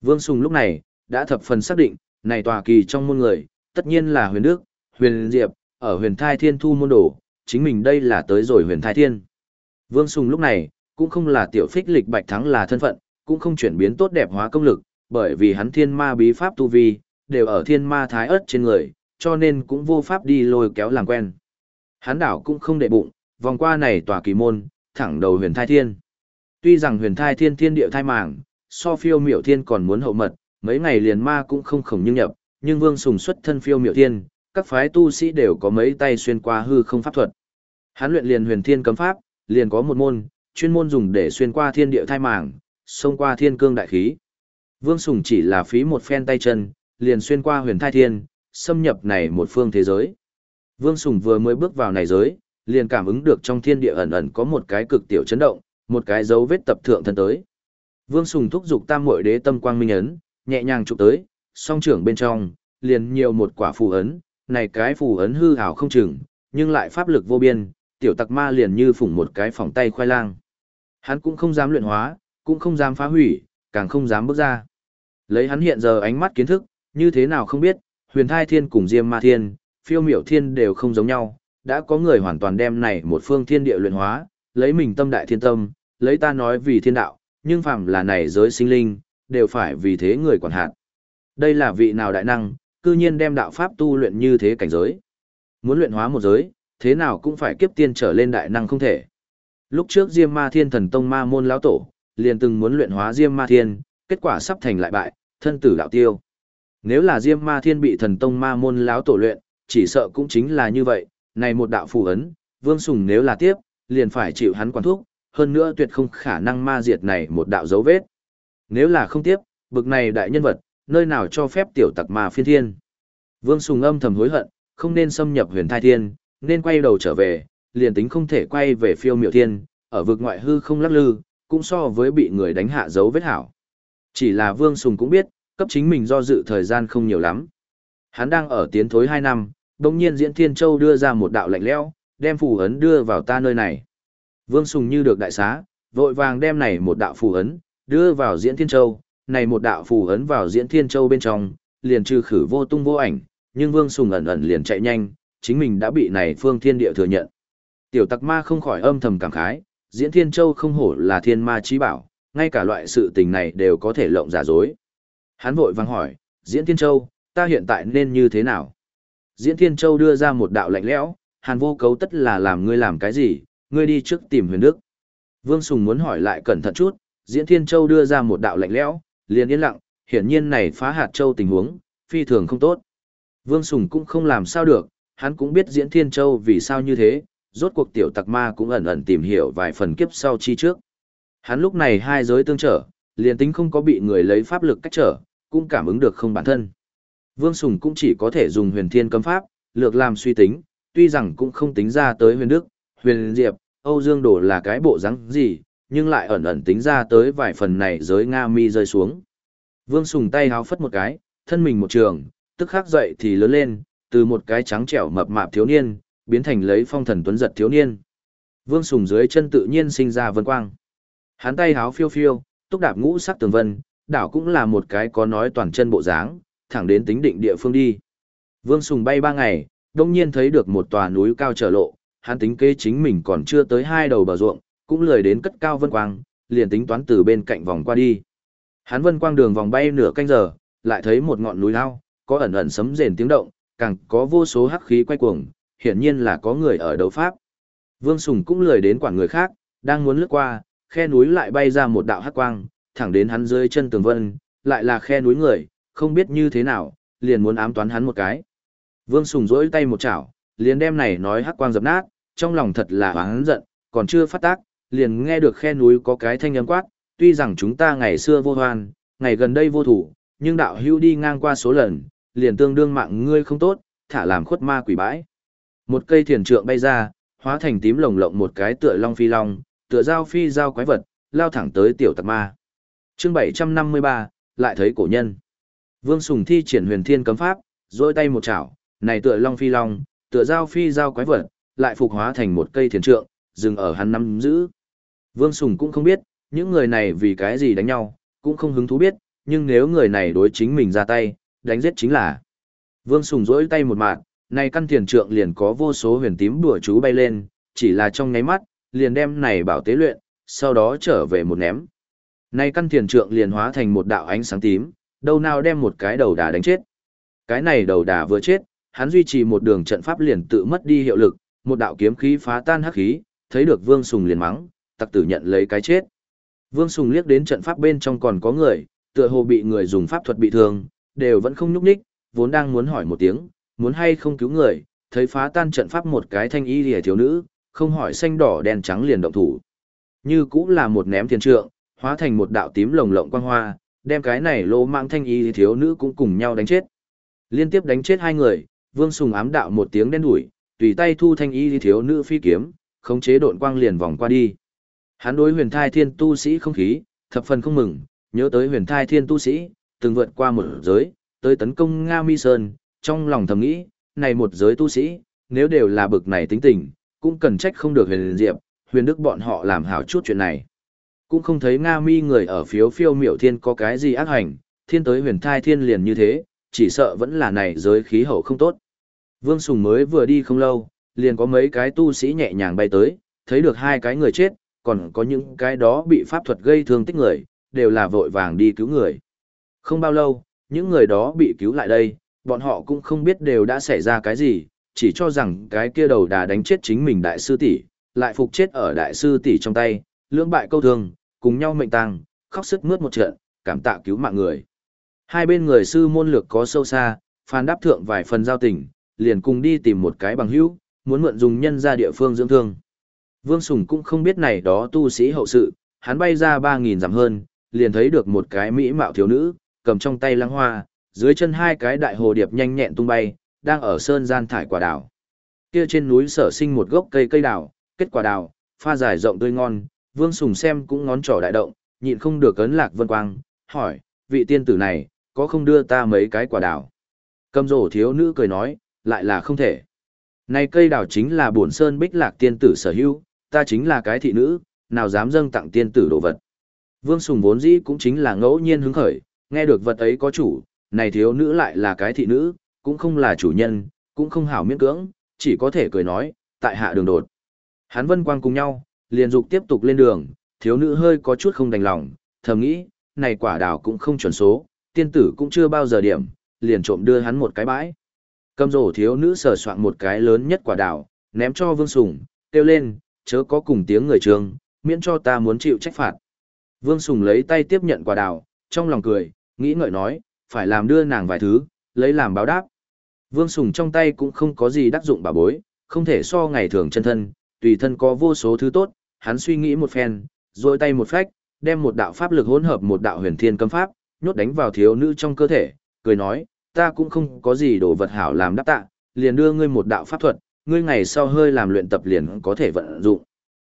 Vương Sùng lúc này, đã thập phần xác định, này tòa kỳ trong môn người, tất nhiên là huyền đức, huyền diệp, ở huyền thai thiên thu môn đổ, chính mình đây là tới rồi huyền thai thiên. Vương Sùng lúc này, cũng không là tiểu phích lịch bạch thắng là thân phận, cũng không chuyển biến tốt đẹp hóa công lực, bởi vì hắn thiên ma bí pháp tu vi, đều ở thiên ma thái ớt trên người, cho nên cũng vô pháp đi lôi kéo làm quen. Hắn đảo cũng không đệ bụng, vòng qua này tòa kỳ môn, thẳng đầu huyền thai thiên. Tuy rằng huyền thai thiên thiên địa thai màng, so phiêu miểu thiên còn muốn hậu mật, mấy ngày liền ma cũng không khổng nhưng nhập, nhưng vương sùng xuất thân phiêu miểu thiên, các phái tu sĩ đều có mấy tay xuyên qua hư không pháp thuật. Hán luyện liền huyền thiên cấm pháp, liền có một môn, chuyên môn dùng để xuyên qua thiên địa thai màng, xông qua thiên cương đại khí. Vương Sùng chỉ là phí một phen tay chân, liền xuyên qua huyền thai thiên, xâm nhập này một phương thế giới. Vương Sùng vừa mới bước vào này giới, liền cảm ứng được trong thiên địa ẩn ẩn có một cái cực tiểu chấn động, một cái dấu vết tập thượng thân tới. Vương Sùng thúc dục tam muội đế tâm quang minh ấn, nhẹ nhàng chụp tới, song trưởng bên trong, liền nhiều một quả phù ấn, này cái phù ấn hư ảo không chừng, nhưng lại pháp lực vô biên, tiểu tặc ma liền như phủng một cái phòng tay khoai lang. Hắn cũng không dám luyện hóa, cũng không dám phá hủy, càng không dám bước ra. Lấy hắn hiện giờ ánh mắt kiến thức, như thế nào không biết, huyền thai thiên cùng diêm ma thiên, phiêu miểu thiên đều không giống nhau, đã có người hoàn toàn đem này một phương thiên địa luyện hóa, lấy mình tâm đại thiên tâm, lấy ta nói vì thiên đạo, nhưng phàm là này giới sinh linh, đều phải vì thế người quản hạt. Đây là vị nào đại năng, cư nhiên đem đạo pháp tu luyện như thế cảnh giới. Muốn luyện hóa một giới, thế nào cũng phải kiếp tiên trở lên đại năng không thể. Lúc trước Diêm Ma Thiên Thần Tông Ma môn lão tổ, liền từng muốn luyện hóa Diêm Ma Thiên, kết quả sắp thành lại bại, thân tử đạo tiêu. Nếu là Diêm Ma Thiên bị Thần Tông Ma môn lão tổ luyện, chỉ sợ cũng chính là như vậy, này một đạo phù ấn, Vương Sùng nếu là tiếp, liền phải chịu hắn quản thúc, hơn nữa tuyệt không khả năng ma diệt này một đạo dấu vết. Nếu là không tiếp, bực này đại nhân vật, nơi nào cho phép tiểu tặc ma phiên thiên. Vương Sùng âm thầm hối hận, không nên xâm nhập huyền thai thiên, nên quay đầu trở về, liền tính không thể quay về phiêu miệu thiên, ở vực ngoại hư không lắc lư, cũng so với bị người đánh hạ dấu vết hảo. Chỉ là Vương Sùng cũng biết, cấp chính mình do dự thời gian không nhiều lắm. Hắn đang ở tiến thối 2 năm, đồng nhiên Diễn Thiên Châu đưa ra một đạo lạnh lẽo, đem phù ấn đưa vào ta nơi này. Vương Sùng như được đại xá, vội vàng đem này một đạo phù ấn, đưa vào Diễn Thiên Châu, này một đạo phù ấn vào Diễn Thiên Châu bên trong, liền trừ khử vô tung vô ảnh, nhưng Vương Sùng ẩn ẩn liền chạy nhanh, chính mình đã bị này phương thiên địa thừa nhận. Tiểu tặc ma không khỏi âm thầm cảm khái, Diễn Thiên Châu không hổ là thiên ma trí bảo, ngay cả loại sự tình này đều có thể lộng giả dối. Hắn vội vàng hỏi, Diễn Thiên Châu, ta hiện tại nên như thế nào? Diễn Thiên Châu đưa ra một đạo lạnh lẽo, hàn vô cấu tất là làm ngươi làm cái gì, ngươi đi trước tìm huyền đức. Vương Sùng muốn hỏi lại cẩn thận chút, Diễn Thiên Châu đưa ra một đạo lạnh lẽo, liền yên lặng, hiển nhiên này phá hạt châu tình huống, phi thường không tốt. Vương Sùng cũng không làm sao được, hắn cũng biết Diễn Thiên Châu vì sao như thế, rốt cuộc tiểu tặc ma cũng ẩn ẩn tìm hiểu vài phần kiếp sau chi trước. Hắn lúc này hai giới tương trở, liền tính không có bị người lấy pháp lực cách trở, cũng cảm ứng được không bản thân. Vương Sùng cũng chỉ có thể dùng huyền thiên cấm pháp, lược làm suy tính, tuy rằng cũng không tính ra tới huyền đức, huyền diệp, Âu Dương Đổ là cái bộ rắn gì, nhưng lại ẩn ẩn tính ra tới vài phần này giới Nga mi rơi xuống. Vương Sùng tay háo phất một cái, thân mình một trường, tức khắc dậy thì lớn lên, từ một cái trắng trẻo mập mạp thiếu niên, biến thành lấy phong thần tuấn giật thiếu niên. Vương Sùng dưới chân tự nhiên sinh ra vân quang. Hắn tay háo phiêu phiêu, túc đạp ngũ sắc tường vân, đảo cũng là một cái có nói toàn chân bộ dáng, thẳng đến tính định địa phương đi. Vương Sùng bay ba ngày, đông nhiên thấy được một tòa núi cao trở lộ, hắn tính kế chính mình còn chưa tới hai đầu bờ ruộng, cũng lười đến cất cao vân quang, liền tính toán từ bên cạnh vòng qua đi. Hắn vân quang đường vòng bay nửa canh giờ, lại thấy một ngọn núi lao, có ẩn ẩn sấm rền tiếng động, càng có vô số hắc khí quay cuồng, hiển nhiên là có người ở đấu pháp. Vương Sùng cũng lười đến quản người khác, đang muốn lướt qua, khe núi lại bay ra một đạo hắc quang, thẳng đến hắn dưới chân tường vân, lại là khe núi người, không biết như thế nào, liền muốn ám toán hắn một cái. Vương Sùng rỗi tay một chảo, liền đem này nói hắc quang dập nát, trong lòng thật là oán giận, còn chưa phát tác, liền nghe được khe núi có cái thanh âm quát, tuy rằng chúng ta ngày xưa vô hoan, ngày gần đây vô thủ, nhưng đạo hưu đi ngang qua số lần, liền tương đương mạng ngươi không tốt, thả làm khuất ma quỷ bãi. Một cây thiền trượng bay ra, hóa thành tím lồng lộng một cái tựa long phi long, tựa dao phi dao quái vật, lao thẳng tới tiểu tặc ma. chương 753, lại thấy cổ nhân. Vương Sùng thi triển huyền thiên cấm pháp, dôi tay một chảo, này tựa long phi long, tựa dao phi dao quái vật, lại phục hóa thành một cây thiền trượng, dừng ở hắn nắm giữ. Vương Sùng cũng không biết, những người này vì cái gì đánh nhau, cũng không hứng thú biết, nhưng nếu người này đối chính mình ra tay, đánh giết chính là. Vương Sùng rỗi tay một mạng, này căn thiền trượng liền có vô số huyền tím đùa chú bay lên, chỉ là trong nháy mắt, liền đem này bảo tế luyện, sau đó trở về một ném. Này căn thiền trượng liền hóa thành một đạo ánh sáng tím, đâu nào đem một cái đầu đà đánh chết. Cái này đầu đà vừa chết, hắn duy trì một đường trận pháp liền tự mất đi hiệu lực, một đạo kiếm khí phá tan hắc khí, thấy được Vương Sùng liền mắng, tặc tử nhận lấy cái chết. Vương Sùng liếc đến trận pháp bên trong còn có người, tựa hồ bị người dùng pháp thuật bị thương, đều vẫn không nhúc nhích, vốn đang muốn hỏi một tiếng, muốn hay không cứu người, thấy phá tan trận pháp một cái thanh y lìa thiếu nữ, không hỏi xanh đỏ đen trắng liền động thủ. Như cũng là một ném tiền trượng, hóa thành một đạo tím lồng lộng quang hoa, đem cái này lô mạng thanh y thiếu nữ cũng cùng nhau đánh chết. Liên tiếp đánh chết hai người, Vương Sùng ám đạo một tiếng đen đuổi, tùy tay thu thanh y thiếu nữ phi kiếm, khống chế độn quang liền vòng qua đi. Hắn đối huyền thai thiên tu sĩ không khí, thập phần không mừng, nhớ tới huyền thai thiên tu sĩ, từng vượt qua một giới, tới tấn công Nga Mi Sơn, trong lòng thầm nghĩ, này một giới tu sĩ, nếu đều là bực này tính tình, cũng cần trách không được huyền diệp, huyền đức bọn họ làm hảo chút chuyện này. Cũng không thấy Nga Mi người ở phiếu phiêu miểu thiên có cái gì ác hành, thiên tới huyền thai thiên liền như thế, chỉ sợ vẫn là này giới khí hậu không tốt. Vương Sùng mới vừa đi không lâu, liền có mấy cái tu sĩ nhẹ nhàng bay tới, thấy được hai cái người chết, còn có những cái đó bị pháp thuật gây thương tích người, đều là vội vàng đi cứu người. Không bao lâu, những người đó bị cứu lại đây, bọn họ cũng không biết đều đã xảy ra cái gì, chỉ cho rằng cái kia đầu đà đánh chết chính mình đại sư tỷ, lại phục chết ở đại sư tỷ trong tay, lưỡng bại câu thương, cùng nhau mệnh tăng, khóc sức mướt một trận, cảm tạ cứu mạng người. Hai bên người sư môn lược có sâu xa, phàn đáp thượng vài phần giao tình, liền cùng đi tìm một cái bằng hữu, muốn mượn dùng nhân ra địa phương dưỡng thương. Vương Sùng cũng không biết này đó tu sĩ hậu sự, hắn bay ra 3.000 dặm hơn, liền thấy được một cái mỹ mạo thiếu nữ, cầm trong tay lăng hoa, dưới chân hai cái đại hồ điệp nhanh nhẹn tung bay, đang ở sơn gian thải quả đào. Kia trên núi sở sinh một gốc cây cây đào, kết quả đào, pha dài rộng tươi ngon, Vương Sùng xem cũng ngón trỏ đại động, nhịn không được ấn lạc vân quang, hỏi, vị tiên tử này, có không đưa ta mấy cái quả đào? Cầm rổ thiếu nữ cười nói, lại là không thể. Này cây đào chính là bổn sơn bích lạc tiên tử sở hữu, ta chính là cái thị nữ, nào dám dâng tặng tiên tử đồ vật. Vương Sùng vốn dĩ cũng chính là ngẫu nhiên hứng khởi, nghe được vật ấy có chủ, này thiếu nữ lại là cái thị nữ, cũng không là chủ nhân, cũng không hảo miễn cưỡng, chỉ có thể cười nói, tại hạ đường đột. Hắn vân quang cùng nhau, liền dục tiếp tục lên đường, thiếu nữ hơi có chút không đành lòng, thầm nghĩ, này quả đào cũng không chuẩn số, tiên tử cũng chưa bao giờ điểm, liền trộm đưa hắn một cái bãi. Cầm rổ thiếu nữ sờ soạn một cái lớn nhất quả đào, ném cho Vương Sùng, kêu lên, chớ có cùng tiếng người trường, miễn cho ta muốn chịu trách phạt. Vương Sùng lấy tay tiếp nhận quả đào, trong lòng cười, nghĩ ngợi nói, phải làm đưa nàng vài thứ, lấy làm báo đáp. Vương Sùng trong tay cũng không có gì đắc dụng bà bối, không thể so ngày thường chân thân, tùy thân có vô số thứ tốt, hắn suy nghĩ một phen, rồi tay một phách, đem một đạo pháp lực hỗn hợp một đạo huyền thiên cấm pháp, nhốt đánh vào thiếu nữ trong cơ thể, cười nói, ta cũng không có gì đồ vật hảo làm đáp tạ, liền đưa ngươi một đạo pháp thuật, ngươi ngày sau hơi làm luyện tập liền có thể vận dụng.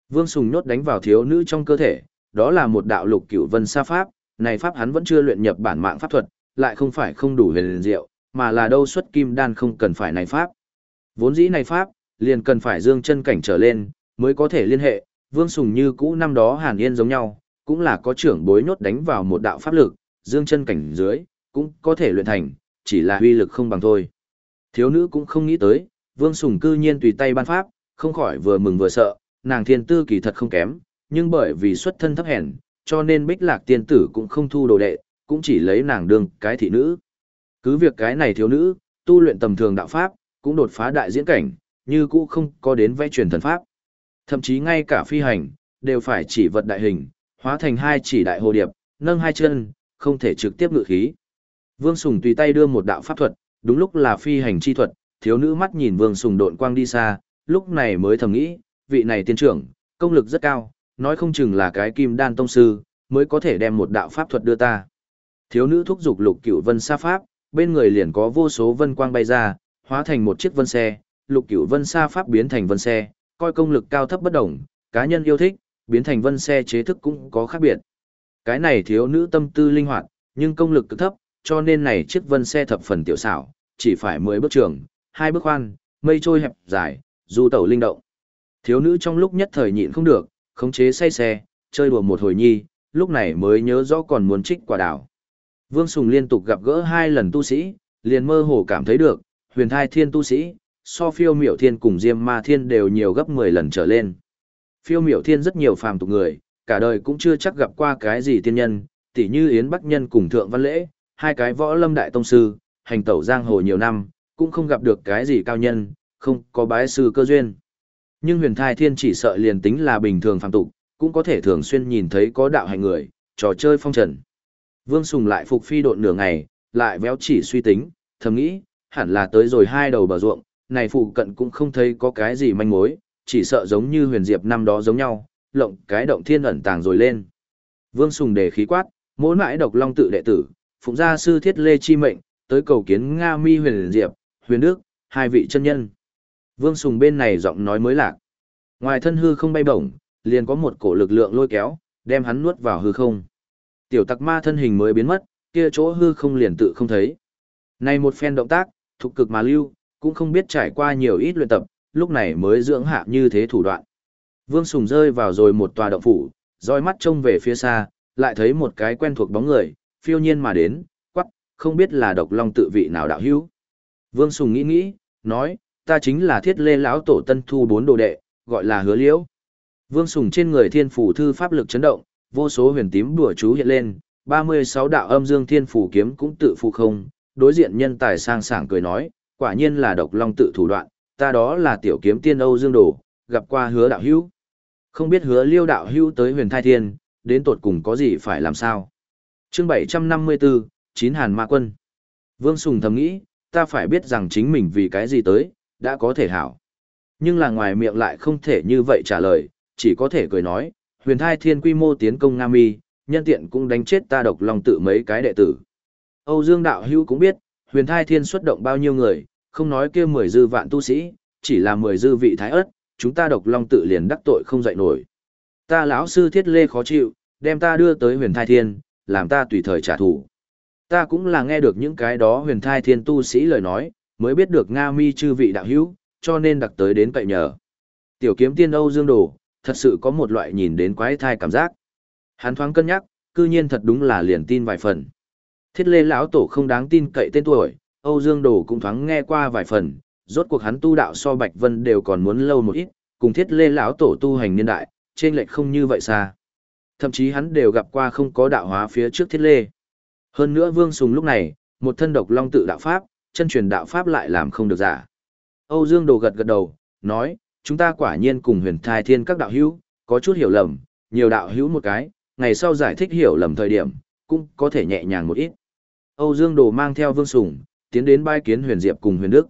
Vương Sùng nhốt đánh vào thiếu nữ trong cơ thể, đó là một đạo lục cửu vân sa pháp, này pháp hắn vẫn chưa luyện nhập bản mạng pháp thuật, lại không phải không đủ huyền diệu, mà là đâu xuất kim đan không cần phải này pháp. Vốn dĩ này pháp, liền cần phải dương chân cảnh trở lên, mới có thể liên hệ, Vương Sùng như cũ năm đó Hàn Yên giống nhau, cũng là có trưởng bối nhốt đánh vào một đạo pháp lực, dương chân cảnh dưới, cũng có thể luyện thành, chỉ là huy lực không bằng thôi. Thiếu nữ cũng không nghĩ tới, Vương Sùng cư nhiên tùy tay ban pháp, không khỏi vừa mừng vừa sợ, nàng thiên tư kỳ thật không kém, nhưng bởi vì xuất thân thấp hèn, cho nên bích lạc tiên tử cũng không thu đồ đệ, cũng chỉ lấy nàng đương cái thị nữ. Cứ việc cái này thiếu nữ, tu luyện tầm thường đạo pháp, cũng đột phá đại diễn cảnh, như cũ không có đến vẽ truyền thần pháp. Thậm chí ngay cả phi hành, đều phải chỉ vật đại hình, hóa thành hai chỉ đại hồ điệp, nâng hai chân, không thể trực tiếp ngự khí. Vương Sùng tùy tay đưa một đạo pháp thuật, đúng lúc là phi hành chi thuật, thiếu nữ mắt nhìn Vương Sùng độn quang đi xa, lúc này mới thầm nghĩ, vị này tiên trưởng, công lực rất cao, nói không chừng là cái kim đan tông sư, mới có thể đem một đạo pháp thuật đưa ta. Thiếu nữ thúc giục lục cửu vân xa pháp, bên người liền có vô số vân quang bay ra, hóa thành một chiếc vân xe, lục cửu vân xa pháp biến thành vân xe, coi công lực cao thấp bất đồng, cá nhân yêu thích, biến thành vân xe chế thức cũng có khác biệt. Cái này thiếu nữ tâm tư linh hoạt, nhưng công lực cực thấp, cho nên này chiếc vân xe thập phần tiểu xảo, chỉ phải 10 bước trường, hai bước khoan, mây trôi hẹp dài, du tẩu linh động. Thiếu nữ trong lúc nhất thời nhịn không được, khống chế say xe, chơi đùa một hồi nhi, lúc này mới nhớ rõ còn muốn trích quả đào. Vương Sùng liên tục gặp gỡ hai lần tu sĩ, liền mơ hồ cảm thấy được, huyền thai thiên tu sĩ, so phiêu miểu thiên cùng diêm ma thiên đều nhiều gấp 10 lần trở lên. Phiêu miểu thiên rất nhiều phàm tục người, cả đời cũng chưa chắc gặp qua cái gì tiên nhân, tỉ như Yến Bắc Nhân cùng Thượng Văn Lễ, hai cái võ lâm đại tông sư, hành tẩu giang hồ nhiều năm, cũng không gặp được cái gì cao nhân, không có bái sư cơ duyên. Nhưng huyền thai thiên chỉ sợ liền tính là bình thường phàm tục, cũng có thể thường xuyên nhìn thấy có đạo hành người, trò chơi phong trần. Vương Sùng lại phục phi độn nửa ngày, lại véo chỉ suy tính, thầm nghĩ, hẳn là tới rồi hai đầu bờ ruộng, này phụ cận cũng không thấy có cái gì manh mối, chỉ sợ giống như huyền diệp năm đó giống nhau, lộng cái động thiên ẩn tàng rồi lên. Vương Sùng đề khí quát, mỗi mãi độc long tự đệ tử, phụng gia sư thiết lê chi mệnh, tới cầu kiến Nga mi huyền diệp, huyền đức, hai vị chân nhân. Vương Sùng bên này giọng nói mới lạc. Ngoài thân hư không bay bổng, liền có một cổ lực lượng lôi kéo, đem hắn nuốt vào hư không. Tiểu tặc ma thân hình mới biến mất, kia chỗ hư không liền tự không thấy. Này một phen động tác, thục cực mà lưu, cũng không biết trải qua nhiều ít luyện tập, lúc này mới dưỡng hạ như thế thủ đoạn. Vương Sùng rơi vào rồi một tòa động phủ, dõi mắt trông về phía xa, lại thấy một cái quen thuộc bóng người, phiêu nhiên mà đến, quắc, không biết là độc long tự vị nào đạo hữu. Vương Sùng nghĩ nghĩ, nói, ta chính là thiết lê lão tổ tân thu bốn đồ đệ, gọi là hứa liễu. Vương Sùng trên người thiên phủ thư pháp lực chấn động, vô số huyền tím đùa chú hiện lên, 36 đạo âm dương thiên phủ kiếm cũng tự phụ không, đối diện nhân tài sang sảng cười nói, quả nhiên là độc long tự thủ đoạn, ta đó là tiểu kiếm tiên Âu Dương Đồ, gặp qua hứa đạo hữu. Không biết hứa liêu đạo hữu tới huyền thai thiên, đến tột cùng có gì phải làm sao chương 754, Chín Hàn Ma Quân. Vương Sùng thầm nghĩ, ta phải biết rằng chính mình vì cái gì tới, đã có thể hảo. Nhưng là ngoài miệng lại không thể như vậy trả lời, chỉ có thể cười nói, huyền thai thiên quy mô tiến công Nam Mi, nhân tiện cũng đánh chết ta độc lòng tự mấy cái đệ tử. Âu Dương Đạo Hữu cũng biết, huyền thai thiên xuất động bao nhiêu người, không nói kia mười dư vạn tu sĩ, chỉ là mười dư vị thái ớt, chúng ta độc long tự liền đắc tội không dậy nổi. Ta lão sư thiết lê khó chịu, đem ta đưa tới huyền thai thiên, làm ta tùy thời trả thù. Ta cũng là nghe được những cái đó huyền thai thiên tu sĩ lời nói, mới biết được Nga mi chư vị đạo hữu, cho nên đặc tới đến cậy nhờ. Tiểu kiếm tiên Âu Dương Đồ, thật sự có một loại nhìn đến quái thai cảm giác. Hắn thoáng cân nhắc, cư nhiên thật đúng là liền tin vài phần. Thiết lê lão tổ không đáng tin cậy tên tuổi, Âu Dương Đồ cũng thoáng nghe qua vài phần, rốt cuộc hắn tu đạo so Bạch Vân đều còn muốn lâu một ít, cùng thiết lê lão tổ tu hành niên đại, trên lệch không như vậy xa. Thậm chí hắn đều gặp qua không có đạo hóa phía trước thiết lê. Hơn nữa Vương Sùng lúc này, một thân độc long tự đạo pháp, chân truyền đạo pháp lại làm không được giả. Âu Dương Đồ gật gật đầu, nói, chúng ta quả nhiên cùng huyền thai thiên các đạo hữu, có chút hiểu lầm, nhiều đạo hữu một cái, ngày sau giải thích hiểu lầm thời điểm, cũng có thể nhẹ nhàng một ít. Âu Dương Đồ mang theo Vương Sùng, tiến đến bai kiến Huyền Diệp cùng Huyền Đức.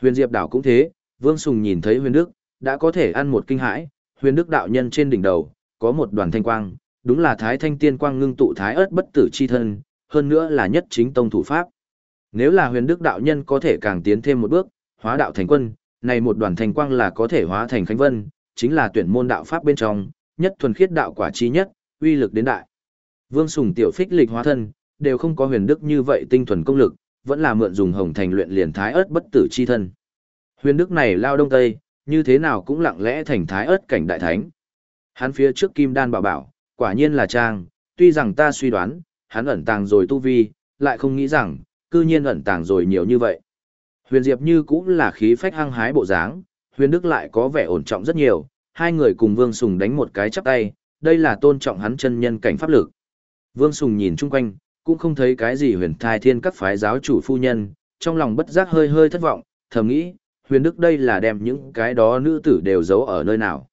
Huyền Diệp đảo cũng thế, Vương Sùng nhìn thấy Huyền Đức, đã có thể ăn một kinh hãi, Huyền Đức đạo nhân trên đỉnh đầu, có một đoàn thanh quang, đúng là Thái Thanh Tiên Quang ngưng tụ Thái ớt bất tử chi thân, hơn nữa là nhất chính tông thủ pháp. Nếu là Huyền Đức đạo nhân có thể càng tiến thêm một bước, hóa đạo thành quân, này một đoàn thanh quang là có thể hóa thành khánh vân, chính là tuyển môn đạo pháp bên trong, nhất thuần khiết đạo quả chi nhất, uy lực đến đại. Vương Sùng tiểu phích lịch hóa thân, đều không có huyền đức như vậy tinh thuần công lực, vẫn là mượn dùng hồng thành luyện liền thái ớt bất tử chi thân. Huyền đức này lao đông tây, như thế nào cũng lặng lẽ thành thái ớt cảnh đại thánh. Hắn phía trước kim đan bảo bảo, quả nhiên là trang, tuy rằng ta suy đoán, hắn ẩn tàng rồi tu vi, lại không nghĩ rằng, cư nhiên ẩn tàng rồi nhiều như vậy. Huyền Diệp như cũng là khí phách hăng hái bộ dáng, Huyền Đức lại có vẻ ổn trọng rất nhiều, hai người cùng Vương Sùng đánh một cái chắp tay, đây là tôn trọng hắn chân nhân cảnh pháp lực. Vương Sùng nhìn chung quanh, cũng không thấy cái gì huyền thai thiên các phái giáo chủ phu nhân, trong lòng bất giác hơi hơi thất vọng, thầm nghĩ, huyền đức đây là đem những cái đó nữ tử đều giấu ở nơi nào.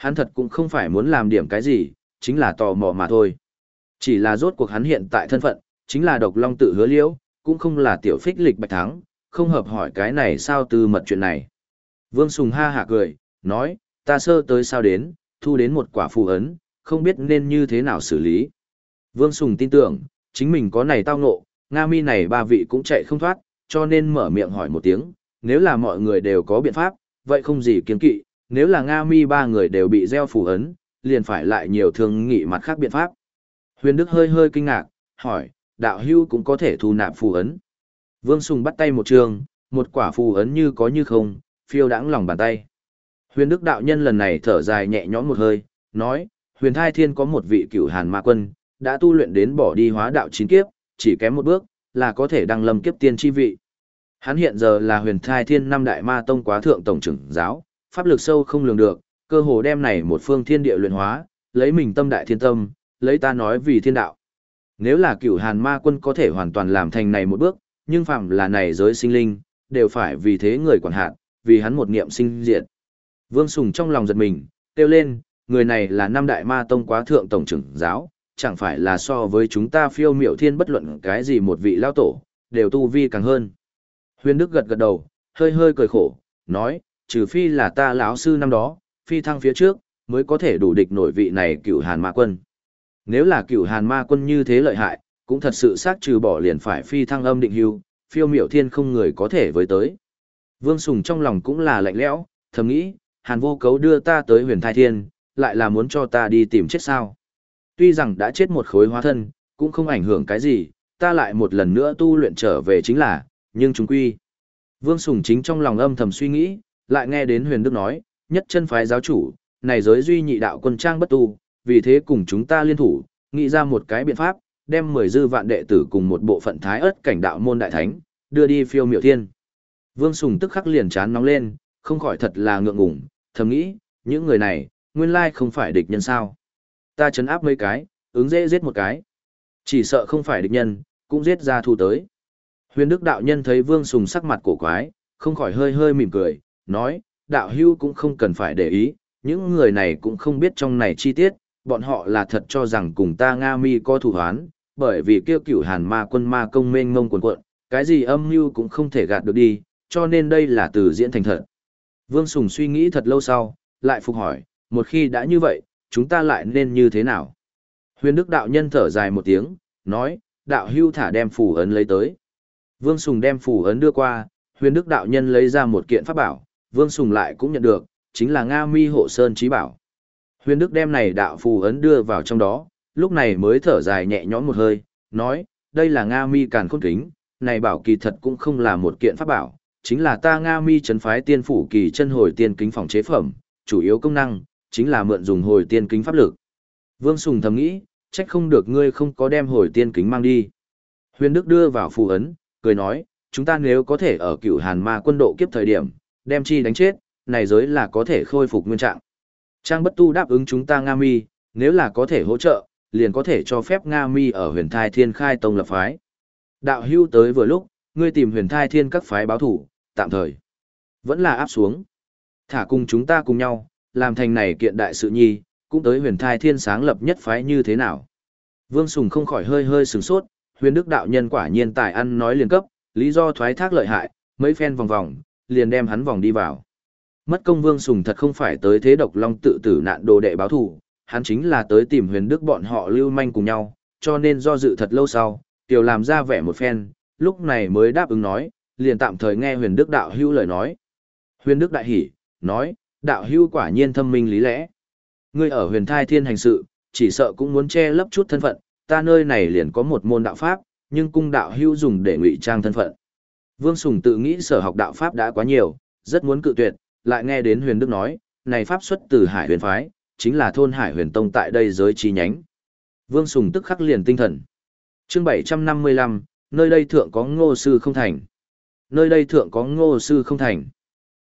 Hắn thật cũng không phải muốn làm điểm cái gì, chính là tò mò mà thôi. Chỉ là rốt cuộc hắn hiện tại thân phận, chính là độc long tự hứa liễu, cũng không là tiểu phích lịch bạch thắng, không hợp hỏi cái này sao từ mật chuyện này. Vương Sùng ha hạ cười, nói, ta sơ tới sao đến, thu đến một quả phù ấn, không biết nên như thế nào xử lý. Vương Sùng tin tưởng, chính mình có này tao ngộ, Nga mi này ba vị cũng chạy không thoát, cho nên mở miệng hỏi một tiếng, nếu là mọi người đều có biện pháp, vậy không gì kiến kỵ, nếu là Nga mi ba người đều bị gieo phù ấn, liền phải lại nhiều thương nghị mặt khác biện pháp. Huyền Đức hơi hơi kinh ngạc, hỏi, đạo hưu cũng có thể thu nạp phù ấn. Vương Sùng bắt tay một trường, một quả phù ấn như có như không, phiêu đãng lòng bàn tay. Huyền Đức đạo nhân lần này thở dài nhẹ nhõm một hơi, nói, huyền thai thiên có một vị cửu hàn ma quân, đã tu luyện đến bỏ đi hóa đạo chín kiếp, chỉ kém một bước, là có thể đăng lâm kiếp tiên chi vị. Hắn hiện giờ là huyền thai thiên năm đại ma tông quá thượng tổng trưởng giáo, pháp lực sâu không lường được, cơ hồ đem này một phương thiên địa luyện hóa, lấy mình tâm đại thiên tâm, lấy ta nói vì thiên đạo. Nếu là cửu hàn ma quân có thể hoàn toàn làm thành này một bước, nhưng phạm là này giới sinh linh, đều phải vì thế người quản hạt, vì hắn một niệm sinh diệt. Vương Sùng trong lòng giật mình, kêu lên, người này là năm đại ma tông quá thượng tổng trưởng giáo, chẳng phải là so với chúng ta phiêu miểu thiên bất luận cái gì một vị lao tổ, đều tu vi càng hơn. Huyền Đức gật gật đầu, hơi hơi cười khổ, nói, trừ phi là ta lão sư năm đó, phi thăng phía trước, mới có thể đủ địch nổi vị này cửu hàn ma quân. Nếu là cửu hàn ma quân như thế lợi hại, cũng thật sự xác trừ bỏ liền phải phi thăng âm định hưu, phiêu miểu thiên không người có thể với tới. Vương Sùng trong lòng cũng là lạnh lẽo, thầm nghĩ, hàn vô cấu đưa ta tới huyền thai thiên, lại là muốn cho ta đi tìm chết sao. Tuy rằng đã chết một khối hóa thân, cũng không ảnh hưởng cái gì, ta lại một lần nữa tu luyện trở về chính là, nhưng chúng quy. Vương Sùng chính trong lòng âm thầm suy nghĩ, lại nghe đến huyền đức nói, nhất chân phái giáo chủ, này giới duy nhị đạo quân trang bất tu, vì thế cùng chúng ta liên thủ, nghĩ ra một cái biện pháp, đem mười dư vạn đệ tử cùng một bộ phận thái ớt cảnh đạo môn đại thánh, đưa đi phiêu miệu thiên. Vương Sùng tức khắc liền chán nóng lên, không khỏi thật là ngượng ngủng, thầm nghĩ, những người này, nguyên lai không phải địch nhân sao. Ta chấn áp mấy cái, ứng dễ giết một cái. Chỉ sợ không phải địch nhân, cũng giết ra thu tới. Huyền Đức đạo nhân thấy Vương Sùng sắc mặt cổ quái, không khỏi hơi hơi mỉm cười, nói, đạo hưu cũng không cần phải để ý, những người này cũng không biết trong này chi tiết, bọn họ là thật cho rằng cùng ta Nga mi có thủ hoán, bởi vì kêu cửu hàn ma quân ma công mênh mông quần quận, cái gì âm mưu cũng không thể gạt được đi, cho nên đây là từ diễn thành thật. Vương Sùng suy nghĩ thật lâu sau, lại phục hỏi, một khi đã như vậy, chúng ta lại nên như thế nào? Huyền Đức đạo nhân thở dài một tiếng, nói, đạo hưu thả đem phủ ấn lấy tới. Vương Sùng đem phủ ấn đưa qua, huyền Đức đạo nhân lấy ra một kiện pháp bảo, Vương Sùng lại cũng nhận được, chính là Nga mi hộ sơn trí bảo. Huyền Đức đem này đạo phù ấn đưa vào trong đó, lúc này mới thở dài nhẹ nhõm một hơi, nói, đây là Nga mi càn khôn kính, này bảo kỳ thật cũng không là một kiện pháp bảo, chính là ta Nga mi Trấn phái tiên phủ kỳ chân hồi tiên kính phòng chế phẩm, chủ yếu công năng, chính là mượn dùng hồi tiên kính pháp lực. Vương Sùng thầm nghĩ, trách không được ngươi không có đem hồi tiên kính mang đi. Huyền Đức đưa vào phù ấn, cười nói, chúng ta nếu có thể ở cựu hàn ma quân độ kiếp thời điểm, đem chi đánh chết, này giới là có thể khôi phục nguyên trạng. Trang bất tu đáp ứng chúng ta Nga mi, nếu là có thể hỗ trợ, liền có thể cho phép Nga mi ở huyền thai thiên khai tông lập phái. Đạo hưu tới vừa lúc, ngươi tìm huyền thai thiên các phái báo thủ, tạm thời. Vẫn là áp xuống. Thả cùng chúng ta cùng nhau, làm thành này kiện đại sự nhi, cũng tới huyền thai thiên sáng lập nhất phái như thế nào. Vương Sùng không khỏi hơi hơi sừng sốt, huyền đức đạo nhân quả nhiên tài ăn nói liền cấp, lý do thoái thác lợi hại, mấy phen vòng vòng, liền đem hắn vòng đi vào. Mất công Vương Sùng thật không phải tới thế độc long tự tử nạn đồ đệ báo thủ, hắn chính là tới tìm huyền đức bọn họ lưu manh cùng nhau, cho nên do dự thật lâu sau, tiểu làm ra vẻ một phen, lúc này mới đáp ứng nói, liền tạm thời nghe huyền đức đạo hưu lời nói. Huyền đức đại hỉ, nói, đạo hưu quả nhiên thâm minh lý lẽ. Ngươi ở huyền thai thiên hành sự, chỉ sợ cũng muốn che lấp chút thân phận, ta nơi này liền có một môn đạo pháp, nhưng cung đạo hưu dùng để ngụy trang thân phận. Vương Sùng tự nghĩ sở học đạo pháp đã quá nhiều, rất muốn cự tuyệt, lại nghe đến huyền đức nói, này pháp xuất từ hải huyền phái, chính là thôn hải huyền tông tại đây giới chi nhánh. Vương Sùng tức khắc liền tinh thần. chương 755, nơi đây thượng có ngô sư không thành. Nơi đây thượng có ngô sư không thành.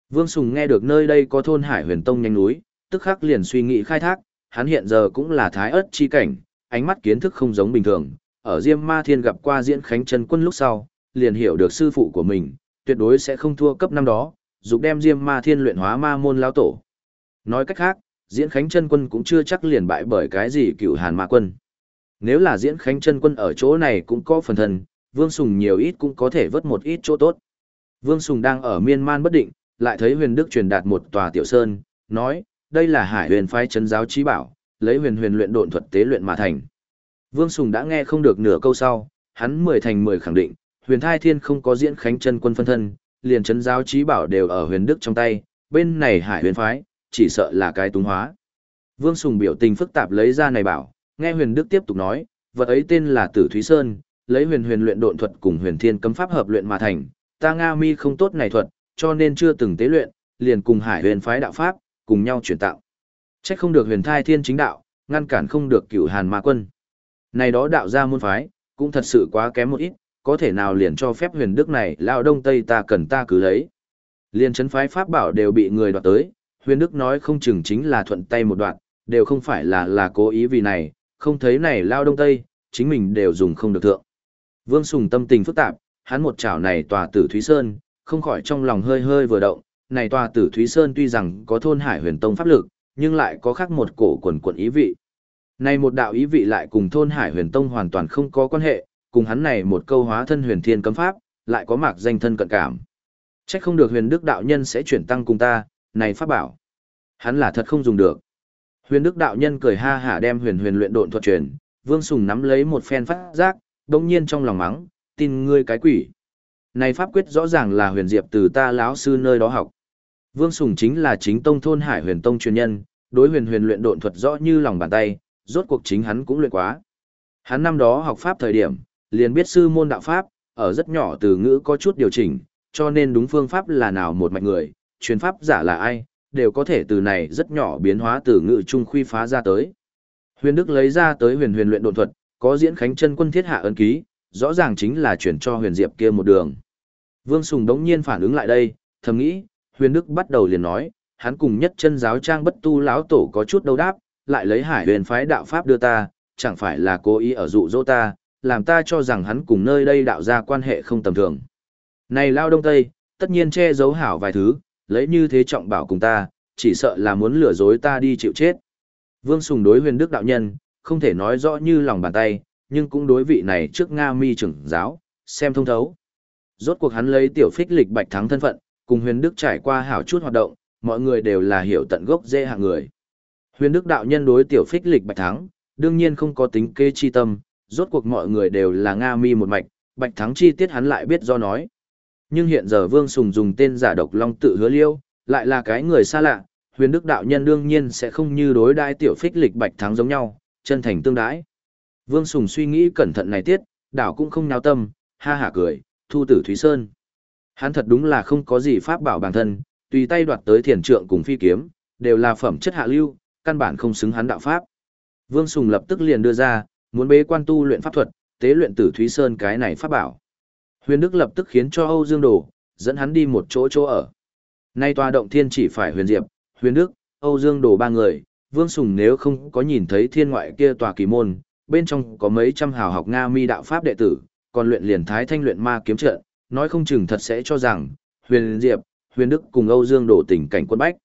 Vương Sùng nghe được nơi đây có thôn hải huyền tông nhanh núi, tức khắc liền suy nghĩ khai thác, hắn hiện giờ cũng là thái ớt chi cảnh, ánh mắt kiến thức không giống bình thường. Ở Diêm Ma Thiên gặp qua diễn khánh chân quân lúc sau, liền hiểu được sư phụ của mình, tuyệt đối sẽ không thua cấp năm đó, dục đem Diêm Ma Thiên luyện hóa ma môn lão tổ. Nói cách khác, Diễn Khánh chân quân cũng chưa chắc liền bại bởi cái gì cửu Hàn Ma quân. Nếu là Diễn Khánh chân quân ở chỗ này cũng có phần thần, Vương Sùng nhiều ít cũng có thể vớt một ít chỗ tốt. Vương Sùng đang ở miên man bất định, lại thấy huyền đức truyền đạt một tòa tiểu sơn, nói, đây là hải huyền phái trấn giáo trí bảo, lấy huyền huyền luyện độn thuật tế luyện mà thành. Vương Sùng đã nghe không được nửa câu sau, hắn mười thành mười khẳng định, huyền thai thiên không có diễn khánh chân quân phân thân, liền chấn giáo trí bảo đều ở huyền đức trong tay, bên này hải huyền phái, chỉ sợ là cái túng hóa. Vương Sùng biểu tình phức tạp lấy ra này bảo, nghe huyền đức tiếp tục nói, vật ấy tên là Tử Thúy Sơn, lấy huyền huyền luyện độn thuật cùng huyền thiên cấm pháp hợp luyện mà thành, ta Nga mi không tốt này thuật, cho nên chưa từng tế luyện, liền cùng hải huyền phái đạo pháp, cùng nhau chuyển tạo. Trách không được huyền thai thiên chính đạo, ngăn cản không được cửu hàn ma quân. Này đó đạo ra môn phái, cũng thật sự quá kém một ít, có thể nào liền cho phép huyền đức này lao đông tây ta cần ta cứ lấy. liền chấn phái pháp bảo đều bị người đoạt tới, huyền đức nói không chừng chính là thuận tay một đoạn, đều không phải là là cố ý vì này, không thấy này lao đông tây, chính mình đều dùng không được thượng. Vương Sùng tâm tình phức tạp, hắn một chảo này tòa tử Thúy Sơn, không khỏi trong lòng hơi hơi vừa động, này tòa tử Thúy Sơn tuy rằng có thôn hải huyền tông pháp lực, nhưng lại có khác một cổ quần quần ý vị. Này một đạo ý vị lại cùng thôn hải huyền tông hoàn toàn không có quan hệ, cùng hắn này một câu hóa thân huyền thiên cấm pháp, lại có mạc danh thân cận cảm. Chắc không được huyền đức đạo nhân sẽ chuyển tăng cùng ta, này pháp bảo. Hắn là thật không dùng được. Huyền đức đạo nhân cười ha hả đem huyền huyền luyện độn thuật truyền, vương sùng nắm lấy một phen phát giác, đồng nhiên trong lòng mắng, tin ngươi cái quỷ. Này pháp quyết rõ ràng là huyền diệp từ ta lão sư nơi đó học. Vương Sùng chính là chính tông thôn Hải Huyền Tông truyền nhân, đối huyền huyền luyện độn thuật rõ như lòng bàn tay, rốt cuộc chính hắn cũng luyện quá. Hắn năm đó học pháp thời điểm, liền biết sư môn đạo pháp, ở rất nhỏ từ ngữ có chút điều chỉnh, cho nên đúng phương pháp là nào một mạch người, truyền pháp giả là ai, đều có thể từ này rất nhỏ biến hóa từ ngữ trung khuy phá ra tới. Huyền Đức lấy ra tới huyền huyền luyện độn thuật, có diễn khánh chân quân thiết hạ ấn ký, rõ ràng chính là chuyển cho huyền diệp kia một đường. Vương Sùng đống nhiên phản ứng lại đây, thầm nghĩ, huyền đức bắt đầu liền nói, hắn cùng nhất chân giáo trang bất tu lão tổ có chút đâu đáp, lại lấy hải huyền phái đạo pháp đưa ta, chẳng phải là cố ý ở dụ dỗ ta, làm ta cho rằng hắn cùng nơi đây đạo ra quan hệ không tầm thường. Này lao đông tây, tất nhiên che giấu hảo vài thứ, lấy như thế trọng bảo cùng ta, chỉ sợ là muốn lừa dối ta đi chịu chết. Vương Sùng đối huyền đức đạo nhân, không thể nói rõ như lòng bàn tay, nhưng cũng đối vị này trước Nga mi trưởng giáo, xem thông thấu. Rốt cuộc hắn lấy tiểu phích lịch bạch thắng thân phận, cùng huyền đức trải qua hảo chút hoạt động, mọi người đều là hiểu tận gốc dễ hạng người. Huyền đức đạo nhân đối tiểu phích lịch bạch thắng, đương nhiên không có tính kê chi tâm, rốt cuộc mọi người đều là Nga mi một mạch, bạch thắng chi tiết hắn lại biết do nói. Nhưng hiện giờ Vương Sùng dùng tên giả độc long tự hứa liêu, lại là cái người xa lạ, huyền đức đạo nhân đương nhiên sẽ không như đối đai tiểu phích lịch bạch thắng giống nhau, chân thành tương đãi. Vương Sùng suy nghĩ cẩn thận này tiết, đảo cũng không náo tâm, ha hả cười, thu tử Thúy Sơn. Hắn thật đúng là không có gì pháp bảo bản thân, tùy tay đoạt tới thiền trượng cùng phi kiếm, đều là phẩm chất hạ lưu, căn bản không xứng hắn đạo pháp. Vương Sùng lập tức liền đưa ra, muốn bế quan tu luyện pháp thuật, tế luyện tử Thúy Sơn cái này pháp bảo. Huyền Đức lập tức khiến cho Âu Dương Đồ, dẫn hắn đi một chỗ chỗ ở. Nay tòa động thiên chỉ phải Huyền Diệp, Huyền Đức, Âu Dương Đồ ba người, Vương Sùng nếu không có nhìn thấy thiên ngoại kia tòa kỳ môn, bên trong có mấy trăm hào học Nga mi đạo pháp đệ tử, còn luyện liền thái thanh luyện ma kiếm trận, nói không chừng thật sẽ cho rằng, Huyền Diệp, Huyền Đức cùng Âu Dương Đồ tình cảnh quân bách.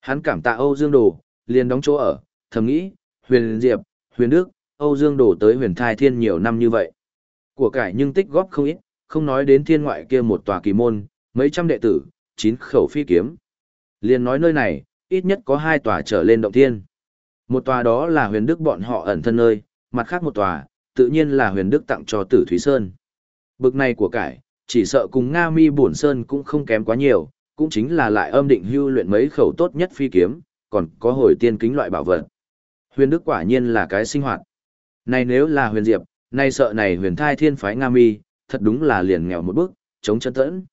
Hắn cảm tạ Âu Dương Đồ, liền đóng chỗ ở, thầm nghĩ, Huyền Diệp, Huyền Đức, Âu Dương đổ tới huyền thai thiên nhiều năm như vậy. Của cải nhưng tích góp không ít, không nói đến thiên ngoại kia một tòa kỳ môn, mấy trăm đệ tử, chín khẩu phi kiếm. Liền nói nơi này, ít nhất có hai tòa trở lên động thiên. Một tòa đó là huyền đức bọn họ ẩn thân nơi, mặt khác một tòa, tự nhiên là huyền đức tặng cho tử Thúy Sơn. Bực này của cải, chỉ sợ cùng Nga mi bổn Sơn cũng không kém quá nhiều, cũng chính là lại âm định hưu luyện mấy khẩu tốt nhất phi kiếm, còn có hồi tiên kính loại bảo vật. Huyền đức quả nhiên là cái sinh hoạt. Này nếu là huyền diệp, nay sợ này huyền thai thiên phái Nga mi, thật đúng là liền nghèo một bước, chống chân tẫn.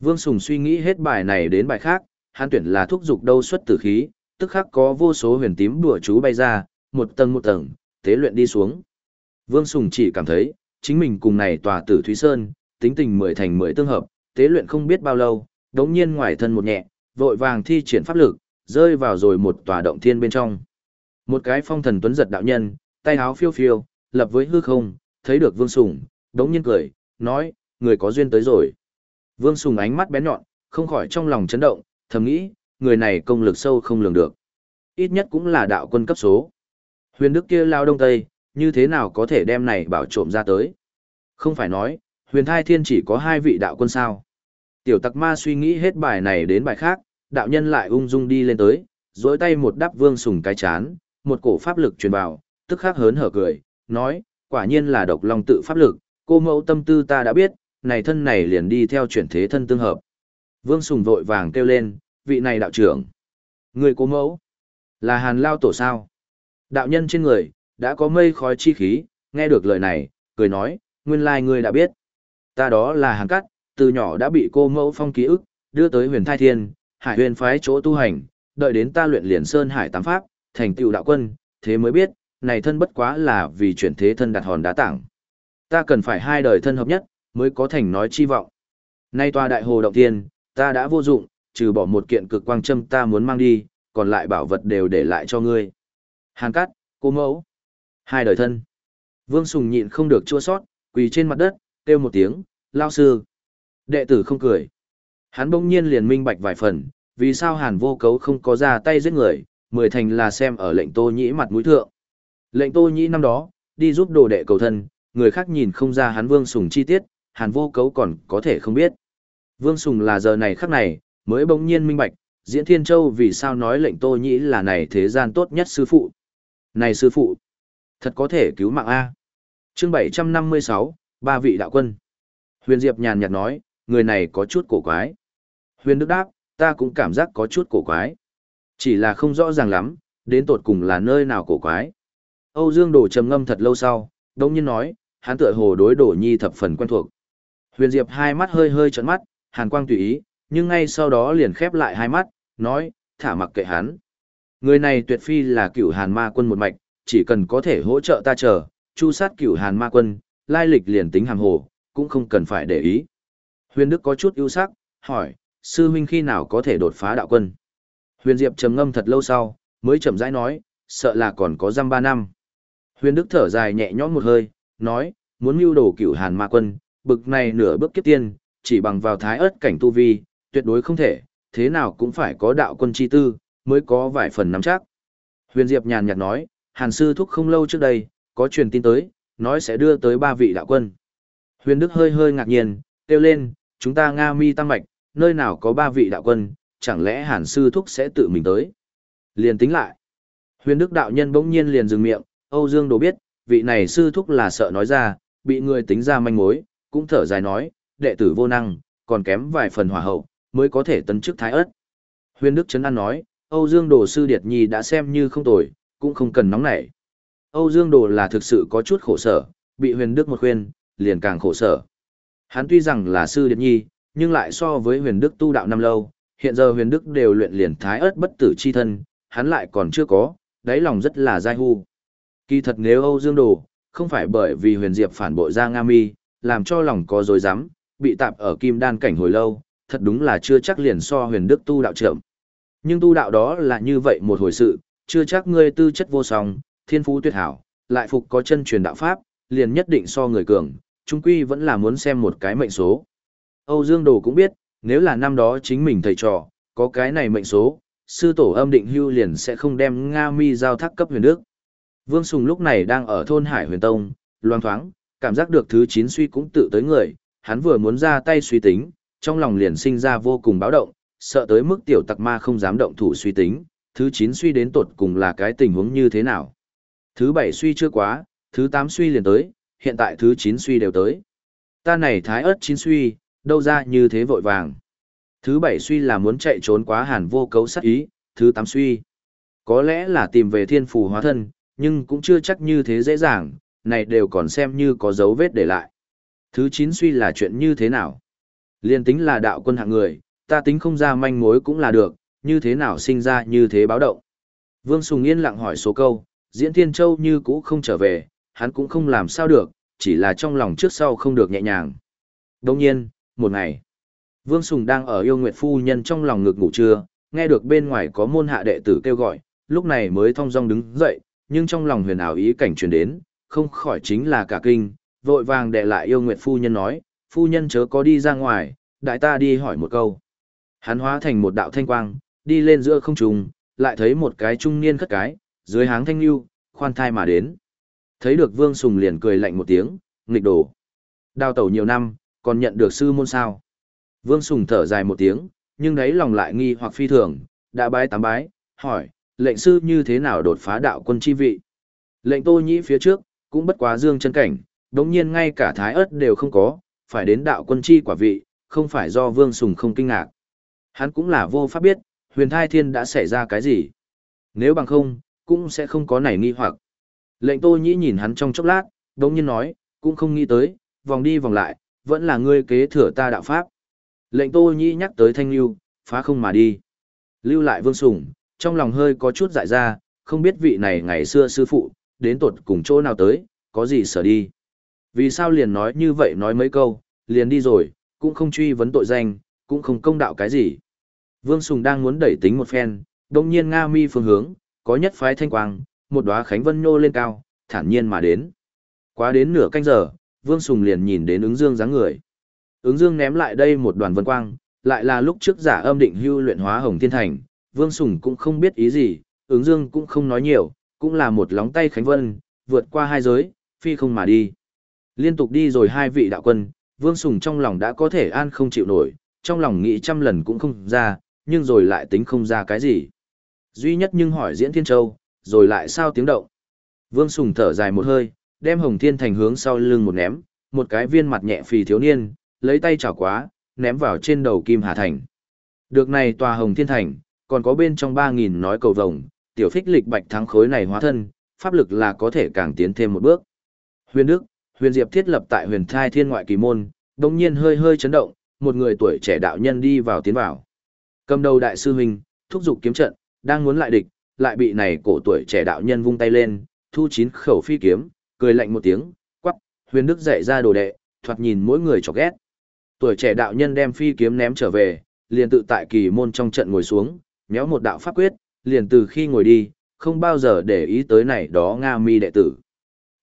Vương Sùng suy nghĩ hết bài này đến bài khác, hắn tuyển là thúc dục đâu xuất tử khí, tức khắc có vô số huyền tím đùa chú bay ra, một tầng một tầng, tế luyện đi xuống. Vương Sùng chỉ cảm thấy, chính mình cùng này tòa tử Thúy Sơn, tính tình mười thành mười tương hợp, tế luyện không biết bao lâu, đống nhiên ngoài thân một nhẹ, vội vàng thi triển pháp lực, rơi vào rồi một tòa động thiên bên trong. Một cái phong thần tuấn giật đạo nhân, tay áo phiêu phiêu, lập với hư không, thấy được Vương Sùng, đống nhiên cười, nói, người có duyên tới rồi. Vương Sùng ánh mắt bén nhọn, không khỏi trong lòng chấn động, thầm nghĩ, người này công lực sâu không lường được. Ít nhất cũng là đạo quân cấp số. Huyền Đức kia lao đông tây, như thế nào có thể đem này bảo trộm ra tới? Không phải nói, huyền thai thiên chỉ có hai vị đạo quân sao. Tiểu tặc ma suy nghĩ hết bài này đến bài khác, đạo nhân lại ung dung đi lên tới, dối tay một đắp vương sùng cái chán, một cổ pháp lực truyền vào, tức khắc hớn hở cười, nói, quả nhiên là độc long tự pháp lực, cô mẫu tâm tư ta đã biết, này thân này liền đi theo chuyển thế thân tương hợp. Vương Sùng vội vàng kêu lên, vị này đạo trưởng. Người cô mẫu, là hàn lao tổ sao? Đạo nhân trên người, đã có mây khói chi khí, nghe được lời này, cười nói, nguyên lai ngươi đã biết. Ta đó là hàn cắt, từ nhỏ đã bị cô mẫu phong ký ức, đưa tới huyền thai thiên, hải huyền phái chỗ tu hành, đợi đến ta luyện liền sơn hải tám pháp, thành tựu đạo quân, thế mới biết, này thân bất quá là vì chuyển thế thân đặt hòn đá tảng. Ta cần phải hai đời thân hợp nhất, mới có thành nói chi vọng. Nay tòa đại hồ động tiên, ta đã vô dụng, trừ bỏ một kiện cực quang châm ta muốn mang đi, còn lại bảo vật đều để lại cho ngươi. Hàn cắt, cô mẫu. Hai đời thân. Vương Sùng nhịn không được chua sót, quỳ trên mặt đất, kêu một tiếng, lao sư. Đệ tử không cười. Hắn bỗng nhiên liền minh bạch vài phần, vì sao hàn vô cấu không có ra tay giết người, mười thành là xem ở lệnh tô nhĩ mặt mũi thượng. Lệnh tô nhĩ năm đó, đi giúp đồ đệ cầu thân, người khác nhìn không ra hắn vương sùng chi tiết, hàn vô cấu còn có thể không biết. Vương sùng là giờ này khắc này, mới bỗng nhiên minh bạch, diễn thiên châu vì sao nói lệnh tô nhĩ là này thế gian tốt nhất sư phụ. Này sư phụ, thật có thể cứu mạng A. chương 756, ba vị đạo quân. Huyền Diệp nhàn nhạt nói, người này có chút cổ quái. Huyền Đức đáp, ta cũng cảm giác có chút cổ quái. Chỉ là không rõ ràng lắm, đến tột cùng là nơi nào cổ quái. Âu Dương Đồ trầm ngâm thật lâu sau, đống nhiên nói, hắn tựa hồ đối Đồ Nhi thập phần quen thuộc. Huyền Diệp hai mắt hơi hơi trợn mắt, hàn quang tùy ý, nhưng ngay sau đó liền khép lại hai mắt, nói, thả mặc kệ hắn. Người này tuyệt phi là cửu hàn ma quân một mạch, chỉ cần có thể hỗ trợ ta chờ, chu sát cửu hàn ma quân, lai lịch liền tính hàng hồ, cũng không cần phải để ý. Huyền Đức có chút ưu sắc, hỏi, sư huynh khi nào có thể đột phá đạo quân? Huyền Diệp trầm ngâm thật lâu sau, mới chậm rãi nói, sợ là còn có răm ba năm. Huyền Đức thở dài nhẹ nhõm một hơi, nói, muốn mưu đồ cửu hàn ma quân, bực này nửa bước kiếp tiên, chỉ bằng vào thái ớt cảnh tu vi, tuyệt đối không thể, thế nào cũng phải có đạo quân chi tư, mới có vài phần nắm chắc. Huyền Diệp nhàn nhạt nói, Hàn sư thúc không lâu trước đây, có truyền tin tới, nói sẽ đưa tới ba vị đạo quân. Huyền Đức hơi hơi ngạc nhiên, kêu lên, chúng ta Nga mi tăng mạch, nơi nào có ba vị đạo quân, chẳng lẽ Hàn sư thúc sẽ tự mình tới. Liền tính lại. Huyền Đức đạo nhân bỗng nhiên liền dừng miệng, Âu Dương Đồ biết, vị này sư thúc là sợ nói ra, bị người tính ra manh mối, cũng thở dài nói, đệ tử vô năng, còn kém vài phần hỏa hậu, mới có thể tấn chức thái ớt. Huyền Đức Trấn An nói, Âu Dương Đồ sư Điệt Nhi đã xem như không tồi, cũng không cần nóng nảy. Âu Dương Đồ là thực sự có chút khổ sở, bị Huyền Đức một khuyên, liền càng khổ sở. Hắn tuy rằng là sư Điệt Nhi, nhưng lại so với Huyền Đức tu đạo năm lâu, hiện giờ Huyền Đức đều luyện liền thái ớt bất tử chi thân, hắn lại còn chưa có, đáy lòng rất là dai hu. Kỳ thật nếu Âu Dương Đồ, không phải bởi vì Huyền Diệp phản bội ra Nga Mi, làm cho lòng có dối rắm bị tạp ở kim đan cảnh hồi lâu, thật đúng là chưa chắc liền so huyền đức tu đạo trưởng. Nhưng tu đạo đó là như vậy một hồi sự, chưa chắc ngươi tư chất vô song, thiên phú tuyệt hảo, lại phục có chân truyền đạo pháp, liền nhất định so người cường, trung quy vẫn là muốn xem một cái mệnh số. Âu Dương Đồ cũng biết, nếu là năm đó chính mình thầy trò, có cái này mệnh số, sư tổ âm định hưu liền sẽ không đem Nga mi giao thác cấp huyền đức. Vương Sùng lúc này đang ở thôn Hải huyền tông, loang thoáng, cảm giác được thứ 9 suy cũng tự tới người, hắn vừa muốn ra tay suy tính, trong lòng liền sinh ra vô cùng báo động, sợ tới mức tiểu tặc ma không dám động thủ suy tính, thứ 9 suy đến tột cùng là cái tình huống như thế nào. Thứ 7 suy chưa quá, thứ 8 suy liền tới, hiện tại thứ 9 suy đều tới. Ta này thái ớt chín suy, đâu ra như thế vội vàng. Thứ 7 suy là muốn chạy trốn quá hàn vô cấu sát ý, thứ 8 suy. Có lẽ là tìm về thiên phù hóa thân, nhưng cũng chưa chắc như thế dễ dàng, này đều còn xem như có dấu vết để lại. Thứ 9 suy là chuyện như thế nào? Liên tính là đạo quân hạng người, ta tính không ra manh mối cũng là được, như thế nào sinh ra như thế báo động. Vương Sùng yên lặng hỏi số câu, diễn thiên châu như cũ không trở về, hắn cũng không làm sao được, chỉ là trong lòng trước sau không được nhẹ nhàng. Đồng nhiên, một ngày, Vương Sùng đang ở yêu nguyệt phu nhân trong lòng ngực ngủ trưa, nghe được bên ngoài có môn hạ đệ tử kêu gọi, lúc này mới thong dong đứng dậy, nhưng trong lòng huyền ảo ý cảnh truyền đến, không khỏi chính là cả kinh, vội vàng đệ lại yêu nguyệt phu nhân nói, phu nhân chớ có đi ra ngoài, đại ta đi hỏi một câu. Hắn hóa thành một đạo thanh quang, đi lên giữa không trung, lại thấy một cái trung niên khất cái, dưới háng thanh lưu, khoan thai mà đến. Thấy được Vương Sùng liền cười lạnh một tiếng, nghịch đổ. Đào tẩu nhiều năm, còn nhận được sư môn sao. Vương Sùng thở dài một tiếng, nhưng đấy lòng lại nghi hoặc phi thường, đã bái tám bái, hỏi, lệnh sư như thế nào đột phá đạo quân chi vị. Lệnh tô nhĩ phía trước, cũng bất quá dương chân cảnh, đống nhiên ngay cả thái ớt đều không có, phải đến đạo quân chi quả vị, không phải do Vương Sùng không kinh ngạc. Hắn cũng là vô pháp biết, huyền thai thiên đã xảy ra cái gì. Nếu bằng không, cũng sẽ không có nảy nghi hoặc. Lệnh tô nhĩ nhìn hắn trong chốc lát, đống nhiên nói, cũng không nghĩ tới, vòng đi vòng lại, vẫn là ngươi kế thừa ta đạo pháp. Lệnh tô nhĩ nhắc tới thanh lưu, phá không mà đi. Lưu lại Vương Sùng, trong lòng hơi có chút dại ra, không biết vị này ngày xưa sư phụ, đến tột cùng chỗ nào tới, có gì sở đi. Vì sao liền nói như vậy nói mấy câu, liền đi rồi, cũng không truy vấn tội danh, cũng không công đạo cái gì. Vương Sùng đang muốn đẩy tính một phen, đồng nhiên Nga mi phương hướng, có nhất phái thanh quang, một đóa khánh vân nhô lên cao, thản nhiên mà đến. Quá đến nửa canh giờ, Vương Sùng liền nhìn đến ứng dương dáng người. Ứng dương ném lại đây một đoàn vân quang, lại là lúc trước giả âm định hưu luyện hóa hồng thiên thành, Vương Sùng cũng không biết ý gì, ứng dương cũng không nói nhiều, cũng là một lóng tay khánh vân, vượt qua hai giới, phi không mà đi. Liên tục đi rồi hai vị đạo quân, Vương Sùng trong lòng đã có thể an không chịu nổi, trong lòng nghĩ trăm lần cũng không ra, nhưng rồi lại tính không ra cái gì. Duy nhất nhưng hỏi diễn Thiên Châu, rồi lại sao tiếng động. Vương Sùng thở dài một hơi, đem Hồng Thiên Thành hướng sau lưng một ném, một cái viên mặt nhẹ phì thiếu niên, lấy tay chảo quá, ném vào trên đầu Kim Hà Thành. Được này tòa Hồng Thiên Thành, còn có bên trong 3.000 nói cầu vồng, tiểu phích lịch bạch thắng khối này hóa thân, pháp lực là có thể càng tiến thêm một bước. Huyền Đức, Huyền Diệp thiết lập tại huyền thai thiên ngoại kỳ môn, đồng nhiên hơi hơi chấn động, một người tuổi trẻ đạo nhân đi vào tiến vào. Cầm đầu đại sư huynh, thúc giục kiếm trận, đang muốn lại địch, lại bị này cổ tuổi trẻ đạo nhân vung tay lên, thu chín khẩu phi kiếm, cười lạnh một tiếng, quắc, huyền đức dạy ra đồ đệ, thoạt nhìn mỗi người chọc ghét. Tuổi trẻ đạo nhân đem phi kiếm ném trở về, liền tự tại kỳ môn trong trận ngồi xuống, méo một đạo pháp quyết, liền từ khi ngồi đi, không bao giờ để ý tới này đó Nga mi đệ tử.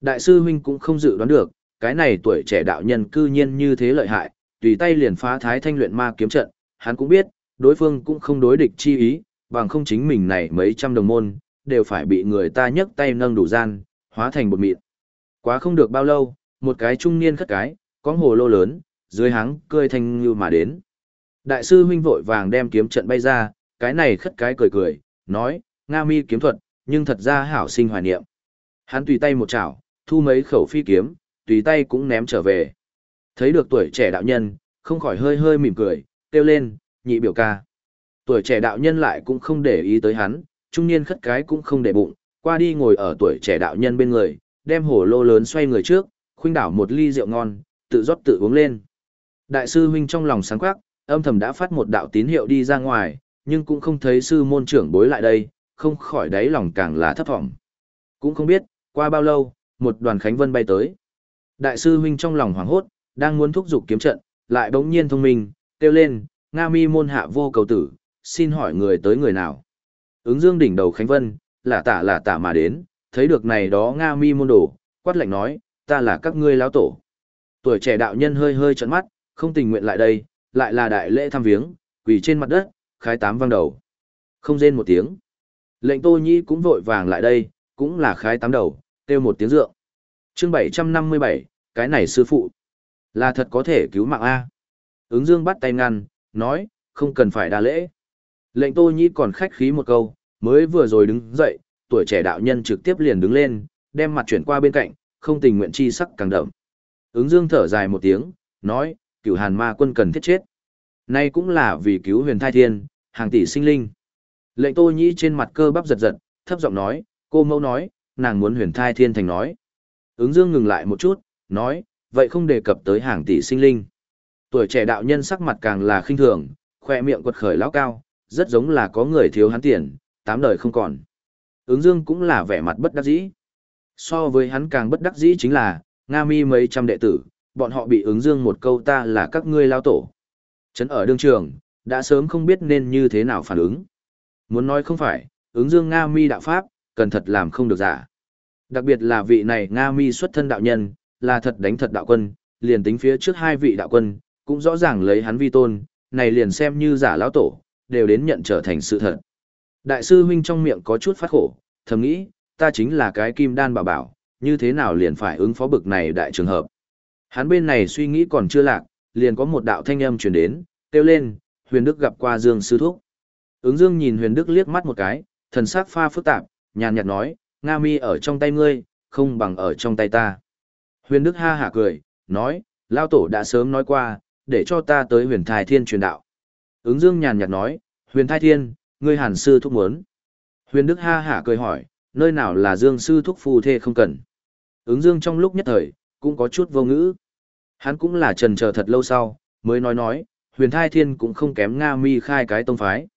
Đại sư huynh cũng không dự đoán được, cái này tuổi trẻ đạo nhân cư nhiên như thế lợi hại, tùy tay liền phá thái thanh luyện ma kiếm trận, hắn cũng biết, đối phương cũng không đối địch chi ý, bằng không chính mình này mấy trăm đồng môn, đều phải bị người ta nhấc tay nâng đủ gian, hóa thành bột mịn. Quá không được bao lâu, một cái trung niên khất cái, có hồ lô lớn, dưới háng cười thanh như mà đến. Đại sư huynh vội vàng đem kiếm trận bay ra, cái này khất cái cười cười, nói, Nga mi kiếm thuật, nhưng thật ra hảo sinh hoài niệm. Hắn tùy tay một chảo, thu mấy khẩu phi kiếm, tùy tay cũng ném trở về. Thấy được tuổi trẻ đạo nhân, không khỏi hơi hơi mỉm cười, kêu lên, nhị biểu ca. Tuổi trẻ đạo nhân lại cũng không để ý tới hắn, trung niên khất cái cũng không để bụng, qua đi ngồi ở tuổi trẻ đạo nhân bên người, đem hổ lô lớn xoay người trước, khuynh đảo một ly rượu ngon, tự rót tự uống lên. Đại sư huynh trong lòng sáng quắc, âm thầm đã phát một đạo tín hiệu đi ra ngoài, nhưng cũng không thấy sư môn trưởng bối lại đây, không khỏi đáy lòng càng là thấp thỏm. Cũng không biết, qua bao lâu, một đoàn khánh vân bay tới. Đại sư huynh trong lòng hoảng hốt, đang muốn thúc giục kiếm trận, lại bỗng nhiên thông minh, kêu lên, Nga mi môn hạ vô cầu tử, xin hỏi người tới người nào. Ứng dương đỉnh đầu Khánh Vân, là tả là tả mà đến, thấy được này đó Nga mi môn đồ, quát lạnh nói, ta là các ngươi lão tổ. Tuổi trẻ đạo nhân hơi hơi trợn mắt, không tình nguyện lại đây, lại là đại lễ thăm viếng, quỳ trên mặt đất, khái tám vang đầu. Không rên một tiếng. Lệnh Tô Nhi cũng vội vàng lại đây, cũng là khái tám đầu, kêu một tiếng rượng. Chương 757, cái này sư phụ. Là thật có thể cứu mạng A. Ứng dương bắt tay ngăn, nói, không cần phải đa lễ. Lệnh Tô Nhĩ còn khách khí một câu, mới vừa rồi đứng dậy, tuổi trẻ đạo nhân trực tiếp liền đứng lên, đem mặt chuyển qua bên cạnh, không tình nguyện chi sắc càng đậm. Ứng dương thở dài một tiếng, nói, cửu hàn ma quân cần thiết chết. Nay cũng là vì cứu huyền thai thiên, hàng tỷ sinh linh. Lệnh Tô Nhĩ trên mặt cơ bắp giật giật, thấp giọng nói, cô mẫu nói, nàng muốn huyền thai thiên thành nói. Ứng dương ngừng lại một chút, nói, vậy không đề cập tới hàng tỷ sinh linh. Tuổi trẻ đạo nhân sắc mặt càng là khinh thường, khoe miệng quật khởi lão cao, rất giống là có người thiếu hắn tiền, tám đời không còn. Ứng dương cũng là vẻ mặt bất đắc dĩ. So với hắn càng bất đắc dĩ chính là, Nga mi mấy trăm đệ tử, bọn họ bị ứng dương một câu ta là các ngươi lao tổ. Chấn ở đương trường, đã sớm không biết nên như thế nào phản ứng. Muốn nói không phải, ứng dương Nga mi đạo Pháp, cần thật làm không được giả. Đặc biệt là vị này Nga mi xuất thân đạo nhân, là thật đánh thật đạo quân, liền tính phía trước hai vị đạo quân, cũng rõ ràng lấy hắn vi tôn, này liền xem như giả lão tổ, đều đến nhận trở thành sự thật. Đại sư huynh trong miệng có chút phát khổ, thầm nghĩ, ta chính là cái kim đan bảo bảo, như thế nào liền phải ứng phó bực này đại trường hợp. Hắn bên này suy nghĩ còn chưa lạc, liền có một đạo thanh âm truyền đến, kêu lên, huyền đức gặp qua dương sư thúc. Ứng dương nhìn huyền đức liếc mắt một cái, thần sắc pha phức tạp, nhàn nhạt nói, Nga mi ở trong tay ngươi, không bằng ở trong tay ta. Huyền đức ha hả cười, nói, lao tổ đã sớm nói qua, để cho ta tới huyền thai thiên truyền đạo. Ứng dương nhàn nhạt nói, huyền thai thiên, ngươi hàn sư thúc muốn. Huyền đức ha hả cười hỏi, nơi nào là dương sư thúc phù thê không cần. Ứng dương trong lúc nhất thời, cũng có chút vô ngữ. Hắn cũng là trần chờ thật lâu sau, mới nói nói, huyền thai thiên cũng không kém Nga mi khai cái tông phái.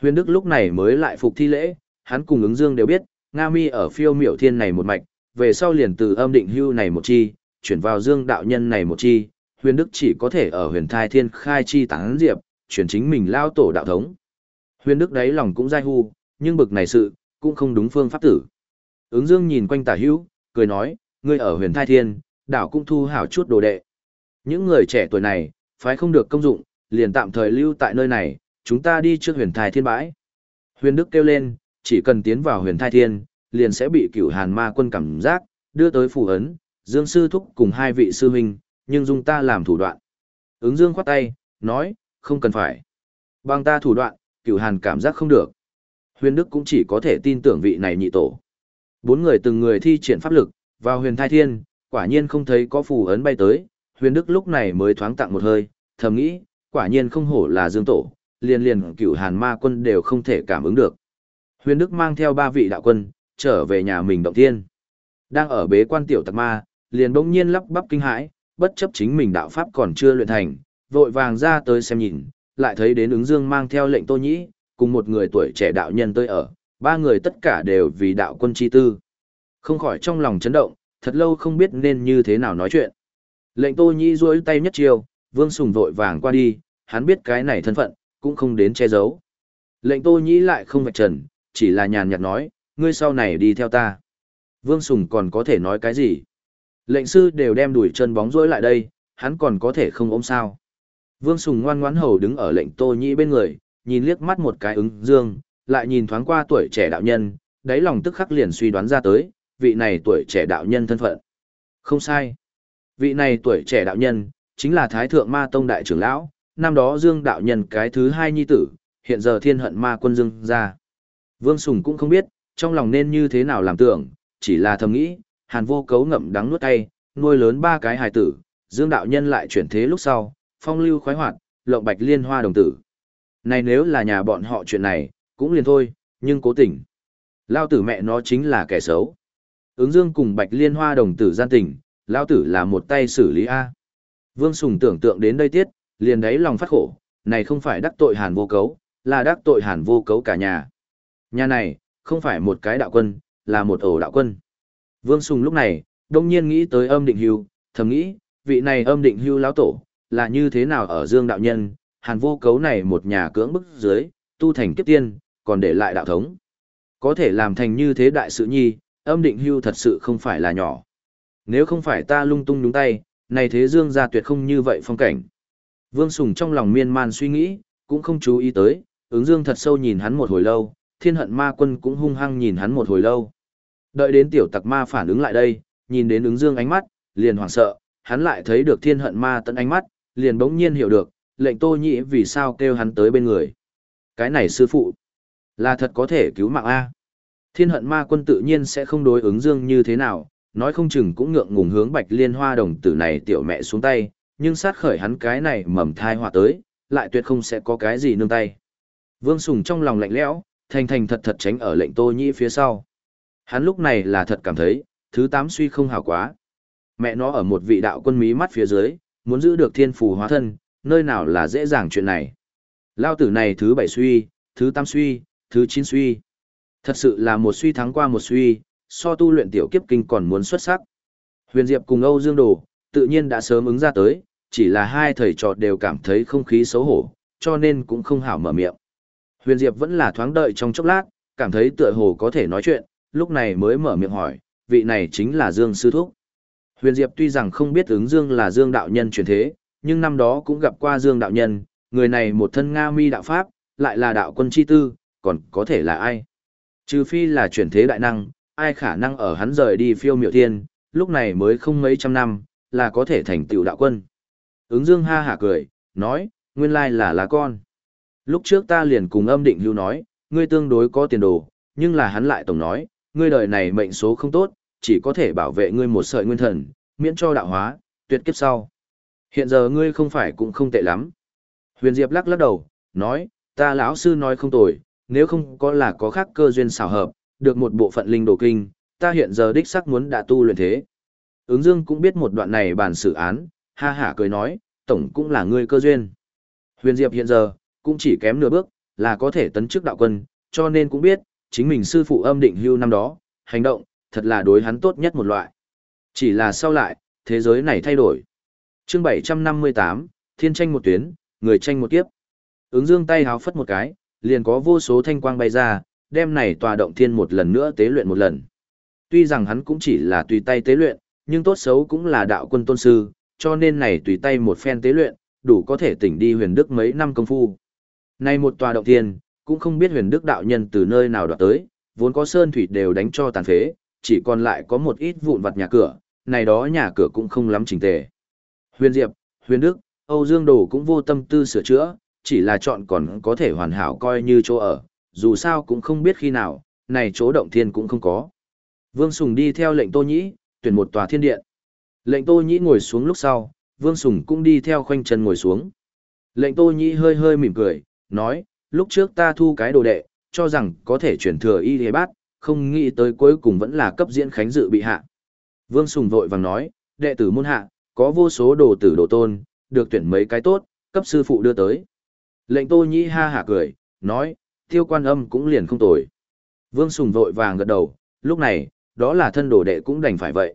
Huyền đức lúc này mới lại phục thi lễ, hắn cùng ứng dương đều biết, Nga mi ở phiêu miểu thiên này một mạch, về sau liền từ âm định hưu này một chi, chuyển vào Dương đạo nhân này một chi, huyền đức chỉ có thể ở huyền thai thiên khai chi tán diệp, chuyển chính mình lao tổ đạo thống. Huyền đức đấy lòng cũng dai hu, nhưng bực này sự, cũng không đúng phương pháp tử. Ứng dương nhìn quanh tả hữu, cười nói, ngươi ở huyền thai thiên, đảo cũng thu hảo chút đồ đệ. Những người trẻ tuổi này, phái không được công dụng, liền tạm thời lưu tại nơi này, chúng ta đi trước huyền thai thiên bãi. Huyền Đức kêu lên, chỉ cần tiến vào huyền thai thiên, liền sẽ bị cửu hàn ma quân cảm giác, đưa tới phù ấn, dương sư thúc cùng hai vị sư huynh, nhưng dùng ta làm thủ đoạn. Ứng dương khoát tay, nói, không cần phải. Bằng ta thủ đoạn, cửu hàn cảm giác không được. Huyền Đức cũng chỉ có thể tin tưởng vị này nhị tổ. Bốn người từng người thi triển pháp lực, vào huyền thai thiên, quả nhiên không thấy có phù ấn bay tới, huyền Đức lúc này mới thoáng tặng một hơi, thầm nghĩ, quả nhiên không hổ là dương tổ, liền liền cửu hàn ma quân đều không thể cảm ứng được. Huyền Đức mang theo ba vị đạo quân, trở về nhà mình động thiên. Đang ở bế quan tiểu tặc ma, liền bỗng nhiên lắp bắp kinh hãi, bất chấp chính mình đạo pháp còn chưa luyện thành, vội vàng ra tới xem nhìn, lại thấy đến ứng dương mang theo lệnh tô nhĩ, cùng một người tuổi trẻ đạo nhân tới ở, ba người tất cả đều vì đạo quân chi tư. Không khỏi trong lòng chấn động, thật lâu không biết nên như thế nào nói chuyện. Lệnh tô nhĩ duỗi tay nhất chiều, vương sùng vội vàng qua đi, hắn biết cái này thân phận, cũng không đến che giấu. Lệnh tô nhĩ lại không vạch trần, chỉ là nhàn nhạt nói, ngươi sau này đi theo ta. Vương Sùng còn có thể nói cái gì? Lệnh sư đều đem đuổi chân bóng rối lại đây, hắn còn có thể không ôm sao. Vương Sùng ngoan ngoãn hầu đứng ở lệnh tô nhĩ bên người, nhìn liếc mắt một cái ứng dương, lại nhìn thoáng qua tuổi trẻ đạo nhân, đáy lòng tức khắc liền suy đoán ra tới, vị này tuổi trẻ đạo nhân thân phận. Không sai. Vị này tuổi trẻ đạo nhân, chính là Thái Thượng Ma Tông Đại trưởng Lão, năm đó Dương đạo nhân cái thứ hai nhi tử, hiện giờ thiên hận ma quân Dương ra. Vương Sùng cũng không biết, trong lòng nên như thế nào làm tưởng, chỉ là thầm nghĩ, hàn vô cấu ngậm đắng nuốt tay, nuôi lớn ba cái hài tử, Dương đạo nhân lại chuyển thế lúc sau, phong lưu khoái hoạt, lộng bạch liên hoa đồng tử. Này nếu là nhà bọn họ chuyện này, cũng liền thôi, nhưng cố tình. Lao tử mẹ nó chính là kẻ xấu. Ứng dương cùng bạch liên hoa đồng tử gian tình, Lao tử là một tay xử lý A. Vương Sùng tưởng tượng đến đây tiết, liền đấy lòng phát khổ, này không phải đắc tội hàn vô cấu, là đắc tội hàn vô cấu cả nhà. Nhà này, không phải một cái đạo quân, là một ổ đạo quân. Vương Sùng lúc này, đông nhiên nghĩ tới âm định hưu, thầm nghĩ, vị này âm định hưu lão tổ, là như thế nào ở dương đạo nhân, hàn vô cấu này một nhà cưỡng bức dưới, tu thành kiếp tiên, còn để lại đạo thống. Có thể làm thành như thế đại sự nhi, âm định hưu thật sự không phải là nhỏ. Nếu không phải ta lung tung đúng tay, này thế dương gia tuyệt không như vậy phong cảnh. Vương Sùng trong lòng miên man suy nghĩ, cũng không chú ý tới, ứng dương thật sâu nhìn hắn một hồi lâu, thiên hận ma quân cũng hung hăng nhìn hắn một hồi lâu. Đợi đến tiểu tặc ma phản ứng lại đây, nhìn đến ứng dương ánh mắt, liền hoảng sợ, hắn lại thấy được thiên hận ma tận ánh mắt, liền bỗng nhiên hiểu được, lệnh tô nhĩ vì sao kêu hắn tới bên người. Cái này sư phụ, là thật có thể cứu mạng A. Thiên hận ma quân tự nhiên sẽ không đối ứng dương như thế nào, nói không chừng cũng ngượng ngùng hướng bạch liên hoa đồng tử này tiểu mẹ xuống tay, nhưng sát khởi hắn cái này mầm thai họa tới, lại tuyệt không sẽ có cái gì nương tay. Vương Sùng trong lòng lạnh lẽo, thành thành thật thật tránh ở lệnh Tô Nhĩ phía sau. Hắn lúc này là thật cảm thấy, thứ tám suy không hảo quá. Mẹ nó ở một vị đạo quân mí mắt phía dưới, muốn giữ được thiên phù hóa thân, nơi nào là dễ dàng chuyện này. Lao tử này thứ bảy suy, thứ tám suy, thứ chín suy. Thật sự là một suy thắng qua một suy, so tu luyện tiểu kiếp kinh còn muốn xuất sắc. Huyền Diệp cùng Âu Dương Đồ, tự nhiên đã sớm ứng ra tới, chỉ là hai thầy trò đều cảm thấy không khí xấu hổ, cho nên cũng không hảo mở miệng. Huyền Diệp vẫn là thoáng đợi trong chốc lát, cảm thấy tựa hồ có thể nói chuyện, lúc này mới mở miệng hỏi, vị này chính là Dương Sư Thúc. Huyền Diệp tuy rằng không biết ứng Dương là Dương Đạo Nhân truyền thế, nhưng năm đó cũng gặp qua Dương Đạo Nhân, người này một thân Nga mi đạo Pháp, lại là đạo quân chi tư, còn có thể là ai? Trừ phi là truyền thế đại năng, ai khả năng ở hắn rời đi phiêu miểu thiên, lúc này mới không mấy trăm năm, là có thể thành tựu đạo quân. Ứng Dương ha hả cười, nói, nguyên lai là lá con. Lúc trước ta liền cùng âm định lưu nói, ngươi tương đối có tiền đồ, nhưng là hắn lại tổng nói, ngươi đời này mệnh số không tốt, chỉ có thể bảo vệ ngươi một sợi nguyên thần, miễn cho đạo hóa, tuyệt kiếp sau. Hiện giờ ngươi không phải cũng không tệ lắm. Huyền Diệp lắc lắc đầu, nói, ta lão sư nói không tồi, nếu không có là có khác cơ duyên xảo hợp, được một bộ phận linh đồ kinh, ta hiện giờ đích xác muốn đã tu luyện thế. Ứng Dương cũng biết một đoạn này bản sự án, ha hả cười nói, tổng cũng là ngươi cơ duyên. Huyền Diệp hiện giờ, cũng chỉ kém nửa bước, là có thể tấn chức đạo quân, cho nên cũng biết, chính mình sư phụ âm định hưu năm đó, hành động, thật là đối hắn tốt nhất một loại. Chỉ là sau lại, thế giới này thay đổi. Chương 758, Thiên tranh một tuyến, người tranh một kiếp. Ứng Dương tay háo phất một cái, liền có vô số thanh quang bay ra, đem này tòa động thiên một lần nữa tế luyện một lần. Tuy rằng hắn cũng chỉ là tùy tay tế luyện, nhưng tốt xấu cũng là đạo quân tôn sư, cho nên này tùy tay một phen tế luyện, đủ có thể tỉnh đi huyền đức mấy năm công phu. Này một tòa động thiên, cũng không biết huyền đức đạo nhân từ nơi nào đoạt tới, vốn có sơn thủy đều đánh cho tàn phế, chỉ còn lại có một ít vụn vặt nhà cửa, này đó nhà cửa cũng không lắm chỉnh tề. Huyền Diệp, Huyền Đức, Âu Dương Đồ cũng vô tâm tư sửa chữa, chỉ là chọn còn có thể hoàn hảo coi như chỗ ở, dù sao cũng không biết khi nào, này chỗ động thiên cũng không có. Vương Sùng đi theo lệnh Tô Nhĩ, tuyển một tòa thiên điện. Lệnh Tô Nhĩ ngồi xuống lúc sau, Vương Sùng cũng đi theo khoanh chân ngồi xuống. Lệnh Tô Nhĩ hơi hơi mỉm cười, nói, lúc trước ta thu cái đồ đệ, cho rằng có thể chuyển thừa y thế bát, không nghĩ tới cuối cùng vẫn là cấp diễn khánh dự bị hạ. Vương Sùng vội vàng nói, đệ tử môn hạ, có vô số đồ tử đồ tôn, được tuyển mấy cái tốt, cấp sư phụ đưa tới. Lệnh Tô Nhĩ ha hả cười, nói, tiêu quan âm cũng liền không tồi. Vương Sùng vội vàng gật đầu, lúc này, đó là thân đồ đệ cũng đành phải vậy.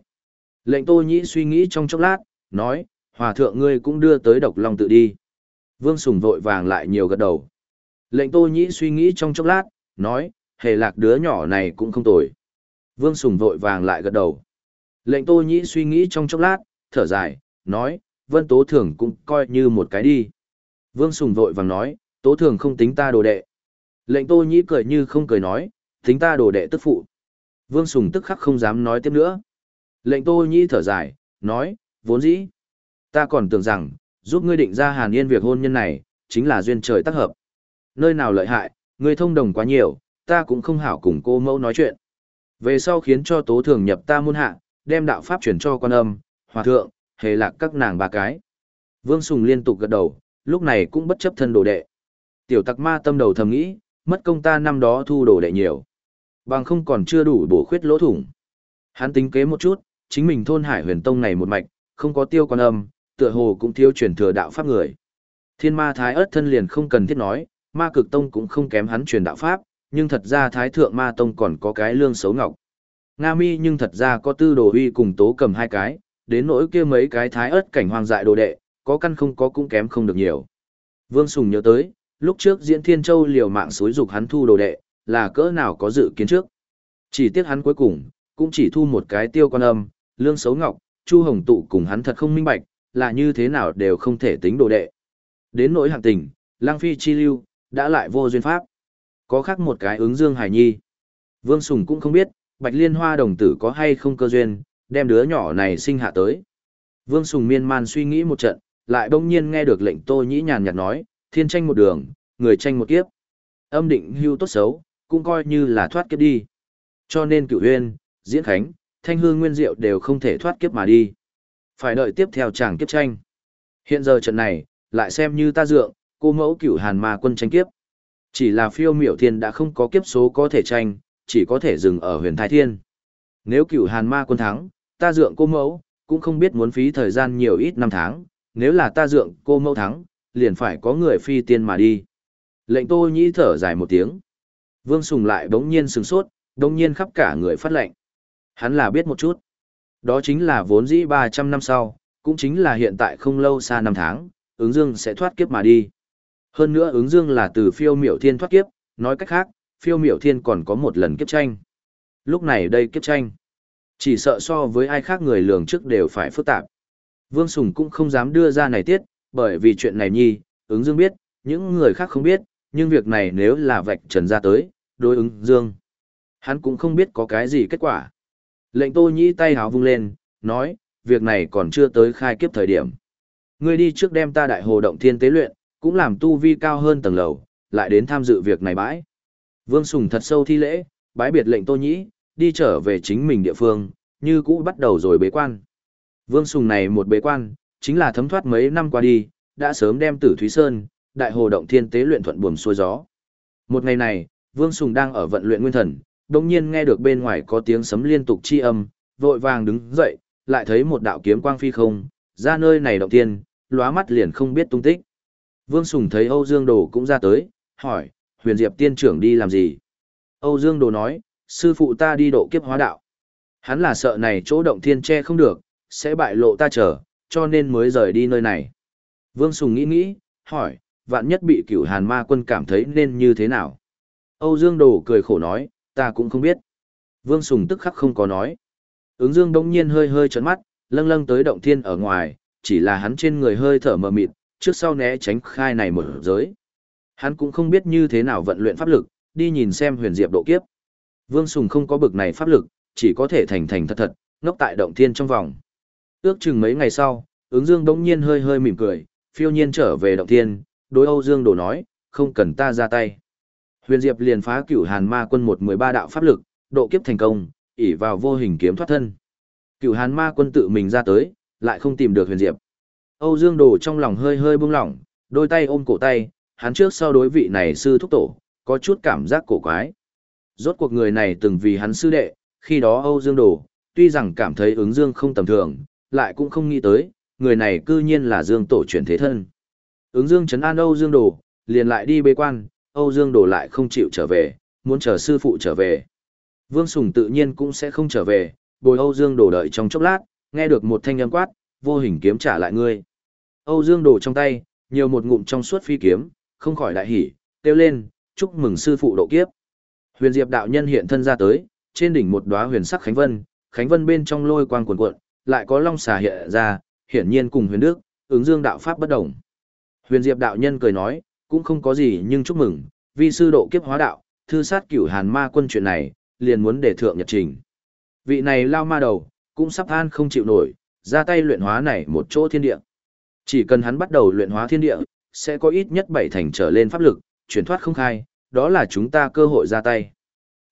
Lệnh Tô Nhĩ suy nghĩ trong chốc lát, nói, hòa thượng ngươi cũng đưa tới độc long tự đi. Vương Sùng vội vàng lại nhiều gật đầu. Lệnh Tô Nhĩ suy nghĩ trong chốc lát, nói, hề lạc đứa nhỏ này cũng không tồi. Vương Sùng vội vàng lại gật đầu. Lệnh Tô Nhĩ suy nghĩ trong chốc lát, thở dài, nói, Vân Tố Thường cũng coi như một cái đi. Vương Sùng vội vàng nói, Tố Thường không tính ta đồ đệ. Lệnh Tô Nhĩ cười như không cười nói, tính ta đồ đệ tức phụ. Vương Sùng tức khắc không dám nói tiếp nữa. Lệnh Tô Nhĩ thở dài, nói, vốn dĩ. Ta còn tưởng rằng, giúp ngươi định ra hàn yên việc hôn nhân này, chính là duyên trời tác hợp. Nơi nào lợi hại, ngươi thông đồng quá nhiều, ta cũng không hảo cùng cô mẫu nói chuyện. Về sau khiến cho tố thường nhập ta môn hạ, đem đạo pháp chuyển cho quan âm, hòa thượng, hề lạc các nàng ba cái. Vương Sùng liên tục gật đầu, lúc này cũng bất chấp thân đồ đệ. Tiểu tặc ma tâm đầu thầm nghĩ, mất công ta năm đó thu đồ đệ nhiều. Bằng không còn chưa đủ bổ khuyết lỗ thủng. Hắn tính kế một chút, chính mình thôn hải huyền tông này một mạch, không có tiêu quan âm, tựa hồ cũng thiếu truyền thừa đạo pháp người. Thiên ma thái ớt thân liền không cần thiết nói, ma cực tông cũng không kém hắn truyền đạo pháp, nhưng thật ra thái thượng ma tông còn có cái lương xấu ngọc. Nga mi nhưng thật ra có tư đồ huy cùng tố cầm hai cái, đến nỗi kia mấy cái thái ớt cảnh hoang dại đồ đệ, có căn không có cũng kém không được nhiều. Vương Sùng nhớ tới, lúc trước diễn thiên châu liều mạng xối dục hắn thu đồ đệ, là cỡ nào có dự kiến trước. Chỉ tiếc hắn cuối cùng, cũng chỉ thu một cái tiêu quan âm, lương xấu ngọc, chu hồng tụ cùng hắn thật không minh bạch, là như thế nào đều không thể tính đồ đệ. Đến nỗi hạng tình, lang phi chi lưu, đã lại vô duyên pháp. Có khác một cái ứng dương hải nhi. Vương Sùng cũng không biết, bạch liên hoa đồng tử có hay không cơ duyên, đem đứa nhỏ này sinh hạ tới. Vương Sùng miên man suy nghĩ một trận, lại bỗng nhiên nghe được lệnh Tô Nhĩ nhàn nhạt nói, thiên tranh một đường, người tranh một kiếp. Âm định hưu tốt xấu, cũng coi như là thoát kiếp đi. Cho nên cửu huyên, diễn khánh, thanh hương nguyên diệu đều không thể thoát kiếp mà đi. Phải đợi tiếp theo chàng kiếp tranh. Hiện giờ trận này, lại xem như ta dượng, cô mẫu cửu hàn ma quân tranh kiếp. Chỉ là phiêu miểu thiên đã không có kiếp số có thể tranh, chỉ có thể dừng ở huyền thái thiên. Nếu cửu hàn ma quân thắng, ta dượng cô mẫu, cũng không biết muốn phí thời gian nhiều ít năm tháng, nếu là ta dượng cô mẫu thắng, liền phải có người phi tiên mà đi. Lệnh tô nhĩ thở dài một tiếng. Vương Sùng lại bỗng nhiên sừng sốt, bỗng nhiên khắp cả người phát lệnh. Hắn là biết một chút. Đó chính là vốn dĩ 300 năm sau, cũng chính là hiện tại không lâu xa năm tháng, ứng dương sẽ thoát kiếp mà đi. Hơn nữa ứng dương là từ phiêu miểu thiên thoát kiếp, nói cách khác, phiêu miểu thiên còn có một lần kiếp tranh. Lúc này đây kiếp tranh. Chỉ sợ so với ai khác người lường trước đều phải phức tạp. Vương Sùng cũng không dám đưa ra này tiết, bởi vì chuyện này nhi, ứng dương biết, những người khác không biết, nhưng việc này nếu là vạch trần ra tới, đối ứng dương. Hắn cũng không biết có cái gì kết quả. Lệnh tô nhĩ tay háo vung lên, nói, việc này còn chưa tới khai kiếp thời điểm. Ngươi đi trước đem ta đại hồ động thiên tế luyện, cũng làm tu vi cao hơn tầng lầu, lại đến tham dự việc này bãi. Vương Sùng thật sâu thi lễ, bái biệt lệnh tô nhĩ, đi trở về chính mình địa phương, như cũ bắt đầu rồi bế quan. Vương Sùng này một bế quan, chính là thấm thoát mấy năm qua đi, đã sớm đem tử Thúy Sơn, đại hồ động thiên tế luyện thuận buồm xuôi gió. Một ngày này, Vương Sùng đang ở vận luyện nguyên thần, đột nhiên nghe được bên ngoài có tiếng sấm liên tục chi âm, vội vàng đứng dậy, lại thấy một đạo kiếm quang phi không, ra nơi này động thiên, lóa mắt liền không biết tung tích. Vương Sùng thấy Âu Dương Đồ cũng ra tới, hỏi, huyền diệp tiên trưởng đi làm gì? Âu Dương Đồ nói, sư phụ ta đi độ kiếp hóa đạo. Hắn là sợ này chỗ động thiên che không được, sẽ bại lộ ta chờ, cho nên mới rời đi nơi này. Vương Sùng nghĩ nghĩ, hỏi, vạn nhất bị cửu hàn ma quân cảm thấy nên như thế nào? Âu Dương Đồ cười khổ nói, ta cũng không biết. Vương Sùng tức khắc không có nói. Ứng Dương đông nhiên hơi hơi trấn mắt, lâng lâng tới động thiên ở ngoài, chỉ là hắn trên người hơi thở mờ mịt, trước sau né tránh khai này một giới. Hắn cũng không biết như thế nào vận luyện pháp lực, đi nhìn xem huyền diệp độ kiếp. Vương Sùng không có bực này pháp lực, chỉ có thể thành thành thật thật, ngốc tại động thiên trong vòng. Ước chừng mấy ngày sau, ứng dương đống nhiên hơi hơi mỉm cười, phiêu nhiên trở về động thiên, đối Âu Dương đổ nói, không cần ta ra tay. Huyền Diệp liền phá cửu hàn ma quân một mười ba đạo pháp lực, độ kiếp thành công, ỉ vào vô hình kiếm thoát thân. Cửu hàn ma quân tự mình ra tới, lại không tìm được huyền Diệp. Âu Dương đồ trong lòng hơi hơi bung lỏng, đôi tay ôm cổ tay, hắn trước sau đối vị này sư thúc tổ, có chút cảm giác cổ quái. Rốt cuộc người này từng vì hắn sư đệ, khi đó Âu Dương Đồ, tuy rằng cảm thấy ứng Dương không tầm thường, lại cũng không nghĩ tới, người này cư nhiên là Dương tổ chuyển thế thân. Ứng Dương Trấn an Âu Dương Đồ, liền lại đi bế quan, Âu Dương Đồ lại không chịu trở về, muốn chờ sư phụ trở về. Vương Sùng tự nhiên cũng sẽ không trở về, bồi Âu Dương Đồ đợi trong chốc lát, nghe được một thanh âm quát, vô hình kiếm trả lại ngươi. Âu Dương Đồ trong tay, nhiều một ngụm trong suốt phi kiếm, không khỏi đại hỉ, kêu lên, chúc mừng sư phụ độ kiếp. Huyền Diệp đạo nhân hiện thân ra tới, trên đỉnh một đóa huyền sắc khánh vân, khánh vân bên trong lôi quang cuồn cuộn, lại có long xà hiện ra, hiển nhiên cùng huyền đức, ứng dương đạo pháp bất đồng. Huyền Diệp đạo nhân cười nói, cũng không có gì nhưng chúc mừng, vi sư độ kiếp hóa đạo, thư sát cửu hàn ma quân chuyện này, liền muốn để thượng nhật trình. Vị này lao ma đầu, cũng sắp than không chịu nổi, ra tay luyện hóa này một chỗ thiên địa. Chỉ cần hắn bắt đầu luyện hóa thiên địa, sẽ có ít nhất bảy thành trở lên pháp lực, chuyển thoát không khai, đó là chúng ta cơ hội ra tay.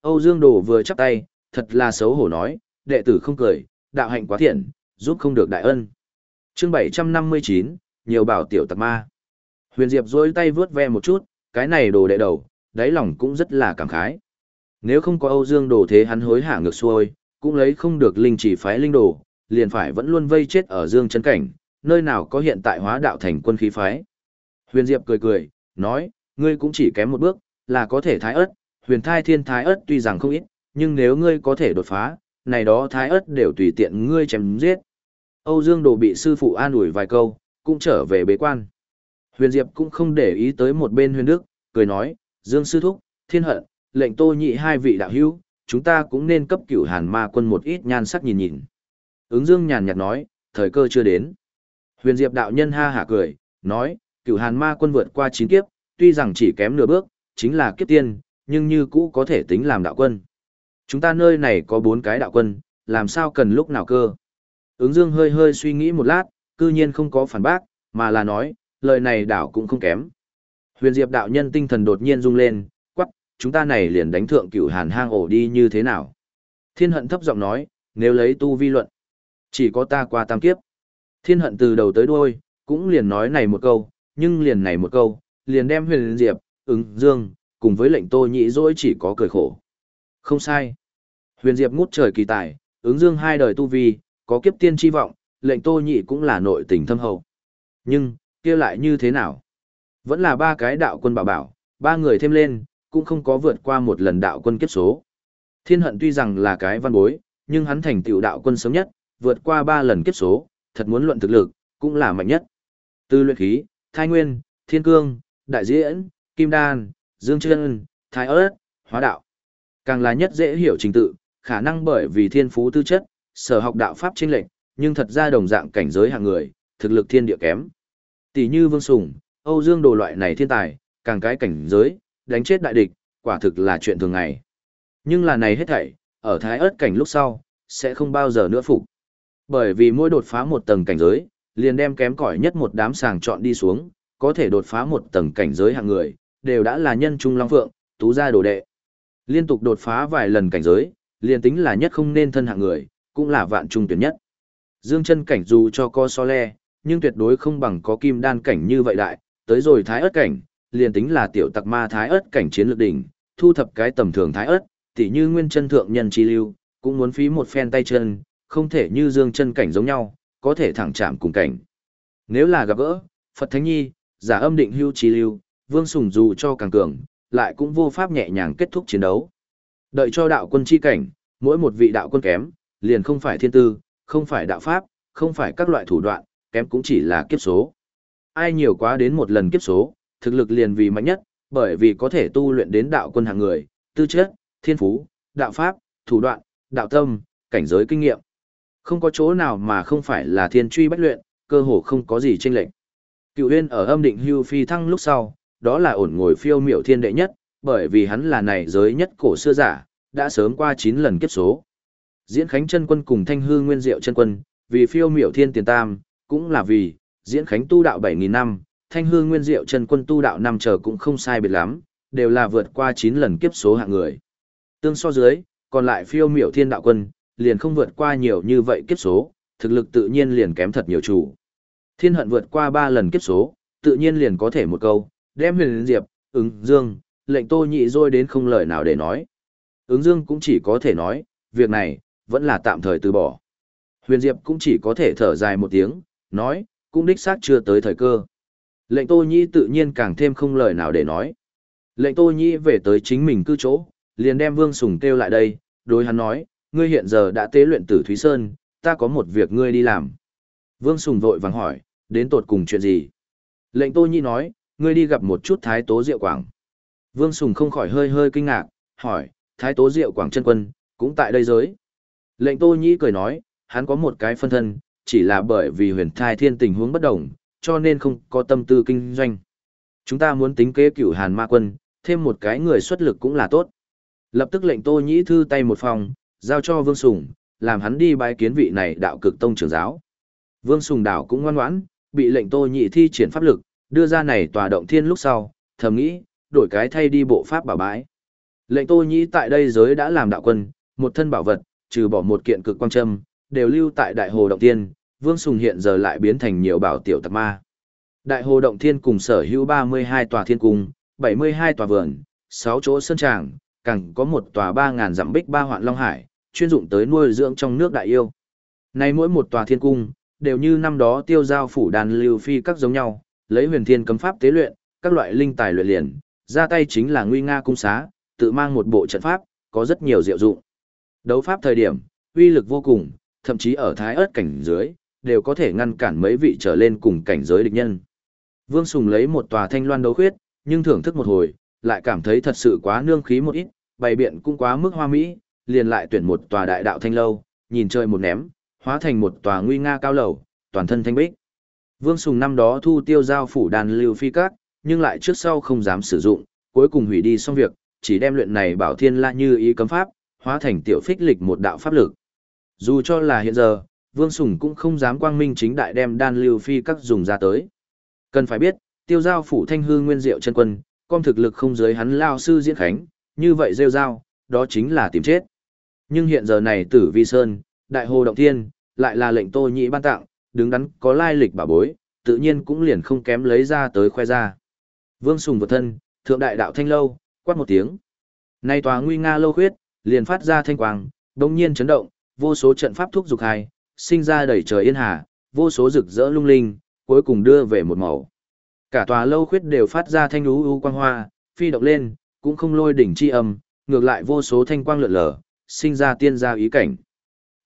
Âu Dương Đồ vừa chắp tay, thật là xấu hổ nói, đệ tử không cười, đạo hạnh quá thiện, giúp không được đại ân. Chương 759, nhiều bảo tiểu tặc ma. Huyền Diệp duỗi tay vướt ve một chút, cái này đồ đệ đầu, đáy lòng cũng rất là cảm khái. Nếu không có Âu Dương Đồ thế hắn hối hả ngược xuôi, cũng lấy không được linh chỉ phái linh đồ, liền phải vẫn luôn vây chết ở Dương chân cảnh, nơi nào có hiện tại hóa đạo thành quân khí phái. Huyền Diệp cười cười, nói, ngươi cũng chỉ kém một bước, là có thể thái ớt, huyền thai thiên thái ớt tuy rằng không ít, nhưng nếu ngươi có thể đột phá, này đó thái ớt đều tùy tiện ngươi chém giết. Âu Dương Đồ bị sư phụ an ủi vài câu, cũng trở về bế quan. Huyền Diệp cũng không để ý tới một bên huyền đức, cười nói, Dương Sư Thúc, Thiên Hận, lệnh tô nhị hai vị đạo hữu, chúng ta cũng nên cấp cửu hàn ma quân một ít nhan sắc nhìn nhìn. Ứng Dương nhàn nhạt nói, thời cơ chưa đến. Huyền Diệp đạo nhân ha hả cười, nói, cửu hàn ma quân vượt qua chín kiếp, tuy rằng chỉ kém nửa bước, chính là kiếp tiên, nhưng như cũ có thể tính làm đạo quân. Chúng ta nơi này có bốn cái đạo quân, làm sao cần lúc nào cơ. Ứng dương hơi hơi suy nghĩ một lát, cư nhiên không có phản bác, mà là nói, lời này đảo cũng không kém. Huyền Diệp đạo nhân tinh thần đột nhiên rung lên, quắc, chúng ta này liền đánh thượng cửu hàn hang ổ đi như thế nào. Thiên hận thấp giọng nói, nếu lấy tu vi luận, chỉ có ta qua tam kiếp. Thiên hận từ đầu tới đuôi, cũng liền nói này một câu, nhưng liền này một câu, liền đem huyền diệp, ứng, dương, cùng với lệnh tô nhị dỗi chỉ có cười khổ. Không sai. Huyền diệp ngút trời kỳ tài, ứng dương hai đời tu vi, có kiếp tiên chi vọng, lệnh tô nhị cũng là nội tình thâm hậu. Nhưng, kia lại như thế nào? Vẫn là ba cái đạo quân bảo bảo, ba người thêm lên, cũng không có vượt qua một lần đạo quân kiếp số. Thiên hận tuy rằng là cái văn bối, nhưng hắn thành tựu đạo quân sớm nhất, vượt qua ba lần kiếp số, thật muốn luận thực lực, cũng là mạnh nhất. Từ luyện khí, thai nguyên, thiên cương, đại diễn, kim đan, dương chân, thái ớt, hóa đạo. Càng là nhất dễ hiểu trình tự, khả năng bởi vì thiên phú tư chất, sở học đạo pháp chênh lệch, nhưng thật ra đồng dạng cảnh giới hạng người, thực lực thiên địa kém. Tỷ như Vương Sùng, Âu Dương Đồ loại này thiên tài, càng cái cảnh giới, đánh chết đại địch, quả thực là chuyện thường ngày. Nhưng là này hết thảy, ở thái ớt cảnh lúc sau, sẽ không bao giờ nữa phục. Bởi vì mỗi đột phá một tầng cảnh giới, liền đem kém cỏi nhất một đám sàng chọn đi xuống, có thể đột phá một tầng cảnh giới hạng người, đều đã là nhân trung long phượng, tú gia đồ đệ. Liên tục đột phá vài lần cảnh giới, liền tính là nhất không nên thân hạng người, cũng là vạn trung tuyệt nhất. Dương chân cảnh dù cho co so le, nhưng tuyệt đối không bằng có kim đan cảnh như vậy đại, tới rồi thái ớt cảnh, liền tính là tiểu tặc ma thái ớt cảnh chiến lược đỉnh, thu thập cái tầm thường thái ớt, tỉ như nguyên chân thượng nhân chi lưu, cũng muốn phí một phen tay chân, không thể như dương chân cảnh giống nhau, có thể thẳng chạm cùng cảnh. Nếu là gặp gỡ, Phật Thánh Nhi, giả âm định hưu chi lưu, Vương Sùng dù cho càng cường, lại cũng vô pháp nhẹ nhàng kết thúc chiến đấu. Đợi cho đạo quân chi cảnh, mỗi một vị đạo quân kém, liền không phải thiên tư, không phải đạo pháp, không phải các loại thủ đoạn, kém cũng chỉ là kiếp số. Ai nhiều quá đến một lần kiếp số, thực lực liền vì mạnh nhất, bởi vì có thể tu luyện đến đạo quân hàng người, tư chất, thiên phú, đạo pháp, thủ đoạn, đạo tâm, cảnh giới kinh nghiệm. Không có chỗ nào mà không phải là thiên truy bách luyện, cơ hồ không có gì chênh lệch. Cựu Huyên ở âm định hưu phi thăng lúc sau, đó là ổn ngồi phiêu miểu thiên đệ nhất, bởi vì hắn là này giới nhất cổ xưa giả, đã sớm qua 9 lần kiếp số. Diễn Khánh chân quân cùng Thanh Hư Nguyên Diệu chân quân, vì phiêu miểu thiên tiền tam, cũng là vì Diễn Khánh tu đạo 7000 năm, Thanh Hư Nguyên Diệu chân quân tu đạo năm chờ cũng không sai biệt lắm, đều là vượt qua 9 lần kiếp số hạng người. Tương so dưới, còn lại phiêu miểu thiên đạo quân, liền không vượt qua nhiều như vậy kiếp số, thực lực tự nhiên liền kém thật nhiều chủ. Thiên hận vượt qua 3 lần kiếp số, tự nhiên liền có thể một câu, đem huyền diệp, ứng dương, lệnh tô nhị rồi đến không lời nào để nói. Ứng dương cũng chỉ có thể nói, việc này, vẫn là tạm thời từ bỏ. Huyền diệp cũng chỉ có thể thở dài một tiếng, nói, cũng đích xác chưa tới thời cơ. Lệnh tô nhị tự nhiên càng thêm không lời nào để nói. Lệnh tô nhị về tới chính mình cư chỗ, liền đem vương sùng kêu lại đây, đối hắn nói, ngươi hiện giờ đã tế luyện tử Thúy Sơn, ta có một việc ngươi đi làm. Vương Sùng vội vàng hỏi, đến tột cùng chuyện gì? Lệnh Tô Nhị nói, ngươi đi gặp một chút Thái Tố Diệu Quảng. Vương Sùng không khỏi hơi hơi kinh ngạc, hỏi, Thái Tố Diệu Quảng chân quân, cũng tại đây giới. Lệnh Tô Nhĩ cười nói, hắn có một cái phân thân, chỉ là bởi vì huyền thai thiên tình huống bất đồng, cho nên không có tâm tư kinh doanh. Chúng ta muốn tính kế cửu hàn ma quân, thêm một cái người xuất lực cũng là tốt. Lập tức lệnh Tô Nhĩ thư tay một phòng, giao cho Vương Sùng, làm hắn đi bái kiến vị này đạo cực tông trưởng giáo. Vương Sùng đảo cũng ngoan ngoãn, bị lệnh Tô Nhĩ thi triển pháp lực, đưa ra này tòa động thiên lúc sau, thầm nghĩ, đổi cái thay đi bộ pháp bảo bái. Lệnh Tô nhĩ tại đây giới đã làm đạo quân, một thân bảo vật, trừ bỏ một kiện cực quang châm, đều lưu tại Đại Hồ động thiên, Vương Sùng hiện giờ lại biến thành nhiều bảo tiểu tặc ma. Đại Hồ động thiên cùng sở hữu 32 tòa thiên cung, 72 tòa vườn, 6 chỗ sân tràng, càng có một tòa 3000 dặm bích ba hoạn long hải, chuyên dụng tới nuôi dưỡng trong nước đại yêu. Nay mỗi một tòa thiên cung, đều như năm đó tiêu giao phủ đàn lưu phi các giống nhau, lấy huyền thiên cấm pháp tế luyện, các loại linh tài luyện liền, ra tay chính là nguy nga cung xá, tự mang một bộ trận pháp, có rất nhiều diệu dụng. Đấu pháp thời điểm, uy lực vô cùng, thậm chí ở thái ớt cảnh dưới, đều có thể ngăn cản mấy vị trở lên cùng cảnh giới địch nhân. Vương Sùng lấy một tòa thanh loan đấu khuyết, nhưng thưởng thức một hồi, lại cảm thấy thật sự quá nương khí một ít, bày biện cũng quá mức hoa mỹ, liền lại tuyển một tòa đại đạo thanh lâu, nhìn chơi một ném, hóa thành một tòa nguy nga cao lầu, toàn thân thanh bích. Vương Sùng năm đó thu tiêu giao phủ đàn lưu phi các, nhưng lại trước sau không dám sử dụng, cuối cùng hủy đi xong việc, chỉ đem luyện này bảo thiên la như ý cấm pháp, hóa thành tiểu phích lịch một đạo pháp lực. Dù cho là hiện giờ, Vương Sùng cũng không dám quang minh chính đại đem đan lưu phi các dùng ra tới. Cần phải biết, tiêu giao phủ thanh hư nguyên diệu chân quân, con thực lực không giới hắn lao sư diễn khánh, như vậy rêu giao, đó chính là tìm chết. Nhưng hiện giờ này tử vi sơn, đại hồ động thiên, lại là lệnh tô nhị ban tặng, đứng đắn có lai lịch bà bối, tự nhiên cũng liền không kém lấy ra tới khoe ra. Vương Sùng vượt thân, thượng đại đạo thanh lâu, quát một tiếng. Nay tòa nguy nga lâu khuyết, liền phát ra thanh quang, đồng nhiên chấn động, vô số trận pháp thúc dục hai, sinh ra đầy trời yên hà, vô số rực rỡ lung linh, cuối cùng đưa về một màu. Cả tòa lâu khuyết đều phát ra thanh ú u quang hoa, phi động lên, cũng không lôi đỉnh chi âm, ngược lại vô số thanh quang lượn lờ, sinh ra tiên gia ý cảnh.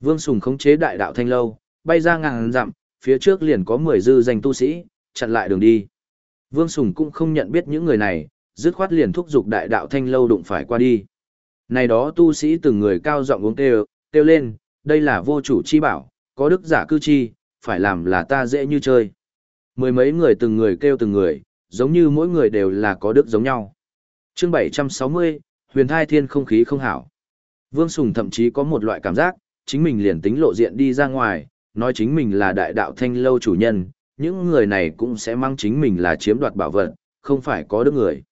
Vương Sùng khống chế đại đạo thanh lâu, bay ra ngàn dặm, phía trước liền có 10 dư danh tu sĩ, chặn lại đường đi. Vương Sùng cũng không nhận biết những người này, dứt khoát liền thúc giục đại đạo thanh lâu đụng phải qua đi. Này đó tu sĩ từng người cao giọng uống kêu, kêu lên, đây là vô chủ chi bảo, có đức giả cư chi, phải làm là ta dễ như chơi. Mười mấy người từng người kêu từng người, giống như mỗi người đều là có đức giống nhau. chương 760, huyền thai thiên không khí không hảo. Vương Sùng thậm chí có một loại cảm giác, chính mình liền tính lộ diện đi ra ngoài, nói chính mình là đại đạo thanh lâu chủ nhân, những người này cũng sẽ mang chính mình là chiếm đoạt bảo vật, không phải có đức người.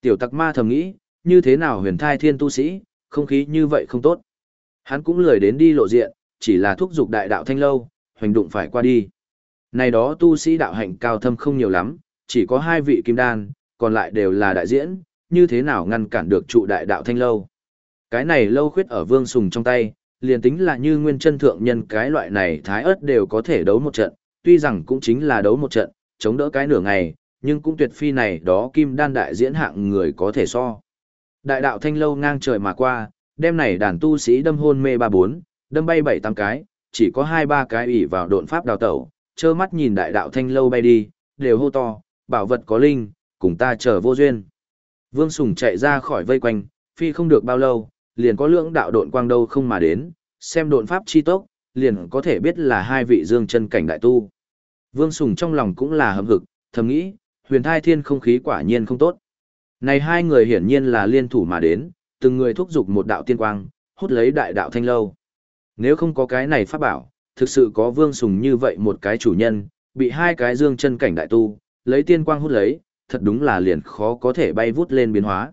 Tiểu tặc ma thầm nghĩ, như thế nào huyền thai thiên tu sĩ, không khí như vậy không tốt. Hắn cũng lười đến đi lộ diện, chỉ là thúc giục đại đạo thanh lâu, hoành đụng phải qua đi. Này đó tu sĩ đạo hạnh cao thâm không nhiều lắm, chỉ có hai vị kim đan, còn lại đều là đại diễn, như thế nào ngăn cản được trụ đại đạo thanh lâu. Cái này lâu khuyết ở vương sùng trong tay, liền tính là như nguyên chân thượng nhân cái loại này thái ớt đều có thể đấu một trận, tuy rằng cũng chính là đấu một trận, chống đỡ cái nửa ngày, nhưng cũng tuyệt phi này đó kim đan đại diễn hạng người có thể so. Đại đạo thanh lâu ngang trời mà qua, đêm này đàn tu sĩ đâm hôn mê ba bốn, đâm bay bảy tám cái, chỉ có hai ba cái ủy vào độn pháp đào tẩu, trơ mắt nhìn đại đạo thanh lâu bay đi, đều hô to, bảo vật có linh, cùng ta chờ vô duyên. Vương Sùng chạy ra khỏi vây quanh, phi không được bao lâu, liền có lưỡng đạo độn quang đâu không mà đến, xem độn pháp chi tốc, liền có thể biết là hai vị dương chân cảnh đại tu. Vương Sùng trong lòng cũng là hâm hực, thầm nghĩ, huyền thai thiên không khí quả nhiên không tốt. Này hai người hiển nhiên là liên thủ mà đến, từng người thúc giục một đạo tiên quang, hút lấy đại đạo thanh lâu. Nếu không có cái này pháp bảo, thực sự có vương sùng như vậy một cái chủ nhân, bị hai cái dương chân cảnh đại tu, lấy tiên quang hút lấy, thật đúng là liền khó có thể bay vút lên biến hóa.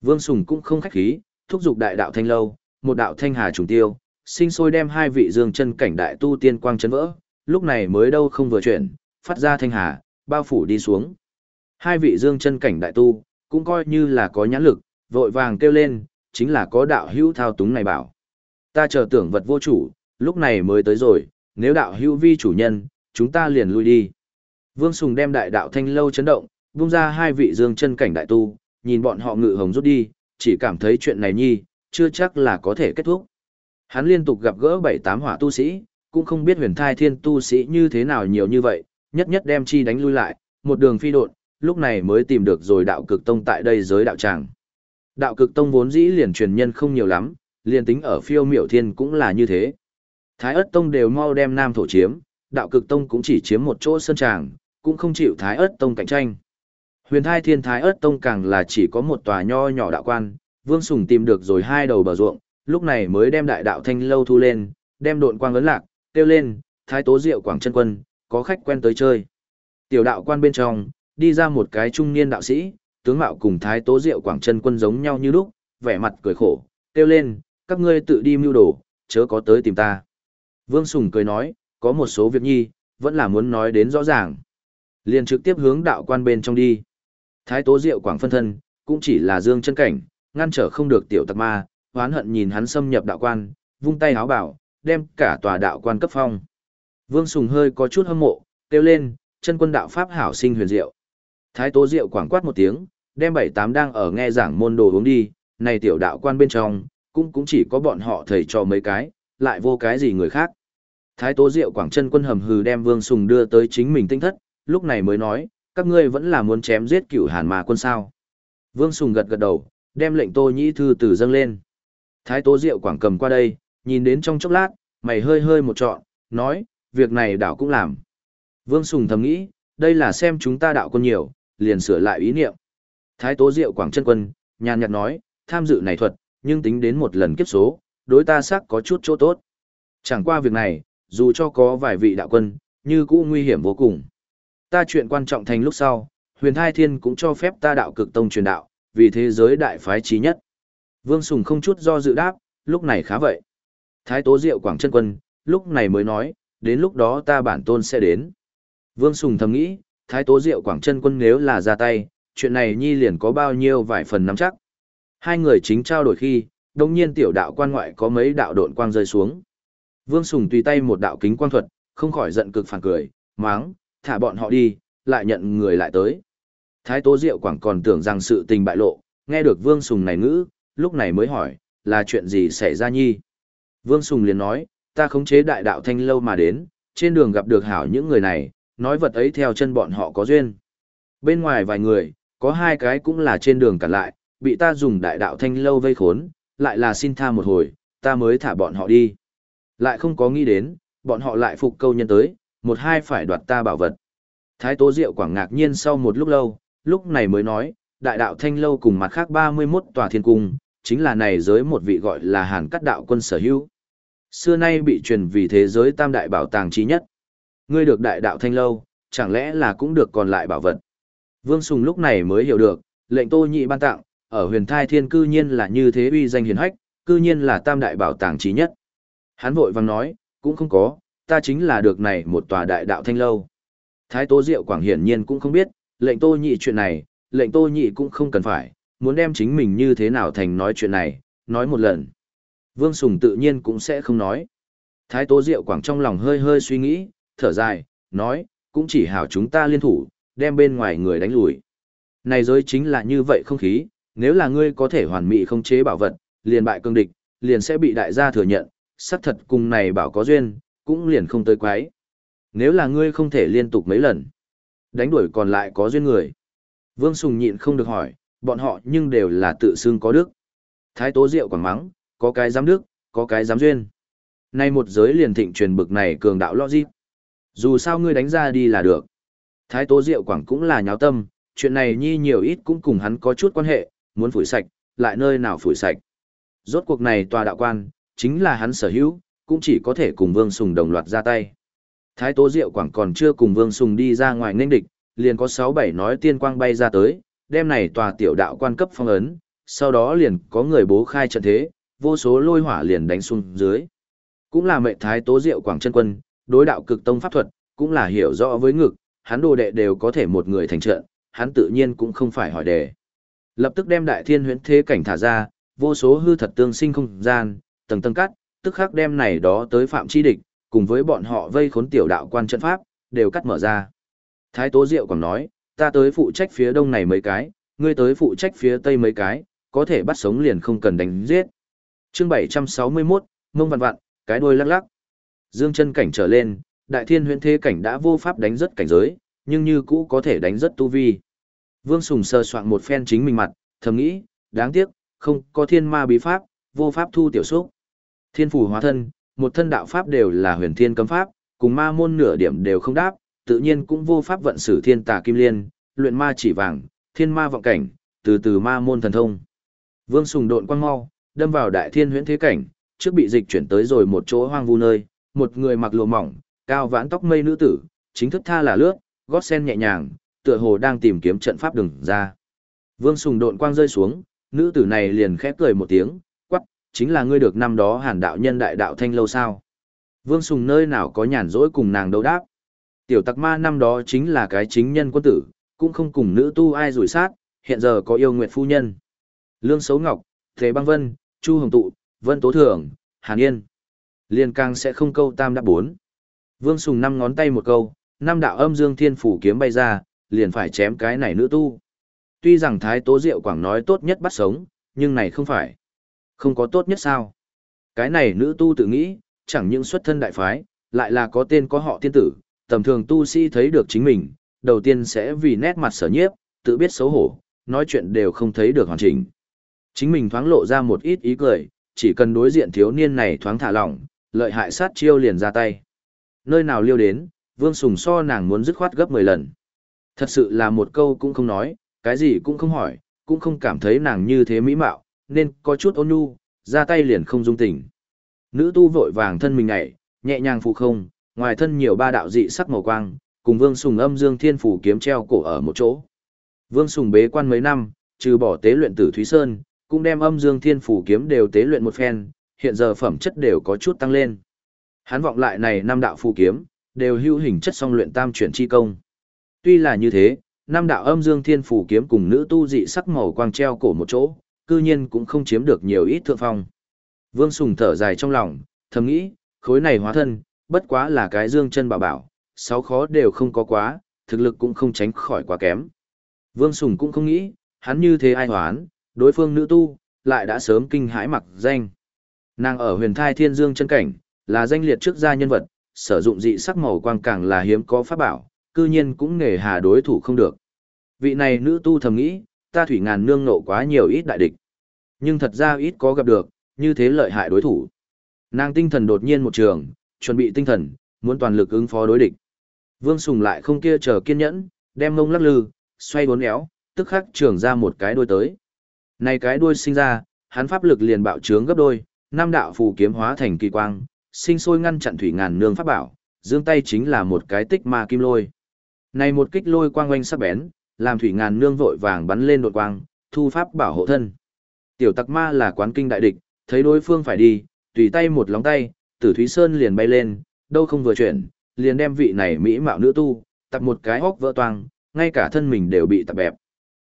Vương sùng cũng không khách khí, thúc giục đại đạo thanh lâu, một đạo thanh hà trùng tiêu, sinh sôi đem hai vị dương chân cảnh đại tu tiên quang chấn vỡ, lúc này mới đâu không vừa chuyển, phát ra thanh hà, bao phủ đi xuống. Hai vị dương chân cảnh đại tu, cũng coi như là có nhãn lực, vội vàng kêu lên, chính là có đạo hữu thao túng này bảo. Ta chờ tưởng vật vô chủ, lúc này mới tới rồi, nếu đạo hữu vi chủ nhân, chúng ta liền lui đi. Vương Sùng đem đại đạo thanh lâu chấn động, vung ra hai vị dương chân cảnh đại tu, nhìn bọn họ ngự hồng rút đi, chỉ cảm thấy chuyện này nhi, chưa chắc là có thể kết thúc. Hắn liên tục gặp gỡ bảy tám hỏa tu sĩ, cũng không biết huyền thai thiên tu sĩ như thế nào nhiều như vậy, nhất nhất đem chi đánh lui lại, một đường phi độn, lúc này mới tìm được rồi đạo cực tông tại đây giới đạo tràng. Đạo cực tông vốn dĩ liền truyền nhân không nhiều lắm, liền tính ở phiêu miểu thiên cũng là như thế. Thái ất tông đều mau đem nam thổ chiếm, đạo cực tông cũng chỉ chiếm một chỗ sân tràng, cũng không chịu thái ất tông cạnh tranh. Huyền thai thiên thái ất tông càng là chỉ có một tòa nho nhỏ đạo quan, vương sùng tìm được rồi hai đầu bờ ruộng, lúc này mới đem đại đạo thanh lâu thu lên, đem độn quang ấn lạc, kêu lên, thái tố diệu quảng chân quân, có khách quen tới chơi. Tiểu đạo quan bên trong, đi ra một cái trung niên đạo sĩ, tướng mạo cùng thái tố diệu quảng chân quân giống nhau như lúc, vẻ mặt cười khổ, kêu lên, các ngươi tự đi mưu đồ, chớ có tới tìm ta. Vương Sùng cười nói, có một số việc nhi, vẫn là muốn nói đến rõ ràng. Liền trực tiếp hướng đạo quan bên trong đi. Thái tố diệu quảng phân thân, cũng chỉ là dương chân cảnh, ngăn trở không được tiểu tạc ma, hoán hận nhìn hắn xâm nhập đạo quan, vung tay háo bảo, đem cả tòa đạo quan cấp phong. Vương Sùng hơi có chút hâm mộ, kêu lên, chân quân đạo pháp hảo sinh huyền diệu. Thái tố diệu quảng quát một tiếng, đem bảy tám đang ở nghe giảng môn đồ uống đi, này tiểu đạo quan bên trong, cũng cũng chỉ có bọn họ thầy trò mấy cái, lại vô cái gì người khác. Thái tố diệu quảng chân quân hầm hừ đem Vương Sùng đưa tới chính mình tinh thất, lúc này mới nói, các ngươi vẫn là muốn chém giết cửu hàn mà quân sao. Vương Sùng gật gật đầu, đem lệnh tô nhĩ thư từ dâng lên. Thái tố diệu quảng cầm qua đây, nhìn đến trong chốc lát, mày hơi hơi một trọn, nói, việc này đảo cũng làm. Vương Sùng thầm nghĩ, đây là xem chúng ta đạo quân nhiều, liền sửa lại ý niệm. Thái tố diệu quảng chân quân, nhàn nhạt nói, tham dự này thuật, nhưng tính đến một lần kiếp số, đối ta xác có chút chỗ tốt. Chẳng qua việc này, dù cho có vài vị đạo quân, như cũ nguy hiểm vô cùng. Ta chuyện quan trọng thành lúc sau, huyền thai thiên cũng cho phép ta đạo cực tông truyền đạo, vì thế giới đại phái trí nhất. Vương Sùng không chút do dự đáp, lúc này khá vậy. Thái tố diệu quảng chân quân, lúc này mới nói, đến lúc đó ta bản tôn sẽ đến. Vương Sùng thầm nghĩ, thái tố diệu quảng chân quân nếu là ra tay, chuyện này nhi liền có bao nhiêu vài phần nắm chắc. Hai người chính trao đổi khi, đồng nhiên tiểu đạo quan ngoại có mấy đạo độn quang rơi xuống. Vương Sùng tùy tay một đạo kính quang thuật, không khỏi giận cực phản cười, máng, thả bọn họ đi, lại nhận người lại tới. Thái Tố Diệu Quảng còn tưởng rằng sự tình bại lộ, nghe được Vương Sùng này ngữ, lúc này mới hỏi, là chuyện gì xảy ra nhi? Vương Sùng liền nói, ta khống chế đại đạo thanh lâu mà đến, trên đường gặp được hảo những người này, nói vật ấy theo chân bọn họ có duyên. Bên ngoài vài người, có hai cái cũng là trên đường cản lại, bị ta dùng đại đạo thanh lâu vây khốn, lại là xin tha một hồi, ta mới thả bọn họ đi. Lại không có nghĩ đến, bọn họ lại phục câu nhân tới, một hai phải đoạt ta bảo vật. Thái Tố Diệu Quảng ngạc nhiên sau một lúc lâu, lúc này mới nói, đại đạo thanh lâu cùng mặt khác 31 tòa thiên cung, chính là này giới một vị gọi là hàn cắt đạo quân sở hữu. Xưa nay bị truyền vì thế giới tam đại bảo tàng trí nhất. Ngươi được đại đạo thanh lâu, chẳng lẽ là cũng được còn lại bảo vật. Vương Sùng lúc này mới hiểu được, lệnh tô nhị ban tặng, ở huyền thai thiên cư nhiên là như thế uy danh hiền hách, cư nhiên là tam đại bảo tàng trí nhất. Hắn vội vàng nói, cũng không có, ta chính là được này một tòa đại đạo thanh lâu. Thái Tố Diệu Quảng hiển nhiên cũng không biết, lệnh Tô Nhị chuyện này, lệnh Tô Nhị cũng không cần phải, muốn đem chính mình như thế nào thành nói chuyện này, nói một lần. Vương Sùng tự nhiên cũng sẽ không nói. Thái Tố Diệu Quảng trong lòng hơi hơi suy nghĩ, thở dài, nói, cũng chỉ hảo chúng ta liên thủ, đem bên ngoài người đánh lùi. Này giới chính là như vậy không khí, nếu là ngươi có thể hoàn mỹ không chế bảo vật, liền bại cương địch, liền sẽ bị đại gia thừa nhận, xác thật cùng này bảo có duyên, cũng liền không tới quái. Nếu là ngươi không thể liên tục mấy lần, đánh đuổi còn lại có duyên người. Vương Sùng nhịn không được hỏi, bọn họ nhưng đều là tự xưng có đức. Thái tố diệu quảng mắng, có cái giám đức, có cái giám duyên. Nay một giới liền thịnh truyền bực này cường đạo logic. Dù sao ngươi đánh ra đi là được. Thái tố diệu quảng cũng là nháo tâm, chuyện này nhi nhiều ít cũng cùng hắn có chút quan hệ, muốn phủi sạch, lại nơi nào phủi sạch. Rốt cuộc này tòa đạo quan, chính là hắn sở hữu, cũng chỉ có thể cùng Vương Sùng đồng loạt ra tay. Thái tố diệu quảng còn chưa cùng Vương Sùng đi ra ngoài nên địch, liền có 6-7 nói tiên quang bay ra tới, đêm này tòa tiểu đạo quan cấp phong ấn, sau đó liền có người bố khai trận thế, vô số lôi hỏa liền đánh xuống dưới. Cũng là mệnh thái tố diệu quảng chân quân, đối đạo cực tông pháp thuật, cũng là hiểu rõ với ngực, hắn đồ đệ đều có thể một người thành trận, hắn tự nhiên cũng không phải hỏi đề. Lập tức đem đại thiên huyễn thế cảnh thả ra, vô số hư thật tương sinh không gian, tầng tầng cắt, tức khắc đem này đó tới phạm chi địch, cùng với bọn họ vây khốn tiểu đạo quan trận pháp, đều cắt mở ra. Thái Tố Diệu còn nói, ta tới phụ trách phía đông này mấy cái, ngươi tới phụ trách phía tây mấy cái, có thể bắt sống liền không cần đánh giết. Chương 761, mông vặn vặn, cái đuôi lắc lắc. Dương chân cảnh trở lên, đại thiên huyễn thế cảnh đã vô pháp đánh rất cảnh giới, nhưng như cũ có thể đánh rất tu vi. Vương Sùng sờ soạn một phen chính mình mặt, thầm nghĩ, đáng tiếc, không có thiên ma bí pháp, vô pháp thu tiểu xúc. Thiên phủ hóa thân, một thân đạo pháp đều là huyền thiên cấm pháp, cùng ma môn nửa điểm đều không đáp, tự nhiên cũng vô pháp vận sử thiên tà kim liên, luyện ma chỉ vàng, thiên ma vọng cảnh, từ từ ma môn thần thông. Vương Sùng độn quang mau, đâm vào đại thiên huyễn thế cảnh, trước bị dịch chuyển tới rồi một chỗ hoang vu nơi, một người mặc lụa mỏng, cao vãn tóc mây nữ tử, chính thức tha là lướt, gót sen nhẹ nhàng, tựa hồ đang tìm kiếm trận pháp đường ra. Vương Sùng độn quang rơi xuống, nữ tử này liền khép cười một tiếng, quắc, chính là ngươi được năm đó hàn đạo nhân đại đạo thanh lâu sao. Vương Sùng nơi nào có nhàn rỗi cùng nàng đấu đáp. Tiểu tặc ma năm đó chính là cái chính nhân quân tử, cũng không cùng nữ tu ai rủi sát, hiện giờ có yêu nguyệt phu nhân. Lương Sấu Ngọc, Thế Băng Vân, Chu Hồng Tụ, Vân Tố Thường, Hàn Yên. Liên càng sẽ không câu tam đáp bốn. Vương Sùng năm ngón tay một câu, năm đạo âm dương thiên phủ kiếm bay ra, liền phải chém cái này nữ tu. Tuy rằng Thái Tố Diệu Quảng nói tốt nhất bắt sống, nhưng này không phải. Không có tốt nhất sao. Cái này nữ tu tự nghĩ, chẳng những xuất thân đại phái, lại là có tên có họ tiên tử, tầm thường tu sĩ thấy được chính mình, đầu tiên sẽ vì nét mặt sở nhiếp, tự biết xấu hổ, nói chuyện đều không thấy được hoàn chỉnh. Chính mình thoáng lộ ra một ít ý cười, chỉ cần đối diện thiếu niên này thoáng thả lỏng, lợi hại sát chiêu liền ra tay. Nơi nào liêu đến, Vương Sùng so nàng muốn dứt khoát gấp 10 lần. Thật sự là một câu cũng không nói, cái gì cũng không hỏi, cũng không cảm thấy nàng như thế mỹ mạo, nên có chút ôn nhu, ra tay liền không dung tình. Nữ tu vội vàng thân mình ngảy, nhẹ nhàng phụ không, ngoài thân nhiều ba đạo dị sắc màu quang, cùng Vương Sùng âm dương thiên phủ kiếm treo cổ ở một chỗ. Vương Sùng bế quan mấy năm, trừ bỏ tế luyện tử Thúy Sơn, cũng đem âm dương thiên phủ kiếm đều tế luyện một phen, hiện giờ phẩm chất đều có chút tăng lên. Hắn vọng lại này năm đạo phù kiếm, đều hữu hình chất song luyện tam chuyển chi công. Tuy là như thế, năm đạo âm dương thiên phủ kiếm cùng nữ tu dị sắc màu quang treo cổ một chỗ, cư nhiên cũng không chiếm được nhiều ít thượng phong. Vương Sùng thở dài trong lòng, thầm nghĩ, khối này hóa thân, bất quá là cái dương chân bảo bảo, sáu khó đều không có quá, thực lực cũng không tránh khỏi quá kém. Vương Sùng cũng không nghĩ, hắn như thế ai hoán, đối phương nữ tu, lại đã sớm kinh hãi mặc danh. Nàng ở huyền thai thiên dương chân cảnh, là danh liệt trước gia nhân vật, sử dụng dị sắc màu quang càng là hiếm có pháp bảo, cư nhiên cũng nghề hà đối thủ không được. Vị này nữ tu thầm nghĩ, ta thủy ngàn nương nộ quá nhiều ít đại địch. Nhưng thật ra ít có gặp được, như thế lợi hại đối thủ. Nàng tinh thần đột nhiên một trường, chuẩn bị tinh thần, muốn toàn lực ứng phó đối địch. Vương Sùng lại không kia chờ kiên nhẫn, đem mông lắc lư, xoay bốn éo, tức khắc trưởng ra một cái đuôi tới. Này cái đuôi sinh ra, hắn pháp lực liền bạo trướng gấp đôi, Nam đạo phù kiếm hóa thành kỳ quang, sinh sôi ngăn chặn thủy ngàn nương pháp bảo, dương tay chính là một cái tích ma kim lôi. Này một kích lôi quang quanh sắc bén, làm thủy ngàn nương vội vàng bắn lên đột quang, thu pháp bảo hộ thân. Tiểu tặc ma là quán kinh đại địch, thấy đối phương phải đi, tùy tay một lóng tay, tử thúy sơn liền bay lên, đâu không vừa chuyển, liền đem vị này mỹ mạo nữ tu, tập một cái hốc vỡ toang, ngay cả thân mình đều bị tập bẹp.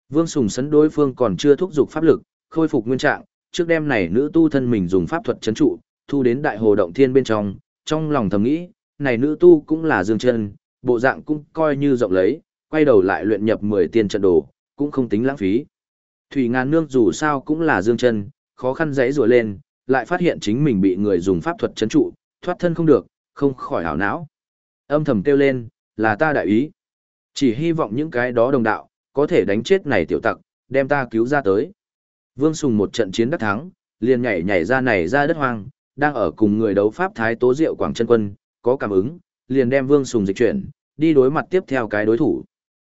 Vương Sùng sấn đối phương còn chưa thúc giục pháp lực, khôi phục nguyên trạng, trước đêm này nữ tu thân mình dùng pháp thuật chấn trụ, thu đến đại hồ động thiên bên trong, trong lòng thầm nghĩ, này nữ tu cũng là dương chân, bộ dạng cũng coi như rộng lấy, quay đầu lại luyện nhập 10 tiên trận đồ, cũng không tính lãng phí. Thủy ngàn nương dù sao cũng là dương chân, khó khăn dãy rủa lên, lại phát hiện chính mình bị người dùng pháp thuật chấn trụ, thoát thân không được, không khỏi hảo não. Âm thầm kêu lên, là ta đại ý. Chỉ hy vọng những cái đó đồng đạo, có thể đánh chết này tiểu tặc, đem ta cứu ra tới. Vương Sùng một trận chiến đắc thắng, liền nhảy nhảy ra này ra đất hoang, đang ở cùng người đấu pháp Thái Tố Diệu Quảng chân Quân, có cảm ứng, liền đem Vương Sùng dịch chuyển, đi đối mặt tiếp theo cái đối thủ.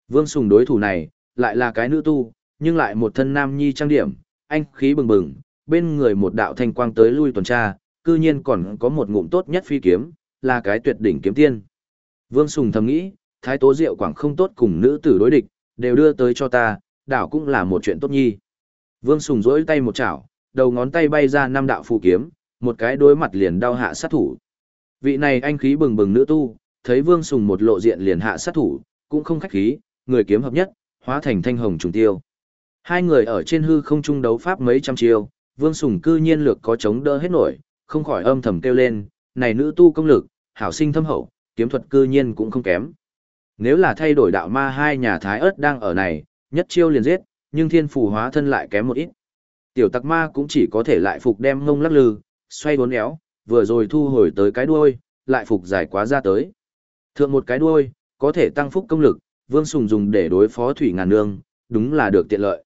Vương Sùng đối thủ này, lại là cái nữ tu, nhưng lại một thân nam nhi trang điểm, anh khí bừng bừng, bên người một đạo thanh quang tới lui tuần tra, cư nhiên còn có một ngụm tốt nhất phi kiếm, là cái tuyệt đỉnh kiếm tiên. Vương Sùng thầm nghĩ, Thái Tố Diệu Quảng không tốt cùng nữ tử đối địch, đều đưa tới cho ta, đảo cũng là một chuyện tốt nhi. Vương Sùng rỗi tay một chảo, đầu ngón tay bay ra năm đạo phù kiếm, một cái đối mặt liền đau hạ sát thủ. Vị này anh khí bừng bừng nữ tu, thấy Vương Sùng một lộ diện liền hạ sát thủ, cũng không khách khí, người kiếm hợp nhất, hóa thành thanh hồng trùng tiêu. Hai người ở trên hư không trung đấu pháp mấy trăm chiêu, Vương Sùng cư nhiên lược có chống đỡ hết nổi, không khỏi âm thầm kêu lên, này nữ tu công lực, hảo sinh thâm hậu, kiếm thuật cư nhiên cũng không kém. Nếu là thay đổi đạo ma hai nhà thái ớt đang ở này, nhất chiêu liền giết, nhưng thiên phù hóa thân lại kém một ít. Tiểu tặc ma cũng chỉ có thể lại phục đem ngông lắc lư, xoay bốn éo, vừa rồi thu hồi tới cái đuôi, lại phục giải quá ra tới. Thượng một cái đuôi, có thể tăng phúc công lực, Vương Sùng dùng để đối phó Thủy Ngàn Nương, đúng là được tiện lợi.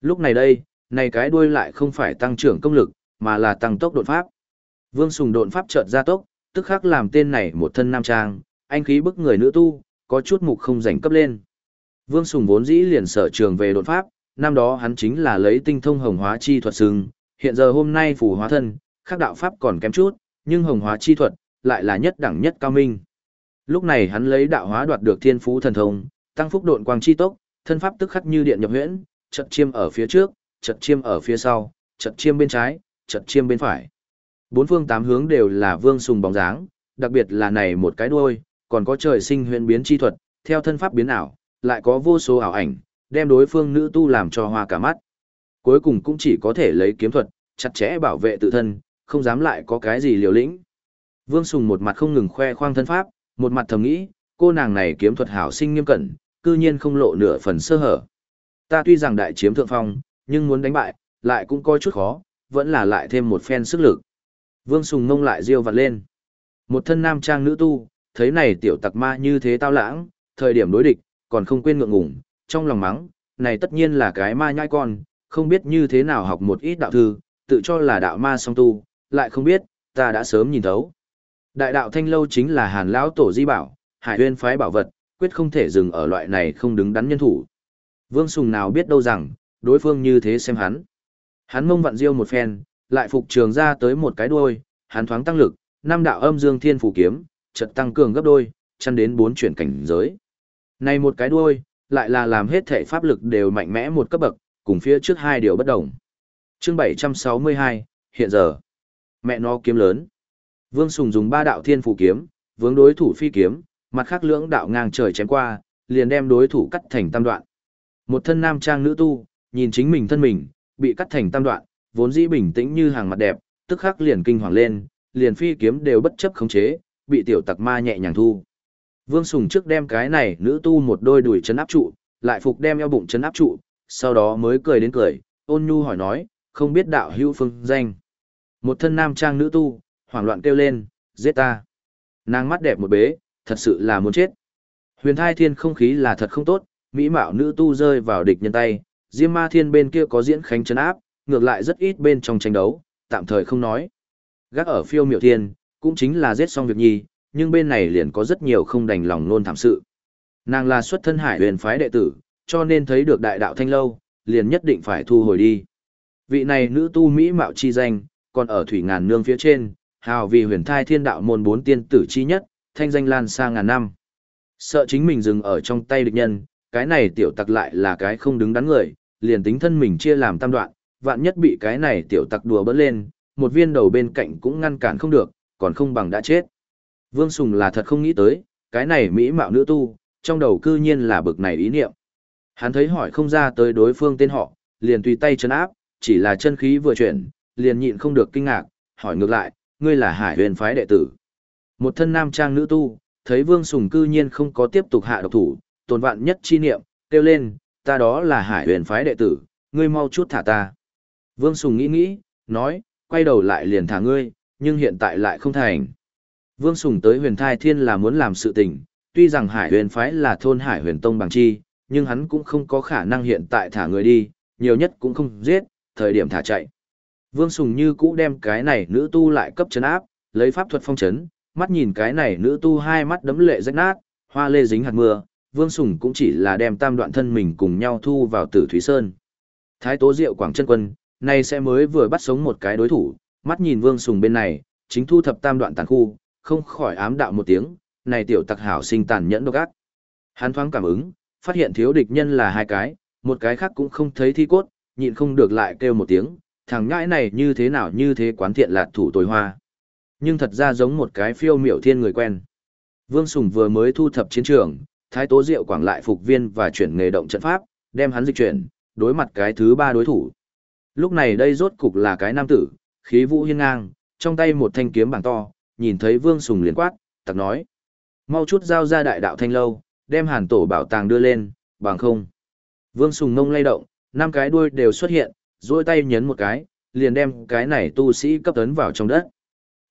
Lúc này đây, này cái đuôi lại không phải tăng trưởng công lực, mà là tăng tốc đột pháp. Vương Sùng đột pháp chợt ra tốc, tức khắc làm tên này một thân nam trang, anh khí bức người nữ tu, có chút mục không rảnh cấp lên. Vương Sùng vốn dĩ liền sở trường về đột pháp, năm đó hắn chính là lấy tinh thông hồng hóa chi thuật sừng, hiện giờ hôm nay phù hóa thân, khác đạo pháp còn kém chút, nhưng hồng hóa chi thuật lại là nhất đẳng nhất cao minh. Lúc này hắn lấy đạo hóa đoạt được thiên phú thần thông, tăng phúc độn quang chi tốc, thân pháp tức khắc như điện nhập huyễn, chợt chiêm ở phía trước, chật chiêm ở phía sau, chật chiêm bên trái, chật chiêm bên phải. Bốn phương tám hướng đều là vương sùng bóng dáng, đặc biệt là này một cái đuôi, còn có trời sinh huyền biến chi thuật, theo thân pháp biến ảo, lại có vô số ảo ảnh, đem đối phương nữ tu làm cho hoa cả mắt. Cuối cùng cũng chỉ có thể lấy kiếm thuật, chặt chẽ bảo vệ tự thân, không dám lại có cái gì liều lĩnh. Vương Sùng một mặt không ngừng khoe khoang thân pháp, một mặt thầm nghĩ, cô nàng này kiếm thuật hảo sinh nghiêm cẩn, cư nhiên không lộ nửa phần sơ hở. Ta tuy rằng đại chiếm thượng phong, nhưng muốn đánh bại, lại cũng coi chút khó, vẫn là lại thêm một phen sức lực. Vương Sùng ngông lại riêu vặt lên. Một thân nam trang nữ tu, thấy này tiểu tặc ma như thế tao lãng, thời điểm đối địch, còn không quên ngượng ngủng, trong lòng mắng, này tất nhiên là cái ma nhai con, không biết như thế nào học một ít đạo thư, tự cho là đạo ma song tu, lại không biết, ta đã sớm nhìn thấu. Đại đạo thanh lâu chính là hàn lão tổ di bảo, hải huyên phái bảo vật, quyết không thể dừng ở loại này không đứng đắn nhân thủ. Vương Sùng nào biết đâu rằng, đối phương như thế xem hắn. Hắn mông vặn diêu một phen, lại phục trường ra tới một cái đuôi, hắn thoáng tăng lực, năm đạo âm dương thiên phủ kiếm, chợt tăng cường gấp đôi, chăn đến bốn chuyển cảnh giới. Này một cái đuôi, lại là làm hết thể pháp lực đều mạnh mẽ một cấp bậc, cùng phía trước hai điều bất đồng. Chương 762, hiện giờ, mẹ nó kiếm lớn. Vương Sùng dùng ba đạo thiên phủ kiếm, vướng đối thủ phi kiếm, mặt khác lưỡng đạo ngang trời chém qua, liền đem đối thủ cắt thành tam đoạn. Một thân nam trang nữ tu, nhìn chính mình thân mình, bị cắt thành tam đoạn, vốn dĩ bình tĩnh như hàng mặt đẹp, tức khắc liền kinh hoàng lên, liền phi kiếm đều bất chấp khống chế, bị tiểu tặc ma nhẹ nhàng thu. Vương Sùng trước đem cái này nữ tu một đôi đùi chấn áp trụ, lại phục đem eo bụng chấn áp trụ, sau đó mới cười đến cười, ôn nhu hỏi nói, không biết đạo hữu phương danh. Một thân nam trang nữ tu, hoảng loạn kêu lên, giết ta. Nàng mắt đẹp một bế, thật sự là muốn chết. Huyền thai thiên không khí là thật không tốt, mỹ mạo nữ tu rơi vào địch nhân tay, Diêm Ma Thiên bên kia có diễn khánh chấn áp, ngược lại rất ít bên trong tranh đấu, tạm thời không nói. Gác ở phiêu miệu thiên, cũng chính là giết xong việc nhi, nhưng bên này liền có rất nhiều không đành lòng nôn thảm sự. Nàng là xuất thân hải huyền phái đệ tử, cho nên thấy được đại đạo thanh lâu, liền nhất định phải thu hồi đi. Vị này nữ tu Mỹ mạo chi danh, còn ở thủy ngàn nương phía trên, hào vì huyền thai thiên đạo môn bốn tiên tử chi nhất, thanh danh lan xa ngàn năm. Sợ chính mình dừng ở trong tay địch nhân, cái này tiểu tặc lại là cái không đứng đắn người, liền tính thân mình chia làm tam đoạn, vạn nhất bị cái này tiểu tặc đùa bỡn lên, một viên đầu bên cạnh cũng ngăn cản không được, còn không bằng đã chết. Vương Sùng là thật không nghĩ tới, cái này mỹ mạo nữ tu, trong đầu cư nhiên là bực này ý niệm. Hắn thấy hỏi không ra tới đối phương tên họ, liền tùy tay chân áp, chỉ là chân khí vừa chuyển, liền nhịn không được kinh ngạc, hỏi ngược lại, ngươi là hải huyền phái đệ tử. Một thân nam trang nữ tu, thấy Vương Sùng cư nhiên không có tiếp tục hạ độc thủ, tồn vạn nhất chi niệm, kêu lên, ta đó là hải huyền phái đệ tử, ngươi mau chút thả ta. Vương Sùng nghĩ nghĩ, nói, quay đầu lại liền thả ngươi, nhưng hiện tại lại không thành. Vương Sùng tới huyền thai thiên là muốn làm sự tình, tuy rằng hải huyền phái là thôn hải huyền tông bằng chi, nhưng hắn cũng không có khả năng hiện tại thả người đi, nhiều nhất cũng không giết, thời điểm thả chạy. Vương Sùng như cũ đem cái này nữ tu lại cấp chấn áp, lấy pháp thuật phong chấn, mắt nhìn cái này nữ tu hai mắt đấm lệ rách nát, hoa lê dính hạt mưa, Vương Sùng cũng chỉ là đem tam đoạn thân mình cùng nhau thu vào tử Thúy Sơn. Thái Tố Diệu Quảng chân quân, nay sẽ mới vừa bắt sống một cái đối thủ, mắt nhìn Vương Sùng bên này, chính thu thập tam đoạn tàn khu, không khỏi ám đạo một tiếng, này tiểu tặc hảo sinh tàn nhẫn độc ác. Hắn thoáng cảm ứng, phát hiện thiếu địch nhân là hai cái, một cái khác cũng không thấy thi cốt, nhịn không được lại kêu một tiếng, thằng ngãi này như thế nào như thế quán thiện lạt thủ tồi hoa. Nhưng thật ra giống một cái phiêu miểu thiên người quen. Vương Sùng vừa mới thu thập chiến trường, Thái Tố Diệu quảng lại phục viên và chuyển nghề động trận pháp, đem hắn dịch chuyển, đối mặt cái thứ ba đối thủ. Lúc này đây rốt cục là cái nam tử, khí vũ hiên ngang, trong tay một thanh kiếm bảng to, nhìn thấy Vương Sùng liền quát, tặc nói. Mau chút giao ra đại đạo thanh lâu, đem hàn tổ bảo tàng đưa lên, bằng không. Vương Sùng ngông lay động, năm cái đuôi đều xuất hiện, duỗi tay nhấn một cái, liền đem cái này tu sĩ cấp tấn vào trong đất.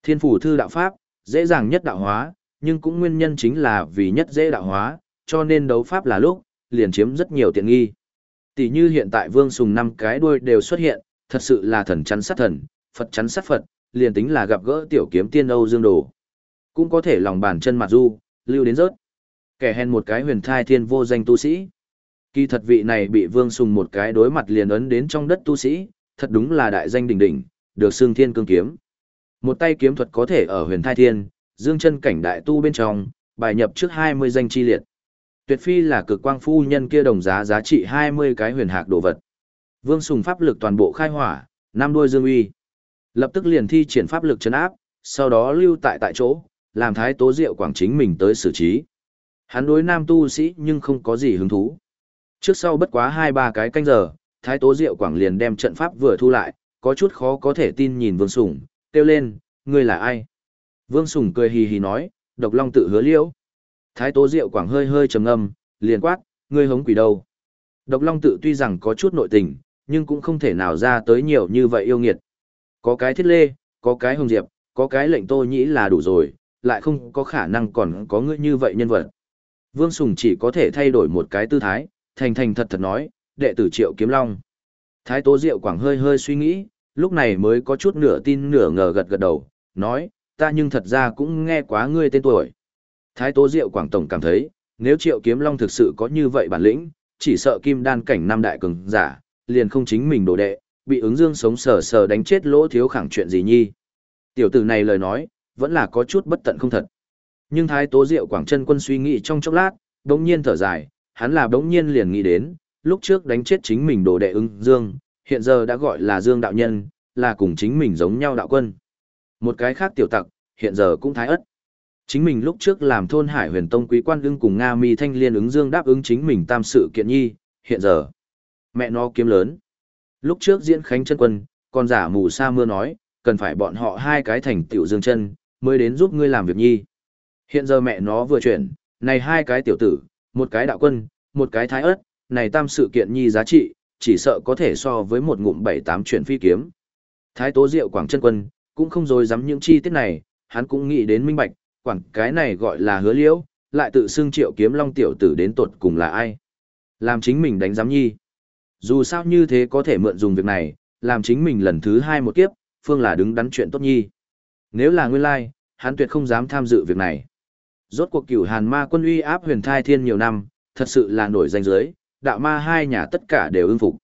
Thiên phủ thư đạo pháp, dễ dàng nhất đạo hóa, nhưng cũng nguyên nhân chính là vì nhất dễ đạo hóa, cho nên đấu pháp là lúc, liền chiếm rất nhiều tiện nghi. Tỷ như hiện tại Vương Sùng năm cái đuôi đều xuất hiện, thật sự là thần chắn sát thần, Phật chắn sát Phật, liền tính là gặp gỡ tiểu kiếm tiên Âu Dương Đồ. Cũng có thể lòng bàn chân mặt du, lưu đến rớt. Kẻ hèn một cái huyền thai thiên vô danh tu sĩ. Kỳ thật vị này bị Vương Sùng một cái đối mặt liền ấn đến trong đất tu sĩ, thật đúng là đại danh đỉnh đỉnh, được xương thiên cương kiếm. Một tay kiếm thuật có thể ở huyền thai thiên, dương chân cảnh đại tu bên trong, bài nhập trước 20 danh chi liệt. Tuyệt phi là cực quang phu nhân kia đồng giá giá trị 20 cái huyền hạc đồ vật. Vương Sùng pháp lực toàn bộ khai hỏa, năm đuôi dương uy. Lập tức liền thi triển pháp lực chấn áp, sau đó lưu tại tại chỗ, làm thái tố diệu quảng chính mình tới xử trí. Hắn đối nam tu sĩ nhưng không có gì hứng thú. Trước sau bất quá hai ba cái canh giờ, thái tố diệu quảng liền đem trận pháp vừa thu lại, có chút khó có thể tin nhìn Vương Sùng, kêu lên, ngươi là ai? Vương Sùng cười hì hì nói, độc long tự hứa liễu. Thái tố diệu quảng hơi hơi trầm ngâm, liền quát, ngươi hống quỷ đâu? Độc long tự tuy rằng có chút nội tình, nhưng cũng không thể nào ra tới nhiều như vậy yêu nghiệt. Có cái thiết lê, có cái hồng diệp, có cái lệnh tô nhĩ là đủ rồi, lại không có khả năng còn có ngươi như vậy nhân vật. Vương Sùng chỉ có thể thay đổi một cái tư thái, thành thành thật thật nói, đệ tử Triệu Kiếm Long. Thái Tố Diệu Quảng hơi hơi suy nghĩ, lúc này mới có chút nửa tin nửa ngờ gật gật đầu, nói, ta nhưng thật ra cũng nghe quá ngươi tên tuổi. Thái Tố Diệu Quảng Tổng cảm thấy, nếu Triệu Kiếm Long thực sự có như vậy bản lĩnh, chỉ sợ kim đan cảnh năm đại cường giả, liền không chính mình đồ đệ, bị ứng dương sống sờ sờ đánh chết lỗ thiếu khẳng chuyện gì nhi. Tiểu tử này lời nói, vẫn là có chút bất tận không thật. Nhưng Thái Tố Diệu Quảng chân quân suy nghĩ trong chốc lát, đống nhiên thở dài, hắn là đống nhiên liền nghĩ đến, lúc trước đánh chết chính mình đồ đệ ứng dương, hiện giờ đã gọi là dương đạo nhân, là cùng chính mình giống nhau đạo quân. Một cái khác tiểu tặc, hiện giờ cũng thái ất. Chính mình lúc trước làm thôn hải huyền tông quý quan ưng cùng Nga mi thanh liên ứng dương đáp ứng chính mình tam sự kiện nhi, hiện giờ. Mẹ nó kiếm lớn. Lúc trước diễn khánh chân quân, còn giả mù sa mưa nói, cần phải bọn họ hai cái thành tiểu dương chân, mới đến giúp ngươi làm việc nhi. Hiện giờ mẹ nó vừa chuyển, này hai cái tiểu tử, một cái đạo quân, một cái thái ớt, này tam sự kiện nhi giá trị, chỉ sợ có thể so với một ngụm bảy tám chuyển phi kiếm. Thái tố diệu quảng chân quân, cũng không dối dám những chi tiết này, hắn cũng nghĩ đến minh bạch, quảng cái này gọi là hứa liễu, lại tự xưng triệu kiếm long tiểu tử đến tột cùng là ai. Làm chính mình đánh giám nhi. Dù sao như thế có thể mượn dùng việc này, làm chính mình lần thứ hai một kiếp, phương là đứng đắn chuyện tốt nhi. Nếu là nguyên lai, hắn tuyệt không dám tham dự việc này. Rốt cuộc cửu hàn ma quân uy áp huyền thai thiên nhiều năm, thật sự là nổi danh giới, đạo ma hai nhà tất cả đều ưng phục.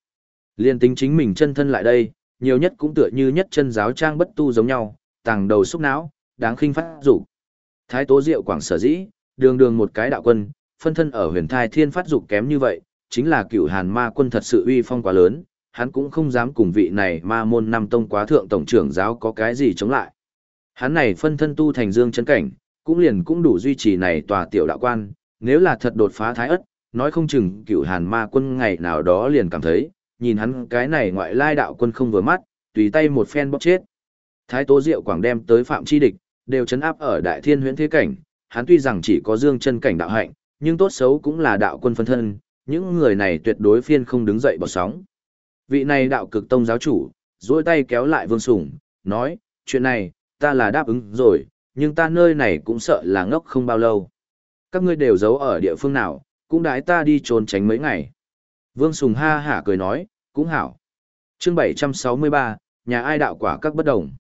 Liên tính chính mình chân thân lại đây, nhiều nhất cũng tựa như nhất chân giáo trang bất tu giống nhau, tàng đầu xúc não, đáng khinh phát dục. Thái tố diệu quảng sở dĩ, đường đường một cái đạo quân, phân thân ở huyền thai thiên phát dục kém như vậy, chính là cựu hàn ma quân thật sự uy phong quá lớn, hắn cũng không dám cùng vị này ma môn năm tông quá thượng tổng trưởng giáo có cái gì chống lại. Hắn này phân thân tu thành dương chân cảnh, cũng liền cũng đủ duy trì này tòa tiểu đạo quan, nếu là thật đột phá thái ất, nói không chừng cựu hàn ma quân ngày nào đó liền cảm thấy, nhìn hắn cái này ngoại lai đạo quân không vừa mắt, tùy tay một phen bóc chết. Thái tố diệu quảng đem tới phạm chi địch, đều chấn áp ở đại thiên huyễn thế cảnh, hắn tuy rằng chỉ có dương chân cảnh đạo hạnh, nhưng tốt xấu cũng là đạo quân phân thân, những người này tuyệt đối phiên không đứng dậy bỏ sóng. Vị này đạo cực tông giáo chủ, duỗi tay kéo lại vương sủng, nói, chuyện này, ta là đáp ứng rồi, nhưng ta nơi này cũng sợ là ngốc không bao lâu. Các ngươi đều giấu ở địa phương nào, cũng đái ta đi trốn tránh mấy ngày. Vương Sùng ha hả cười nói, cũng hảo. chương 763, nhà ai đạo quả các bất đồng.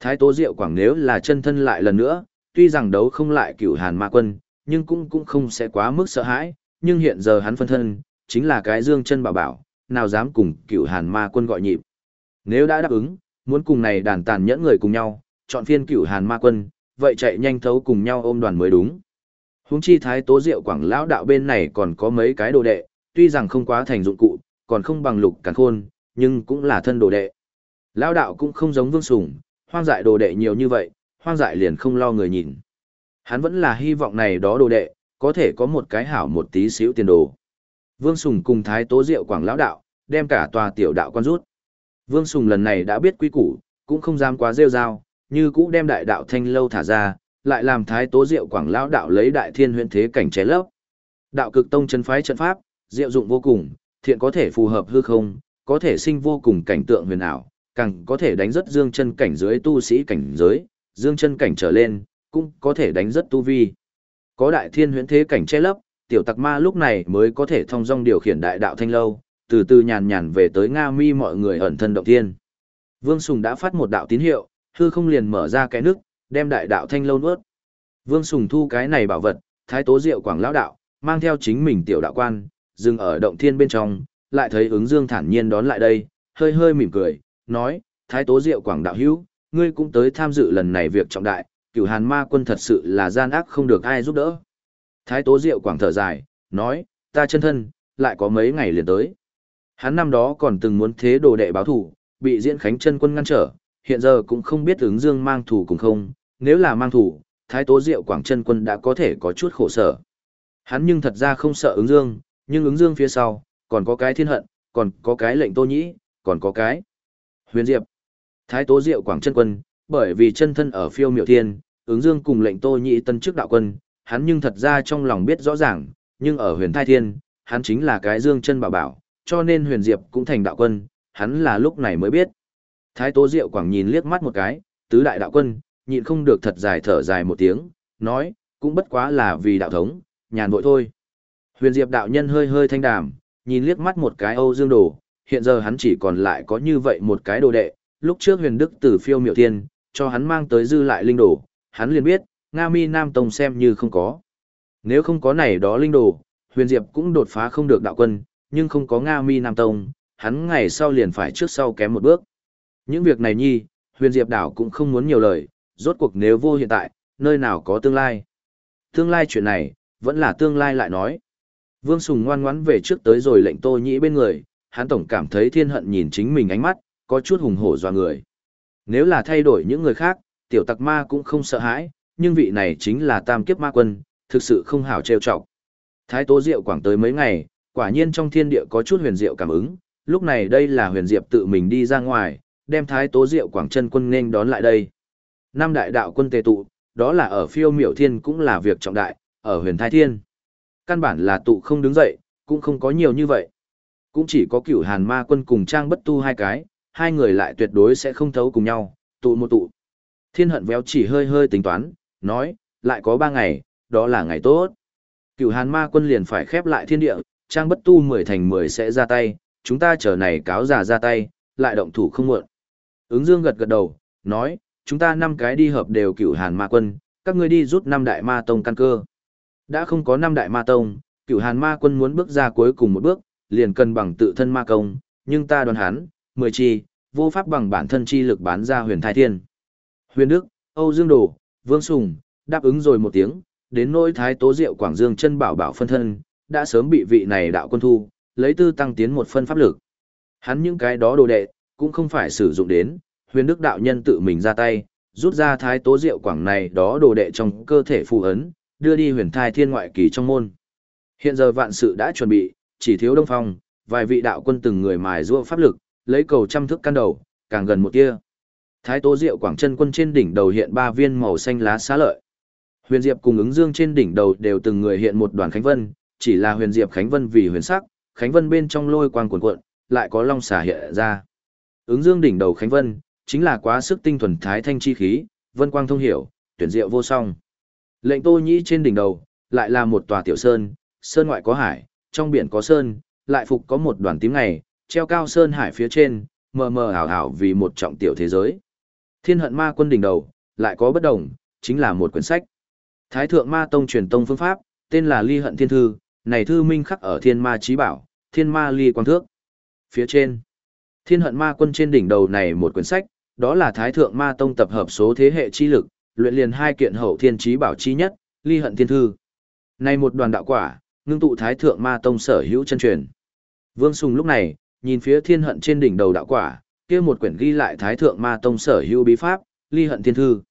Thái Tố Diệu Quảng nếu là chân thân lại lần nữa, tuy rằng đấu không lại cửu hàn ma quân, nhưng cũng cũng không sẽ quá mức sợ hãi, nhưng hiện giờ hắn phân thân, chính là cái dương chân bảo bảo, nào dám cùng cửu hàn ma quân gọi nhịp. Nếu đã đáp ứng, muốn cùng này đàn tàn nhẫn người cùng nhau, chọn phiên cửu hàn ma quân, vậy chạy nhanh thấu cùng nhau ôm đoàn mới đúng. Húng chi thái tố diệu quảng lão đạo bên này còn có mấy cái đồ đệ, tuy rằng không quá thành dụng cụ, còn không bằng lục càn khôn, nhưng cũng là thân đồ đệ. Lão đạo cũng không giống vương sủng, hoang dại đồ đệ nhiều như vậy, hoang dại liền không lo người nhìn. Hắn vẫn là hy vọng này đó đồ đệ, có thể có một cái hảo một tí xíu tiền đồ. Vương Sùng cùng Thái Tố Diệu Quảng Lão Đạo, đem cả tòa tiểu đạo quan rút. Vương Sùng lần này đã biết quy củ, cũng không dám quá rêu rao, như cũ đem đại đạo thanh lâu thả ra, lại làm Thái Tố Diệu Quảng Lão Đạo lấy đại thiên huyện thế cảnh chế lấp. Đạo cực tông chân phái trận pháp, diệu dụng vô cùng, thiện có thể phù hợp hư không, có thể sinh vô cùng cảnh tượng huyền ảo, càng có thể đánh rất dương chân cảnh dưới tu sĩ cảnh giới, dương chân cảnh trở lên, cũng có thể đánh rất tu vi. Có đại thiên huyễn thế cảnh che lấp, tiểu tặc ma lúc này mới có thể thông dong điều khiển đại đạo thanh lâu, từ từ nhàn nhàn về tới Nga mi mọi người ẩn thân động thiên. Vương Sùng đã phát một đạo tín hiệu, hư không liền mở ra cái nước, đem đại đạo thanh lâu nuốt. Vương Sùng thu cái này bảo vật, thái tố diệu quảng lão đạo, mang theo chính mình tiểu đạo quan, dừng ở động thiên bên trong, lại thấy ứng dương thản nhiên đón lại đây, hơi hơi mỉm cười, nói, thái tố diệu quảng đạo hữu, ngươi cũng tới tham dự lần này việc trọng đại, cửu hàn ma quân thật sự là gian ác không được ai giúp đỡ. Thái tố diệu quảng thở dài, nói, ta chân thân, lại có mấy ngày liền tới. Hắn năm đó còn từng muốn thế đồ đệ báo thủ, bị diễn khánh chân quân ngăn trở, hiện giờ cũng không biết ứng dương mang thủ cùng không, nếu là mang thủ, thái tố diệu quảng chân quân đã có thể có chút khổ sở. Hắn nhưng thật ra không sợ ứng dương, nhưng ứng dương phía sau, còn có cái thiên hận, còn có cái lệnh tô nhĩ, còn có cái huyền diệp. Thái tố diệu quảng chân quân, bởi vì chân thân ở phiêu miểu thiên, ứng dương cùng lệnh tô nhị tân chức đạo quân, hắn nhưng thật ra trong lòng biết rõ ràng, nhưng ở huyền thai thiên, hắn chính là cái dương chân bảo bảo, cho nên huyền diệp cũng thành đạo quân, hắn là lúc này mới biết. Thái tố diệu quảng nhìn liếc mắt một cái, tứ đại đạo quân, nhịn không được thật dài thở dài một tiếng, nói, cũng bất quá là vì đạo thống, nhàn vội thôi. Huyền diệp đạo nhân hơi hơi thanh đàm, nhìn liếc mắt một cái Âu Dương Đồ, hiện giờ hắn chỉ còn lại có như vậy một cái đồ đệ, lúc trước huyền đức từ phiêu miệu tiên cho hắn mang tới dư lại linh đồ, hắn liền biết, Nga Mi Nam Tông xem như không có. Nếu không có này đó linh đồ, huyền diệp cũng đột phá không được đạo quân, nhưng không có Nga Mi Nam Tông, hắn ngày sau liền phải trước sau kém một bước. Những việc này nhi, huyền diệp đảo cũng không muốn nhiều lời, rốt cuộc nếu vô hiện tại, nơi nào có tương lai. Tương lai chuyện này, vẫn là tương lai lại nói. Vương Sùng ngoan ngoãn về trước tới rồi lệnh tô nhĩ bên người, hắn tổng cảm thấy thiên hận nhìn chính mình ánh mắt, có chút hùng hổ dọa người. Nếu là thay đổi những người khác, tiểu tặc ma cũng không sợ hãi, nhưng vị này chính là tam kiếp ma quân, thực sự không hảo trêu chọc. Thái Tố Diệu quảng tới mấy ngày, quả nhiên trong thiên địa có chút huyền diệu cảm ứng, lúc này đây là huyền diệp tự mình đi ra ngoài, đem Thái Tố Diệu quảng chân quân nên đón lại đây. Năm đại đạo quân tề tụ, đó là ở phiêu miểu thiên cũng là việc trọng đại, ở huyền thái thiên. Căn bản là tụ không đứng dậy, cũng không có nhiều như vậy. Cũng chỉ có cửu hàn ma quân cùng trang bất tu hai cái, hai người lại tuyệt đối sẽ không thấu cùng nhau, tụ một tụ. Thiên hận véo chỉ hơi hơi tính toán, nói, lại có ba ngày, đó là ngày tốt. Cửu hàn ma quân liền phải khép lại thiên địa, trang bất tu mười thành mười sẽ ra tay, chúng ta chờ này cáo giả ra tay, lại động thủ không muộn. Ứng dương gật gật đầu, nói, chúng ta năm cái đi hợp đều cửu hàn ma quân, các ngươi đi rút năm đại ma tông căn cơ. Đã không có năm đại ma tông, cửu hàn ma quân muốn bước ra cuối cùng một bước, liền cần bằng tự thân ma công, nhưng ta đoán hắn, mười chi, vô pháp bằng bản thân chi lực bán ra huyền thai thiên. Huyền Đức, Âu Dương Đồ, Vương Sùng, đáp ứng rồi một tiếng, đến nỗi thái tố diệu Quảng Dương chân bảo bảo phân thân, đã sớm bị vị này đạo quân thu, lấy tư tăng tiến một phân pháp lực. Hắn những cái đó đồ đệ, cũng không phải sử dụng đến, huyền đức đạo nhân tự mình ra tay, rút ra thái tố diệu quảng này đó đồ đệ trong cơ thể phù ấn, đưa đi huyền thai thiên ngoại kỳ trong môn. Hiện giờ vạn sự đã chuẩn bị, chỉ thiếu đông phong, vài vị đạo quân từng người mài rua pháp lực, lấy cầu trăm thức căn đầu, càng gần một tia. Thái Tố Diệu Quảng Chân Quân trên đỉnh đầu hiện ba viên màu xanh lá xá lợi. Huyền Diệp cùng ứng dương trên đỉnh đầu đều từng người hiện một đoàn khánh vân, chỉ là Huyền Diệp khánh vân vì huyền sắc, khánh vân bên trong lôi quang cuồn cuộn, lại có long xả hiện ra. Ứng dương đỉnh đầu khánh vân, chính là quá sức tinh thuần thái thanh chi khí, vân quang thông hiểu, tuyển diệu vô song. Lệnh Tô Nhĩ trên đỉnh đầu, lại là một tòa tiểu sơn, sơn ngoại có hải, trong biển có sơn, lại phục có một đoàn tím ngày, treo cao sơn hải phía trên, mờ mờ ảo ảo vì một trọng tiểu thế giới. Thiên hận ma quân đỉnh đầu, lại có bất đồng, chính là một quyển sách. Thái thượng ma tông truyền tông phương pháp, tên là ly hận thiên thư, này thư minh khắc ở thiên ma trí bảo, thiên ma ly quang thước. Phía trên, thiên hận ma quân trên đỉnh đầu này một quyển sách, đó là thái thượng ma tông tập hợp số thế hệ chi lực, luyện liền hai kiện hậu thiên trí bảo chi nhất, ly hận thiên thư. Này một đoàn đạo quả, ngưng tụ thái thượng ma tông sở hữu chân truyền. Vương Sùng lúc này, nhìn phía thiên hận trên đỉnh đầu đạo quả, kia một quyển ghi lại thái thượng ma tông sở hữu bí pháp, ly hận thiên thư.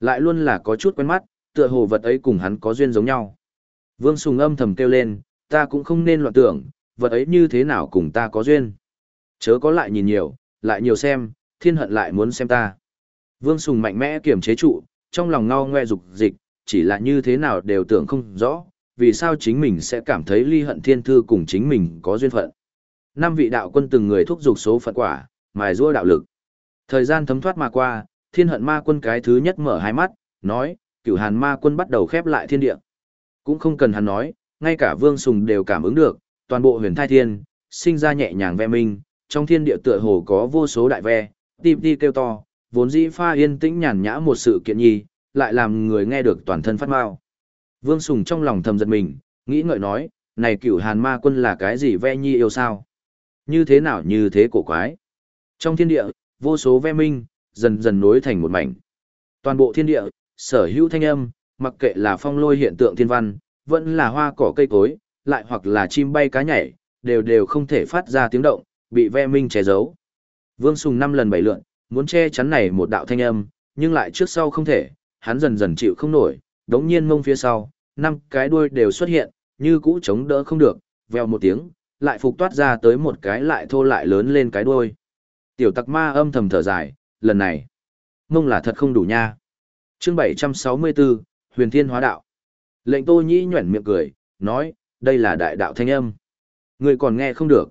Lại luôn là có chút quen mắt, tựa hồ vật ấy cùng hắn có duyên giống nhau. Vương Sùng âm thầm kêu lên, ta cũng không nên loạn tưởng, vật ấy như thế nào cùng ta có duyên. Chớ có lại nhìn nhiều, lại nhiều xem, thiên hận lại muốn xem ta. Vương Sùng mạnh mẽ kiềm chế trụ, trong lòng ngao ngoe dục dịch, chỉ là như thế nào đều tưởng không rõ, vì sao chính mình sẽ cảm thấy ly hận thiên thư cùng chính mình có duyên phận. Năm vị đạo quân từng người thúc giục số phận quả, mài rua đạo lực. Thời gian thấm thoát mà qua, thiên hận ma quân cái thứ nhất mở hai mắt, nói, cửu hàn ma quân bắt đầu khép lại thiên địa. Cũng không cần hắn nói, ngay cả vương sùng đều cảm ứng được, toàn bộ huyền thai thiên, sinh ra nhẹ nhàng ve minh, trong thiên địa tựa hồ có vô số đại ve, tim ti kêu to, vốn dĩ pha yên tĩnh nhàn nhã một sự kiện nhi, lại làm người nghe được toàn thân phát mau. Vương Sùng trong lòng thầm giật mình, nghĩ ngợi nói, này cửu hàn ma quân là cái gì ve nhi yêu sao? Như thế nào như thế cổ quái? Trong thiên địa, vô số ve minh, dần dần nối thành một mảnh. Toàn bộ thiên địa, sở hữu thanh âm, mặc kệ là phong lôi hiện tượng thiên văn, vẫn là hoa cỏ cây cối, lại hoặc là chim bay cá nhảy, đều đều không thể phát ra tiếng động, bị ve minh che giấu. Vương Sùng năm lần bảy lượn, muốn che chắn này một đạo thanh âm, nhưng lại trước sau không thể, hắn dần dần chịu không nổi, đống nhiên mông phía sau, năm cái đuôi đều xuất hiện, như cũ chống đỡ không được, veo một tiếng, lại phục toát ra tới một cái lại thô lại lớn lên cái đuôi. Tiểu tặc ma âm thầm thở dài, lần này, mông là thật không đủ nha. chương 764, Huyền Thiên Hóa Đạo. Lệnh Tô Nhĩ nhuẩn miệng cười, nói, đây là đại đạo thanh âm. Người còn nghe không được.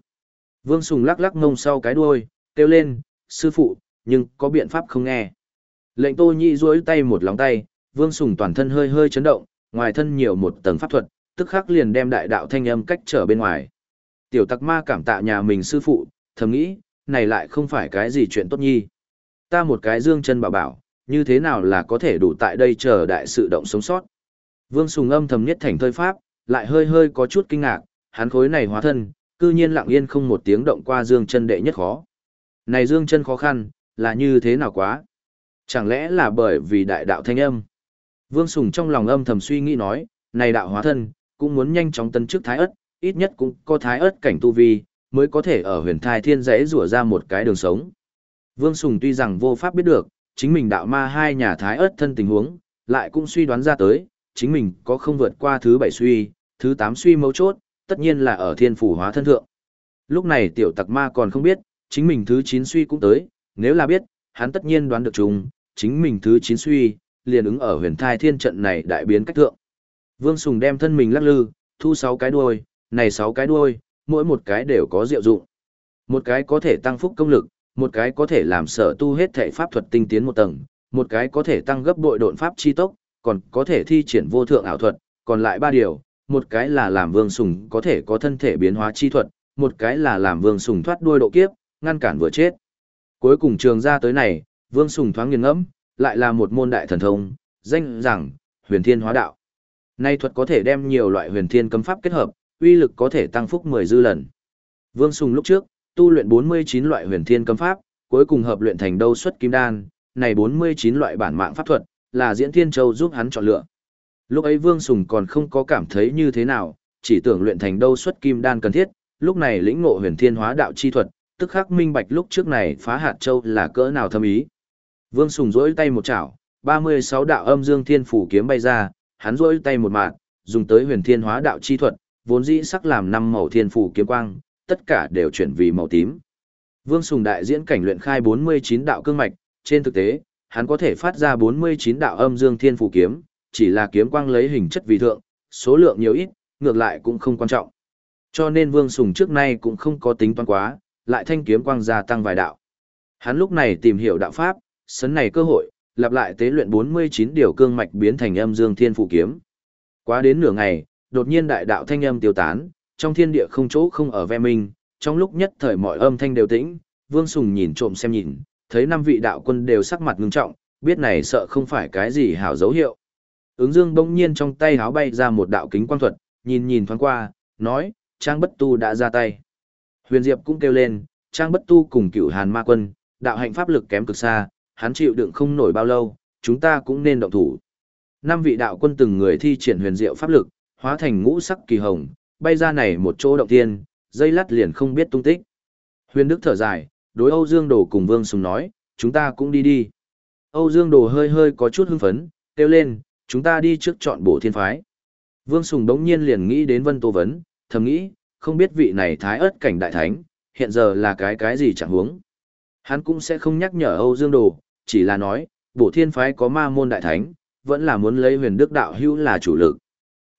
Vương Sùng lắc lắc mông sau cái đuôi, kêu lên, sư phụ, nhưng có biện pháp không nghe. Lệnh Tô Nhĩ duỗi tay một lòng tay, Vương Sùng toàn thân hơi hơi chấn động, ngoài thân nhiều một tầng pháp thuật, tức khắc liền đem đại đạo thanh âm cách trở bên ngoài. Tiểu tặc ma cảm tạ nhà mình sư phụ, thầm nghĩ, này lại không phải cái gì chuyện tốt nhi. Ta một cái dương chân bảo bảo, như thế nào là có thể đủ tại đây chờ đại sự động sống sót. Vương Sùng âm thầm nhất thành thơi pháp, lại hơi hơi có chút kinh ngạc, hắn khối này hóa thân, cư nhiên lặng yên không một tiếng động qua dương chân đệ nhất khó. Này dương chân khó khăn, là như thế nào quá? Chẳng lẽ là bởi vì đại đạo thanh âm? Vương Sùng trong lòng âm thầm suy nghĩ nói, này đạo hóa thân, cũng muốn nhanh chóng tân chức thái ất, ít nhất cũng có thái ất cảnh tu vi, mới có thể ở huyền thai thiên giấy rủa ra một cái đường sống. Vương Sùng tuy rằng vô pháp biết được, chính mình đạo ma hai nhà thái ớt thân tình huống, lại cũng suy đoán ra tới, chính mình có không vượt qua thứ bảy suy, thứ tám suy mấu chốt, tất nhiên là ở thiên phủ hóa thân thượng. Lúc này tiểu tặc ma còn không biết, chính mình thứ chín suy cũng tới, nếu là biết, hắn tất nhiên đoán được chung, chính mình thứ chín suy, liền ứng ở huyền thai thiên trận này đại biến cách thượng. Vương Sùng đem thân mình lắc lư, thu sáu cái đuôi, này sáu cái đuôi, mỗi một cái đều có diệu dụng. Một cái có thể tăng phúc công lực, một cái có thể làm sở tu hết thể pháp thuật tinh tiến một tầng, một cái có thể tăng gấp bội độn pháp chi tốc, còn có thể thi triển vô thượng ảo thuật, còn lại ba điều, một cái là làm Vương Sùng có thể có thân thể biến hóa chi thuật, một cái là làm Vương Sùng thoát đuôi độ kiếp, ngăn cản vừa chết. Cuối cùng trường ra tới này, Vương Sùng thoáng nghiền ngẫm, lại là một môn đại thần thông, danh rằng, huyền thiên hóa đạo. Nay thuật có thể đem nhiều loại huyền thiên cấm pháp kết hợp, uy lực có thể tăng phúc 10 dư lần. Vương Sùng lúc trước, tu luyện 49 loại huyền thiên cấm pháp, cuối cùng hợp luyện thành đâu xuất kim đan, này 49 loại bản mạng pháp thuật, là diễn thiên châu giúp hắn chọn lựa. Lúc ấy Vương Sùng còn không có cảm thấy như thế nào, chỉ tưởng luyện thành đâu xuất kim đan cần thiết, lúc này lĩnh ngộ huyền thiên hóa đạo chi thuật, tức khắc minh bạch lúc trước này phá hạt châu là cỡ nào thâm ý. Vương Sùng rỗi tay một chảo, 36 đạo âm dương thiên phủ kiếm bay ra, hắn rỗi tay một mạng, dùng tới huyền thiên hóa đạo chi thuật, vốn dĩ sắc làm năm màu thiên phủ kiếm quang, tất cả đều chuyển vì màu tím. Vương Sùng đại diễn cảnh luyện khai 49 đạo cương mạch, trên thực tế, hắn có thể phát ra 49 đạo âm dương thiên phủ kiếm, chỉ là kiếm quang lấy hình chất vì thượng, số lượng nhiều ít, ngược lại cũng không quan trọng. Cho nên Vương Sùng trước nay cũng không có tính toán quá, lại thanh kiếm quang gia tăng vài đạo. Hắn lúc này tìm hiểu đạo pháp, sấn này cơ hội, lặp lại tế luyện 49 điều cương mạch biến thành âm dương thiên phụ kiếm. Quá đến nửa ngày, đột nhiên đại đạo thanh âm tiêu tán, trong thiên địa không chỗ không ở ve minh, trong lúc nhất thời mọi âm thanh đều tĩnh, Vương Sùng nhìn trộm xem nhìn, thấy năm vị đạo quân đều sắc mặt ngưng trọng, biết này sợ không phải cái gì hảo dấu hiệu. Ứng Dương bỗng nhiên trong tay háo bay ra một đạo kính quang thuật, nhìn nhìn thoáng qua, nói, Trang Bất Tu đã ra tay. Huyền Diệp cũng kêu lên, Trang Bất Tu cùng cửu Hàn Ma Quân, đạo hạnh pháp lực kém cực xa, hắn chịu đựng không nổi bao lâu, chúng ta cũng nên động thủ. Năm vị đạo quân từng người thi triển huyền diệu pháp lực, hóa thành ngũ sắc kỳ hồng, bay ra này một chỗ động tiên, dây lắt liền không biết tung tích. Huyền Đức thở dài, đối Âu Dương Đồ cùng Vương Sùng nói, chúng ta cũng đi đi. Âu Dương Đồ hơi hơi có chút hưng phấn, kêu lên, chúng ta đi trước chọn bổ thiên phái. Vương Sùng đống nhiên liền nghĩ đến Vân Tô Vấn, thầm nghĩ, không biết vị này thái ớt cảnh đại thánh, hiện giờ là cái cái gì chẳng huống. Hắn cũng sẽ không nhắc nhở Âu Dương Đồ, chỉ là nói, bổ thiên phái có ma môn đại thánh, vẫn là muốn lấy huyền đức đạo hữu là chủ lực.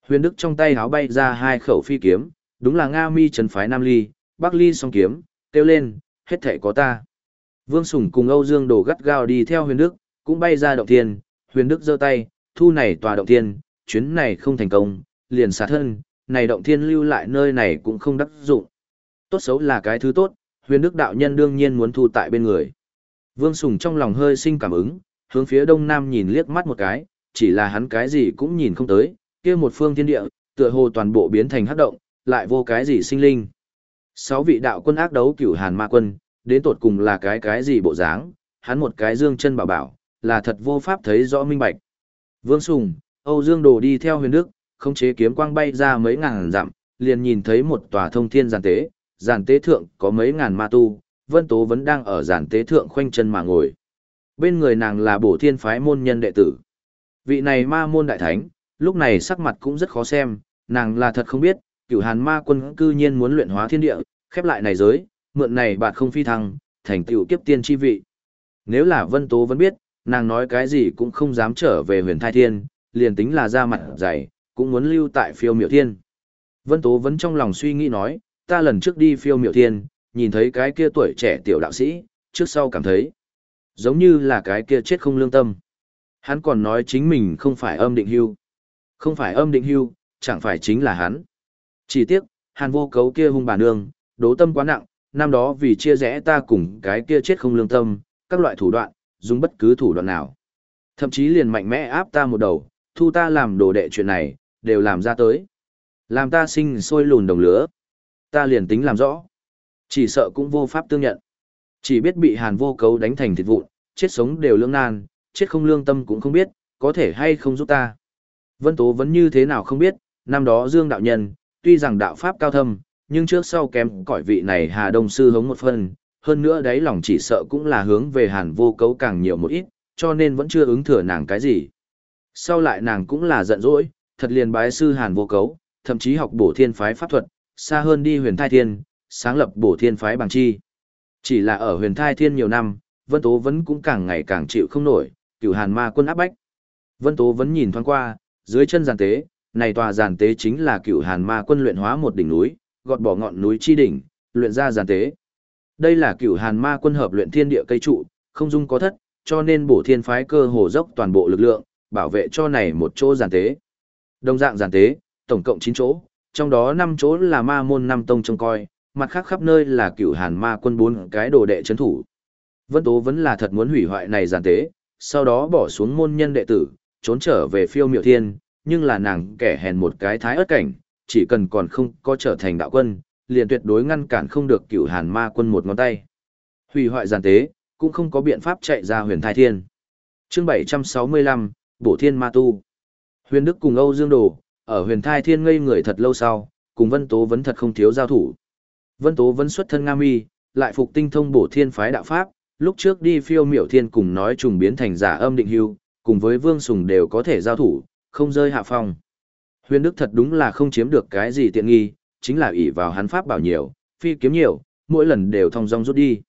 Huyền đức trong tay háo bay ra hai khẩu phi kiếm, đúng là Nga mi trấn phái Nam Ly, Bắc Ly song kiếm, kêu lên, hết thể có ta. Vương Sùng cùng Âu Dương Đồ gắt gao đi theo huyền đức, cũng bay ra động thiên, huyền đức giơ tay, thu này tòa động thiên, chuyến này không thành công, liền xả thân, này động thiên lưu lại nơi này cũng không đắc dụng. Tốt xấu là cái thứ tốt, huyền đức đạo nhân đương nhiên muốn thu tại bên người. Vương Sùng trong lòng hơi sinh cảm ứng, hướng phía đông nam nhìn liếc mắt một cái, chỉ là hắn cái gì cũng nhìn không tới, kia một phương thiên địa, tựa hồ toàn bộ biến thành hắc động, lại vô cái gì sinh linh. Sáu vị đạo quân ác đấu cửu hàn ma quân, đến tột cùng là cái cái gì bộ dáng, hắn một cái dương chân bảo bảo, là thật vô pháp thấy rõ minh bạch. Vương Sùng, Âu Dương Đồ đi theo huyền đức, không chế kiếm quang bay ra mấy ngàn dặm, liền nhìn thấy một tòa thông thiên giàn tế, giàn tế thượng có mấy ngàn ma tu, Vân Tố vẫn đang ở giàn tế thượng khoanh chân mà ngồi. Bên người nàng là bổ thiên phái môn nhân đệ tử. Vị này ma môn đại thánh, lúc này sắc mặt cũng rất khó xem, nàng là thật không biết, cửu hàn ma quân cư nhiên muốn luyện hóa thiên địa, khép lại này giới, mượn này bạn không phi thăng, thành tựu kiếp tiên chi vị. Nếu là Vân Tố vẫn biết, nàng nói cái gì cũng không dám trở về huyền thai thiên, liền tính là ra mặt dày, cũng muốn lưu tại phiêu miểu thiên. Vân Tố vẫn trong lòng suy nghĩ nói, ta lần trước đi phiêu miểu thiên, nhìn thấy cái kia tuổi trẻ tiểu đạo sĩ, trước sau cảm thấy, giống như là cái kia chết không lương tâm. Hắn còn nói chính mình không phải âm định hưu. Không phải âm định hưu, chẳng phải chính là hắn. Chỉ tiếc, hàn vô cấu kia hung bà nương, đố tâm quá nặng, năm đó vì chia rẽ ta cùng cái kia chết không lương tâm, các loại thủ đoạn, dùng bất cứ thủ đoạn nào. Thậm chí liền mạnh mẽ áp ta một đầu, thu ta làm đồ đệ chuyện này, đều làm ra tới. Làm ta sinh sôi lùn đồng lửa. Ta liền tính làm rõ. Chỉ sợ cũng vô pháp tương nhận. Chỉ biết bị hàn vô cấu đánh thành thịt vụn, chết sống đều lương nan, chết không lương tâm cũng không biết, có thể hay không giúp ta. Vân Tố vẫn như thế nào không biết, năm đó Dương đạo nhân, tuy rằng đạo pháp cao thâm, nhưng trước sau kém cỏi vị này Hà Đông sư hống một phần, hơn nữa đấy lòng chỉ sợ cũng là hướng về Hàn Vô Cấu càng nhiều một ít, cho nên vẫn chưa ứng thừa nàng cái gì. Sau lại nàng cũng là giận dỗi, thật liền bái sư Hàn Vô Cấu, thậm chí học bổ thiên phái pháp thuật, xa hơn đi huyền thai thiên, sáng lập bổ thiên phái bằng chi. Chỉ là ở huyền thai thiên nhiều năm, Vân Tố vẫn cũng càng ngày càng chịu không nổi, cửu hàn ma quân áp bách. Vân Tố vẫn nhìn thoáng qua, dưới chân giàn tế, này tòa giàn tế chính là cửu hàn ma quân luyện hóa một đỉnh núi, gọt bỏ ngọn núi chi đỉnh, luyện ra giàn tế. Đây là cửu hàn ma quân hợp luyện thiên địa cây trụ, không dung có thất, cho nên bổ thiên phái cơ hồ dốc toàn bộ lực lượng, bảo vệ cho này một chỗ giàn tế. Đồng dạng giàn tế, tổng cộng 9 chỗ, trong đó 5 chỗ là ma môn năm tông trông coi, mặt khác khắp nơi là cửu hàn ma quân bốn cái đồ đệ chấn thủ. Vân Tố vẫn là thật muốn hủy hoại này giàn tế, sau đó bỏ xuống môn nhân đệ tử, trốn trở về phiêu miệu thiên, nhưng là nàng kẻ hèn một cái thái ớt cảnh, chỉ cần còn không có trở thành đạo quân, liền tuyệt đối ngăn cản không được cửu hàn ma quân một ngón tay. Hủy hoại giàn tế, cũng không có biện pháp chạy ra huyền thai thiên. chương 765, Bổ Thiên Ma Tu. Huyền Đức cùng Âu Dương Đồ, ở huyền thai thiên ngây người thật lâu sau, cùng Vân Tố vẫn thật không thiếu giao thủ. Vân Tố vẫn xuất thân Nga Mi, lại phục tinh thông bổ thiên phái đạo pháp, lúc trước đi phiêu miểu thiên cùng nói trùng biến thành giả âm định hưu, cùng với Vương Sùng đều có thể giao thủ, không rơi hạ phong. Huyền Đức thật đúng là không chiếm được cái gì tiện nghi, chính là ỷ vào hắn pháp bảo nhiều, phi kiếm nhiều, mỗi lần đều thông dong rút đi.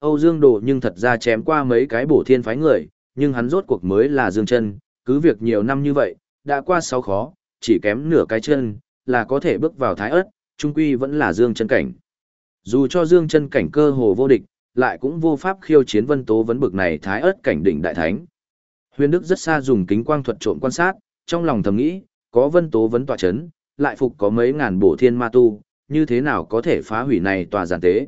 Âu Dương Đồ nhưng thật ra chém qua mấy cái bổ thiên phái người, nhưng hắn rốt cuộc mới là Dương chân, cứ việc nhiều năm như vậy, đã qua sáu khó, chỉ kém nửa cái chân, là có thể bước vào thái ớt, trung quy vẫn là Dương chân cảnh. Dù cho Dương chân cảnh cơ hồ vô địch, lại cũng vô pháp khiêu chiến vân tố vấn bực này thái ớt cảnh đỉnh đại thánh. Huyền Đức rất xa dùng kính quang thuật trộm quan sát, trong lòng thầm nghĩ, có vân tố vấn tòa chấn, lại phục có mấy ngàn bổ thiên ma tu, như thế nào có thể phá hủy này tòa giản tế.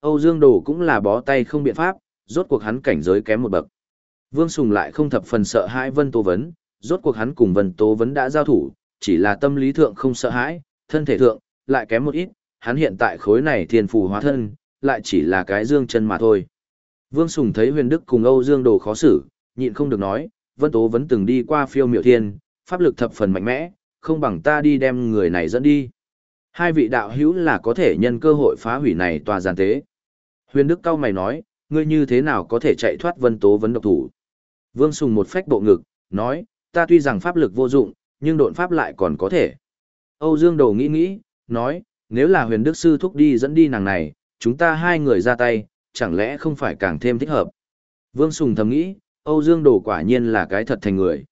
Âu Dương Đồ cũng là bó tay không biện pháp, rốt cuộc hắn cảnh giới kém một bậc. Vương Sùng lại không thập phần sợ hãi Vân Tố Vấn, rốt cuộc hắn cùng Vân Tố Vấn đã giao thủ, chỉ là tâm lý thượng không sợ hãi, thân thể thượng, lại kém một ít, hắn hiện tại khối này thiên phù hóa thân, lại chỉ là cái dương chân mà thôi. Vương Sùng thấy huyền đức cùng Âu Dương Đồ khó xử, nhịn không được nói, Vân Tố vẫn từng đi qua phiêu miệu thiên, pháp lực thập phần mạnh mẽ, không bằng ta đi đem người này dẫn đi. Hai vị đạo hữu là có thể nhân cơ hội phá hủy này tòa giàn tế. Huyền Đức cao mày nói, ngươi như thế nào có thể chạy thoát Vân Tố Vấn độc thủ. Vương Sùng một phách bộ ngực, nói, ta tuy rằng pháp lực vô dụng, nhưng độn pháp lại còn có thể. Âu Dương Đồ nghĩ nghĩ, nói, nếu là huyền đức sư thúc đi dẫn đi nàng này, chúng ta hai người ra tay, chẳng lẽ không phải càng thêm thích hợp. Vương Sùng thầm nghĩ, Âu Dương Đồ quả nhiên là cái thật thành người.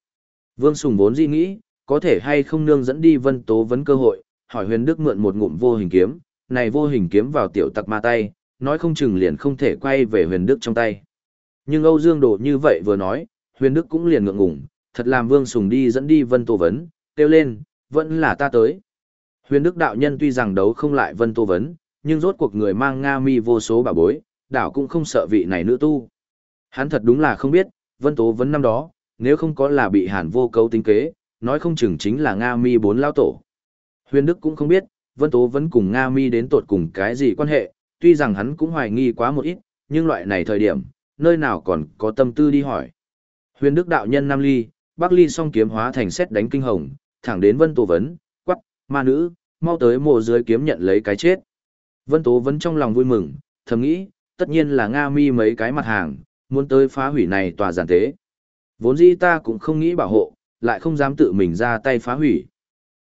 Vương Sùng vốn di nghĩ, có thể hay không nương dẫn đi vân tố vấn cơ hội, hỏi huyền đức mượn một ngụm vô hình kiếm, này vô hình kiếm vào tiểu tặc ma tay, nói không chừng liền không thể quay về huyền đức trong tay. Nhưng Âu Dương Đồ như vậy vừa nói, huyền đức cũng liền ngượng ngủng, thật làm Vương Sùng đi dẫn đi vân tố vấn, kêu lên, vẫn là ta tới. Huyền Đức đạo nhân tuy rằng đấu không lại Vân Tô Vấn, nhưng rốt cuộc người mang Nga mi vô số bà bối, đảo cũng không sợ vị này nữ tu. Hắn thật đúng là không biết, Vân Tố Vấn năm đó, nếu không có là bị hàn vô cấu tính kế, nói không chừng chính là Nga mi bốn lao tổ. Huyền Đức cũng không biết, Vân Tố Vấn cùng Nga mi đến tột cùng cái gì quan hệ, tuy rằng hắn cũng hoài nghi quá một ít, nhưng loại này thời điểm, nơi nào còn có tâm tư đi hỏi. Huyền Đức đạo nhân Nam Ly, Bắc Ly song kiếm hóa thành xét đánh kinh hồng, thẳng đến Vân Tố Vấn, ma nữ, mau tới mộ dưới kiếm nhận lấy cái chết. Vân Tố vẫn trong lòng vui mừng, thầm nghĩ, tất nhiên là Nga mi mấy cái mặt hàng, muốn tới phá hủy này tòa giản tế. Vốn dĩ ta cũng không nghĩ bảo hộ, lại không dám tự mình ra tay phá hủy.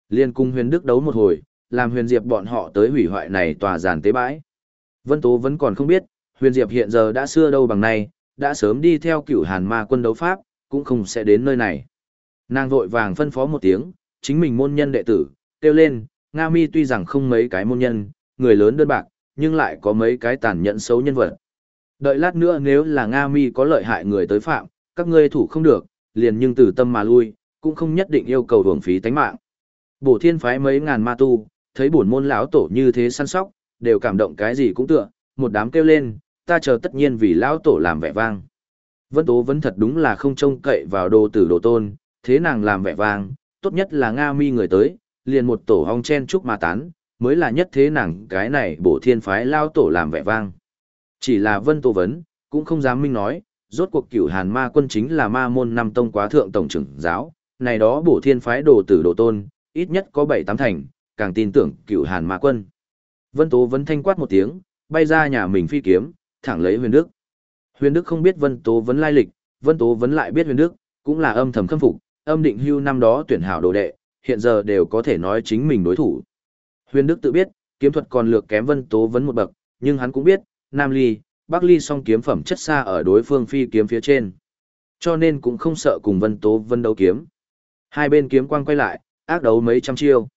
Liên cung huyền đức đấu một hồi, làm huyền diệp bọn họ tới hủy hoại này tòa giản tế bãi. Vân Tố vẫn còn không biết, huyền diệp hiện giờ đã xưa đâu bằng này, đã sớm đi theo cửu hàn ma quân đấu pháp, cũng không sẽ đến nơi này. Nàng vội vàng phân phó một tiếng, chính mình môn nhân đệ tử, kêu lên, Nga Mi tuy rằng không mấy cái môn nhân, người lớn đơn bạc, nhưng lại có mấy cái tàn nhẫn xấu nhân vật. Đợi lát nữa nếu là Nga Mi có lợi hại người tới phạm, các ngươi thủ không được, liền nhưng từ tâm mà lui, cũng không nhất định yêu cầu hưởng phí tánh mạng. Bổ thiên phái mấy ngàn ma tu, thấy bổn môn lão tổ như thế săn sóc, đều cảm động cái gì cũng tựa, một đám kêu lên, ta chờ tất nhiên vì lão tổ làm vẻ vang. Vân Tố vẫn thật đúng là không trông cậy vào đồ tử đồ tôn, thế nàng làm vẻ vang, tốt nhất là Nga mi người tới, liền một tổ hong chen chúc mà tán, mới là nhất thế nàng cái này bổ thiên phái lao tổ làm vẻ vang. Chỉ là vân tô vấn, cũng không dám minh nói, rốt cuộc cửu hàn ma quân chính là ma môn năm tông quá thượng tổng trưởng giáo, này đó bổ thiên phái đồ tử đồ tôn, ít nhất có bảy tám thành, càng tin tưởng cửu hàn ma quân. Vân tố vấn thanh quát một tiếng, bay ra nhà mình phi kiếm, thẳng lấy huyền đức. Huyền đức không biết vân tố vấn lai lịch, vân tố vấn lại biết huyền đức, cũng là âm thầm khâm phục, âm định hưu năm đó tuyển hảo đồ đệ, hiện giờ đều có thể nói chính mình đối thủ. Huyền Đức tự biết, kiếm thuật còn lược kém Vân Tố vấn một bậc, nhưng hắn cũng biết, Nam Ly, Bắc Ly song kiếm phẩm chất xa ở đối phương phi kiếm phía trên. Cho nên cũng không sợ cùng Vân Tố Vân đấu kiếm. Hai bên kiếm quang quay lại, ác đấu mấy trăm chiêu.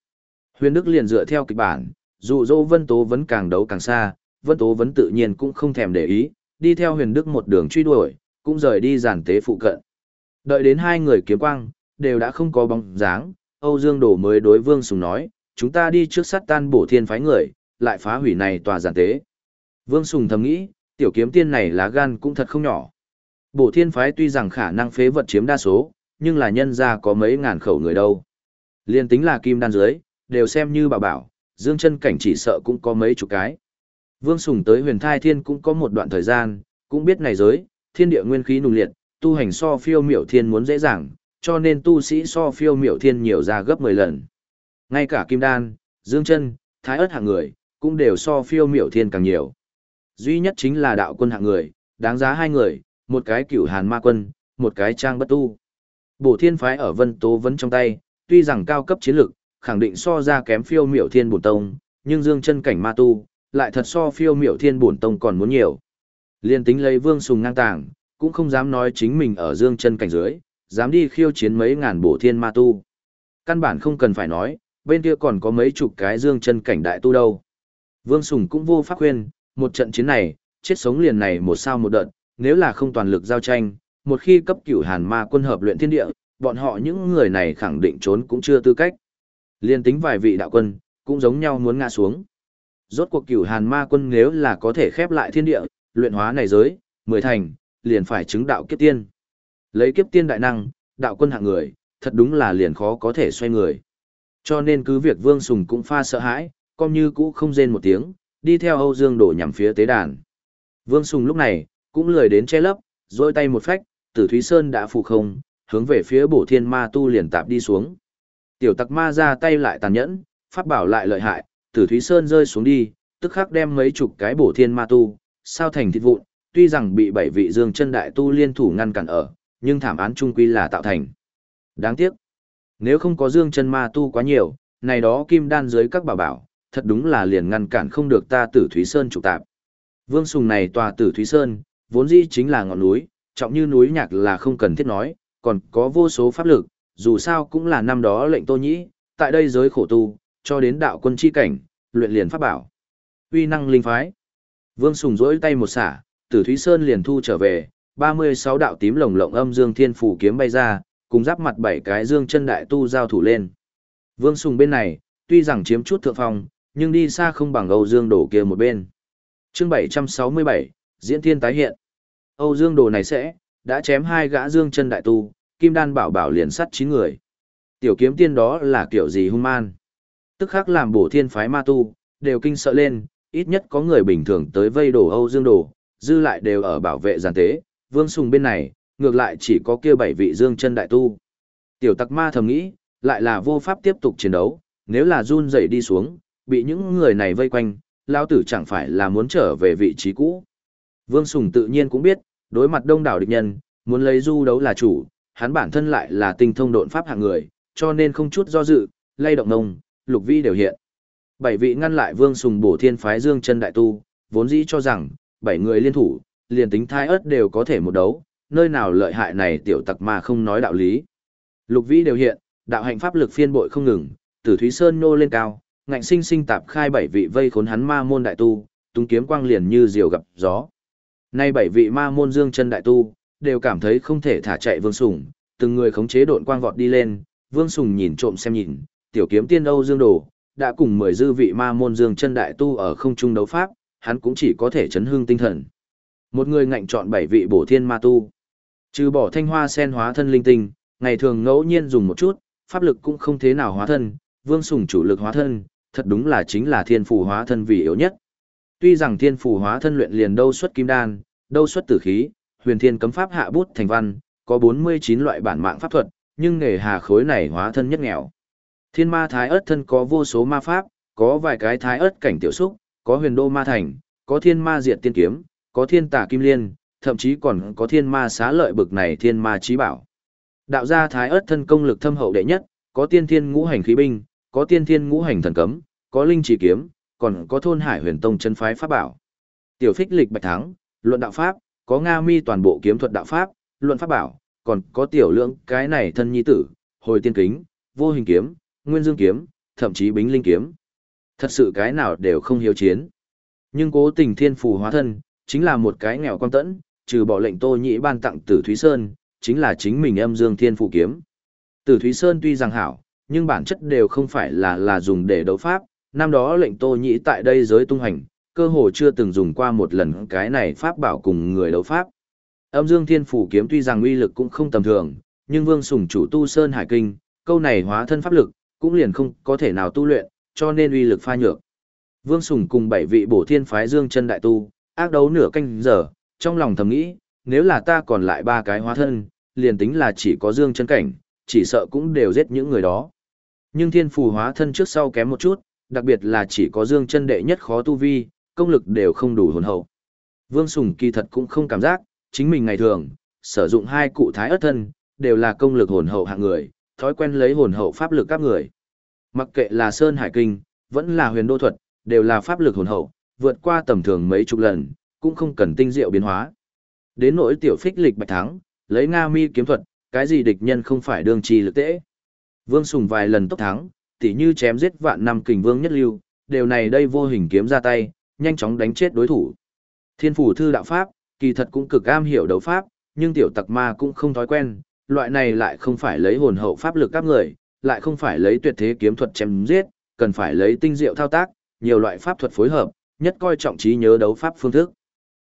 Huyền Đức liền dựa theo kịch bản, dụ dỗ Vân Tố vẫn càng đấu càng xa, Vân Tố vẫn tự nhiên cũng không thèm để ý, đi theo Huyền Đức một đường truy đuổi, cũng rời đi giản tế phụ cận. Đợi đến hai người kiếm quang, đều đã không có bóng dáng, Âu Dương Đồ mới đối Vương Sùng nói, chúng ta đi trước sát tan bổ thiên phái người, lại phá hủy này tòa giản tế. Vương Sùng thầm nghĩ, tiểu kiếm tiên này lá gan cũng thật không nhỏ. Bổ thiên phái tuy rằng khả năng phế vật chiếm đa số, nhưng là nhân ra có mấy ngàn khẩu người đâu. Liên tính là kim đan dưới, đều xem như bảo bảo, dương chân cảnh chỉ sợ cũng có mấy chục cái. Vương Sùng tới huyền thai thiên cũng có một đoạn thời gian, cũng biết này giới, thiên địa nguyên khí nùng liệt, tu hành so phiêu miểu thiên muốn dễ dàng, cho nên tu sĩ so phiêu miểu thiên nhiều ra gấp 10 lần. Ngay cả kim đan, dương chân, thái ớt hạng người, cũng đều so phiêu miểu thiên càng nhiều. Duy nhất chính là đạo quân hạng người, đáng giá hai người, một cái cửu hàn ma quân, một cái trang bất tu. Bổ thiên phái ở vân tố vấn trong tay, tuy rằng cao cấp chiến lực, khẳng định so ra kém phiêu miểu thiên bổn tông, nhưng dương chân cảnh ma tu, lại thật so phiêu miểu thiên bổn tông còn muốn nhiều. Liên tính lấy vương sùng ngang tàng, cũng không dám nói chính mình ở dương chân cảnh dưới, dám đi khiêu chiến mấy ngàn bổ thiên ma tu. Căn bản không cần phải nói, bên kia còn có mấy chục cái dương chân cảnh đại tu đâu. Vương Sùng cũng vô pháp khuyên, một trận chiến này, chết sống liền này một sao một đợt, nếu là không toàn lực giao tranh, một khi cấp cửu hàn ma quân hợp luyện thiên địa, bọn họ những người này khẳng định trốn cũng chưa tư cách. Liên tính vài vị đạo quân, cũng giống nhau muốn ngã xuống. Rốt cuộc cửu hàn ma quân nếu là có thể khép lại thiên địa, luyện hóa này giới, mười thành, liền phải chứng đạo kiếp tiên. Lấy kiếp tiên đại năng, đạo quân hạng người, thật đúng là liền khó có thể xoay người. Cho nên cứ việc Vương Sùng cũng pha sợ hãi, coi như cũ không rên một tiếng, đi theo Âu Dương đổ nhằm phía tế đàn. Vương Sùng lúc này, cũng lười đến che lấp, dôi tay một phách, tử Thúy Sơn đã phù không, hướng về phía bổ thiên ma tu liền tạp đi xuống. Tiểu tặc ma ra tay lại tàn nhẫn, pháp bảo lại lợi hại, tử Thúy Sơn rơi xuống đi, tức khắc đem mấy chục cái bổ thiên ma tu, sao thành thịt vụn, tuy rằng bị bảy vị dương chân đại tu liên thủ ngăn cản ở, nhưng thảm án trung quy là tạo thành. Đáng tiếc, nếu không có dương chân ma tu quá nhiều, này đó kim đan dưới các bà bảo, thật đúng là liền ngăn cản không được ta tử Thúy Sơn trục tạp. Vương Sùng này tòa tử Thúy Sơn, vốn dĩ chính là ngọn núi, trọng như núi nhạc là không cần thiết nói, còn có vô số pháp lực, dù sao cũng là năm đó lệnh tô nhĩ, tại đây giới khổ tu, cho đến đạo quân chi cảnh, luyện liền pháp bảo. uy năng linh phái. Vương Sùng rỗi tay một xả, tử Thúy Sơn liền thu trở về, 36 đạo tím lồng lộng âm dương thiên phủ kiếm bay ra, cùng giáp mặt bảy cái dương chân đại tu giao thủ lên. Vương Sùng bên này, tuy rằng chiếm chút thượng phong, nhưng đi xa không bằng Âu Dương Đồ kia một bên. chương 767, Diễn Thiên tái hiện. Âu Dương Đồ này sẽ, đã chém hai gã dương chân đại tu, Kim Đan bảo bảo liền sắt chín người. Tiểu kiếm tiên đó là kiểu gì hung man. Tức khắc làm bổ thiên phái ma tu, đều kinh sợ lên, ít nhất có người bình thường tới vây đổ Âu Dương Đồ, dư lại đều ở bảo vệ giàn tế, Vương Sùng bên này, ngược lại chỉ có kia bảy vị dương chân đại tu. Tiểu tặc ma thầm nghĩ, lại là vô pháp tiếp tục chiến đấu, nếu là run dậy đi xuống, bị những người này vây quanh, lao tử chẳng phải là muốn trở về vị trí cũ. Vương Sùng tự nhiên cũng biết, đối mặt đông đảo địch nhân, muốn lấy du đấu là chủ, hắn bản thân lại là tinh thông độn pháp hạng người, cho nên không chút do dự, lay động nông, lục vi đều hiện. Bảy vị ngăn lại Vương Sùng bổ thiên phái dương chân đại tu, vốn dĩ cho rằng, bảy người liên thủ, liền tính thai ớt đều có thể một đấu, nơi nào lợi hại này tiểu tặc mà không nói đạo lý. Lục vĩ đều hiện, đạo hạnh pháp lực phiên bội không ngừng, tử Thúy Sơn nô lên cao, ngạnh sinh sinh tạp khai bảy vị vây khốn hắn ma môn đại tu, tung kiếm quang liền như diều gặp gió. Nay bảy vị ma môn dương chân đại tu, đều cảm thấy không thể thả chạy Vương Sùng, từng người khống chế độn quang vọt đi lên, Vương Sùng nhìn trộm xem nhìn, tiểu kiếm tiên Âu Dương Đồ, đã cùng mười dư vị ma môn dương chân đại tu ở không trung đấu pháp, hắn cũng chỉ có thể chấn hương tinh thần. Một người ngạnh chọn bảy vị bổ thiên ma tu. Trừ bỏ thanh hoa sen hóa thân linh tinh, ngày thường ngẫu nhiên dùng một chút, pháp lực cũng không thế nào hóa thân, Vương Sùng chủ lực hóa thân, thật đúng là chính là thiên phù hóa thân vì yếu nhất. Tuy rằng thiên phù hóa thân luyện liền đâu xuất kim đan, đâu xuất tử khí, huyền thiên cấm pháp hạ bút thành văn, có 49 loại bản mạng pháp thuật, nhưng nghề hà khối này hóa thân nhất nghèo. Thiên ma thái ớt thân có vô số ma pháp, có vài cái thái ớt cảnh tiểu xúc, có huyền đô ma thành, có thiên ma diệt tiên kiếm, có thiên tà kim liên, thậm chí còn có thiên ma xá lợi bực này thiên ma trí bảo. Đạo gia thái ớt thân công lực thâm hậu đệ nhất, có tiên thiên ngũ hành khí binh, có tiên thiên ngũ hành thần cấm, có linh chỉ kiếm, còn có thôn hải huyền tông chân phái pháp bảo. Tiểu phích lịch bạch thắng, luận đạo pháp, có Nga mi toàn bộ kiếm thuật đạo pháp, luận pháp bảo, còn có tiểu lượng cái này thân nhi tử, hồi tiên kính, vô hình kiếm, nguyên dương kiếm, thậm chí bính linh kiếm. Thật sự cái nào đều không hiếu chiến. Nhưng cố tình thiên phù hóa thân, chính là một cái nghèo quan tẫn, trừ bỏ lệnh tô nhĩ ban tặng tử Thúy Sơn, chính là chính mình âm dương thiên phụ kiếm. Tử Thúy Sơn tuy rằng hảo, nhưng bản chất đều không phải là là dùng để đấu pháp, năm đó lệnh tô nhĩ tại đây giới tung hành, cơ hồ chưa từng dùng qua một lần cái này pháp bảo cùng người đấu pháp. Âm dương thiên phủ kiếm tuy rằng uy lực cũng không tầm thường, nhưng vương sủng chủ tu sơn hải kinh, câu này hóa thân pháp lực, cũng liền không có thể nào tu luyện, cho nên uy lực pha nhược. Vương Sùng cùng bảy vị bổ thiên phái dương chân đại tu, ác đấu nửa canh giờ, trong lòng thầm nghĩ, nếu là ta còn lại ba cái hóa thân, liền tính là chỉ có dương chân cảnh, chỉ sợ cũng đều giết những người đó. Nhưng thiên phù hóa thân trước sau kém một chút, đặc biệt là chỉ có dương chân đệ nhất khó tu vi, công lực đều không đủ hồn hậu. Vương Sùng kỳ thật cũng không cảm giác, chính mình ngày thường, sử dụng hai cụ thái ớt thân, đều là công lực hồn hậu hạng người, thói quen lấy hồn hậu pháp lực các người. Mặc kệ là Sơn Hải Kinh, vẫn là huyền đô thuật, đều là pháp lực hồn hậu, vượt qua tầm thường mấy chục lần, cũng không cần tinh diệu biến hóa. Đến nỗi tiểu phích lịch bạch thắng, lấy Nga mi kiếm thuật, cái gì địch nhân không phải đương trì lực tễ. Vương Sùng vài lần tốc thắng, tỉ như chém giết vạn năm kình vương nhất lưu, đều này đây vô hình kiếm ra tay, nhanh chóng đánh chết đối thủ. Thiên phủ thư đạo pháp, kỳ thật cũng cực am hiểu đấu pháp, nhưng tiểu tặc ma cũng không thói quen, loại này lại không phải lấy hồn hậu pháp lực các người, lại không phải lấy tuyệt thế kiếm thuật chém giết, cần phải lấy tinh diệu thao tác, nhiều loại pháp thuật phối hợp, nhất coi trọng trí nhớ đấu pháp phương thức.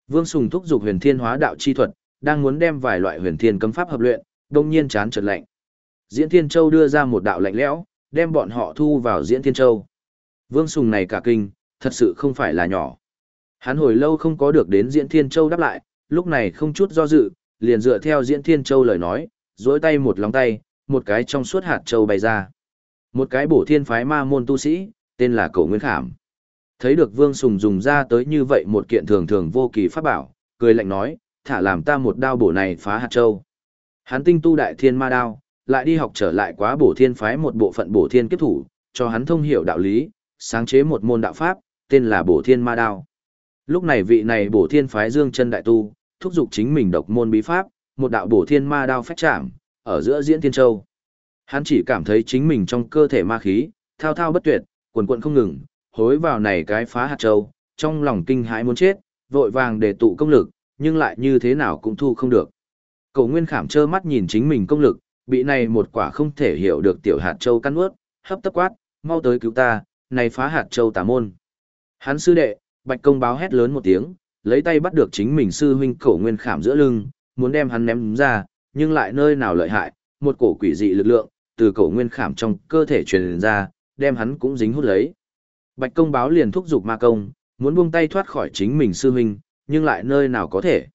Vương Sùng thúc giục huyền thiên hóa đạo chi thuật, đang muốn đem vài loại huyền thiên cấm pháp hợp luyện, đông nhiên chán chợt lạnh. Diễn Thiên Châu đưa ra một đạo lạnh lẽo, đem bọn họ thu vào Diễn Thiên Châu. Vương Sùng này cả kinh, thật sự không phải là nhỏ. Hắn hồi lâu không có được đến Diễn Thiên Châu đáp lại, lúc này không chút do dự, liền dựa theo Diễn Thiên Châu lời nói, duỗi tay một lòng tay, một cái trong suốt hạt châu bay ra. Một cái bổ thiên phái ma môn tu sĩ, tên là Cổ Nguyên Khảm. Thấy được Vương Sùng dùng ra tới như vậy một kiện thường thường vô kỳ pháp bảo, cười lạnh nói, thả làm ta một đao bổ này phá hạt châu. Hắn tinh tu đại thiên ma đao, lại đi học trở lại quá bổ thiên phái một bộ phận bổ thiên kiếp thủ, cho hắn thông hiểu đạo lý, sáng chế một môn đạo pháp, tên là bổ thiên ma đao. Lúc này vị này bổ thiên phái dương chân đại tu, thúc giục chính mình độc môn bí pháp, một đạo bổ thiên ma đao phách chạm, ở giữa diễn thiên châu. Hắn chỉ cảm thấy chính mình trong cơ thể ma khí, thao thao bất tuyệt, quần quận không ngừng, hối vào này cái phá hạt châu, trong lòng kinh hãi muốn chết, vội vàng để tụ công lực, nhưng lại như thế nào cũng thu không được. Cổ Nguyên Khảm trơ mắt nhìn chính mình công lực, bị này một quả không thể hiểu được tiểu hạt châu căn ướt, hấp tấp quát, mau tới cứu ta, này phá hạt châu tà môn. Hắn sư đệ, Bạch Công báo hét lớn một tiếng, lấy tay bắt được chính mình sư huynh Cổ Nguyên Khảm giữa lưng, muốn đem hắn ném ra, nhưng lại nơi nào lợi hại, một cổ quỷ dị lực lượng từ Cổ Nguyên Khảm trong cơ thể truyền ra, đem hắn cũng dính hút lấy. Bạch công báo liền thúc giục ma công, muốn buông tay thoát khỏi chính mình sư huynh, nhưng lại nơi nào có thể.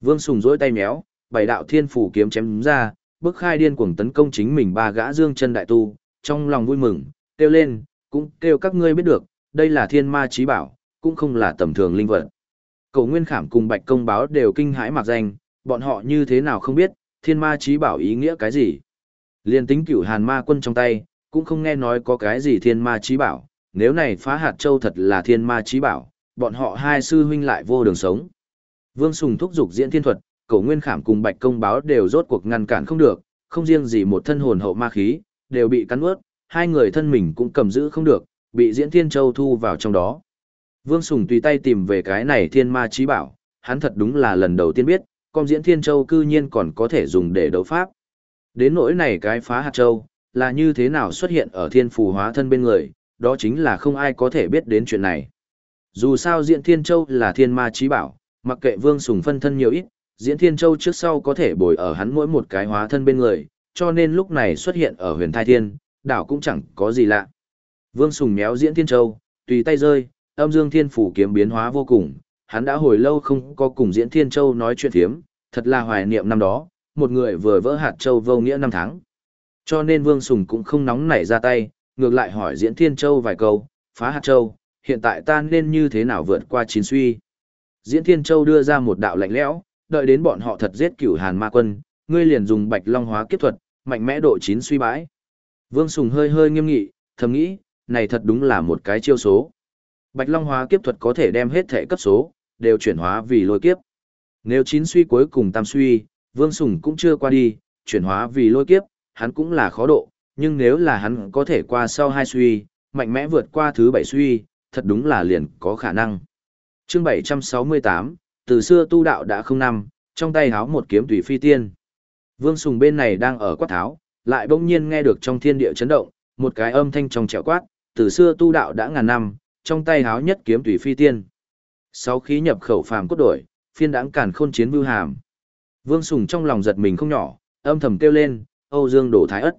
Vương Sùng dỗi tay méo, bảy đạo thiên phủ kiếm chém ra, bức khai điên cuồng tấn công chính mình ba gã dương chân đại tu, trong lòng vui mừng, kêu lên, cũng kêu các ngươi biết được, đây là thiên ma trí bảo, cũng không là tầm thường linh vật. Cầu Nguyên Khảm cùng Bạch Công Báo đều kinh hãi mặc danh, bọn họ như thế nào không biết, thiên ma trí bảo ý nghĩa cái gì. Liên tính cửu hàn ma quân trong tay, cũng không nghe nói có cái gì thiên ma trí bảo, nếu này phá hạt châu thật là thiên ma trí bảo, bọn họ hai sư huynh lại vô đường sống. Vương Sùng thúc giục diễn thiên thuật, cổ nguyên khảm cùng bạch công báo đều rốt cuộc ngăn cản không được, không riêng gì một thân hồn hậu ma khí, đều bị cắn ướt, hai người thân mình cũng cầm giữ không được, bị diễn thiên châu thu vào trong đó. Vương Sùng tùy tay tìm về cái này thiên ma trí bảo, hắn thật đúng là lần đầu tiên biết, con diễn thiên châu cư nhiên còn có thể dùng để đấu pháp. Đến nỗi này cái phá hạt châu, là như thế nào xuất hiện ở thiên phù hóa thân bên người, đó chính là không ai có thể biết đến chuyện này. Dù sao Diễn Thiên Châu là thiên ma trí bảo, mặc kệ Vương Sùng phân thân nhiều ít, Diễn Thiên Châu trước sau có thể bồi ở hắn mỗi một cái hóa thân bên người, cho nên lúc này xuất hiện ở huyền thai thiên, đảo cũng chẳng có gì lạ. Vương Sùng méo Diễn Thiên Châu, tùy tay rơi, âm dương thiên phủ kiếm biến hóa vô cùng, hắn đã hồi lâu không có cùng Diễn Thiên Châu nói chuyện thiếm, thật là hoài niệm năm đó, một người vừa vỡ hạt châu vô nghĩa năm tháng. Cho nên Vương Sùng cũng không nóng nảy ra tay, ngược lại hỏi Diễn Thiên Châu vài câu, phá hạt châu, hiện tại ta nên như thế nào vượt qua chín suy. Diễn Thiên Châu đưa ra một đạo lạnh lẽo, đợi đến bọn họ thật giết cửu hàn ma quân, ngươi liền dùng bạch long hóa kiếp thuật, mạnh mẽ độ chín suy bãi. Vương Sùng hơi hơi nghiêm nghị, thầm nghĩ, này thật đúng là một cái chiêu số. Bạch long hóa kiếp thuật có thể đem hết thể cấp số, đều chuyển hóa vì lôi kiếp. Nếu chín suy cuối cùng tam suy, Vương Sùng cũng chưa qua đi, chuyển hóa vì lôi kiếp, hắn cũng là khó độ, nhưng nếu là hắn có thể qua sau hai suy, mạnh mẽ vượt qua thứ bảy suy, thật đúng là liền có khả năng. Chương 768, từ xưa tu đạo đã không năm, trong tay háo một kiếm tùy phi tiên. Vương Sùng bên này đang ở quát tháo, lại bỗng nhiên nghe được trong thiên địa chấn động, một cái âm thanh trong trẻo quát, từ xưa tu đạo đã ngàn năm, trong tay háo nhất kiếm tùy phi tiên. Sáu khí nhập khẩu phàm cốt đổi, phiên đãng cản khôn chiến vưu hàm. Vương Sùng trong lòng giật mình không nhỏ, âm thầm kêu lên, Âu Dương đổ thái ất.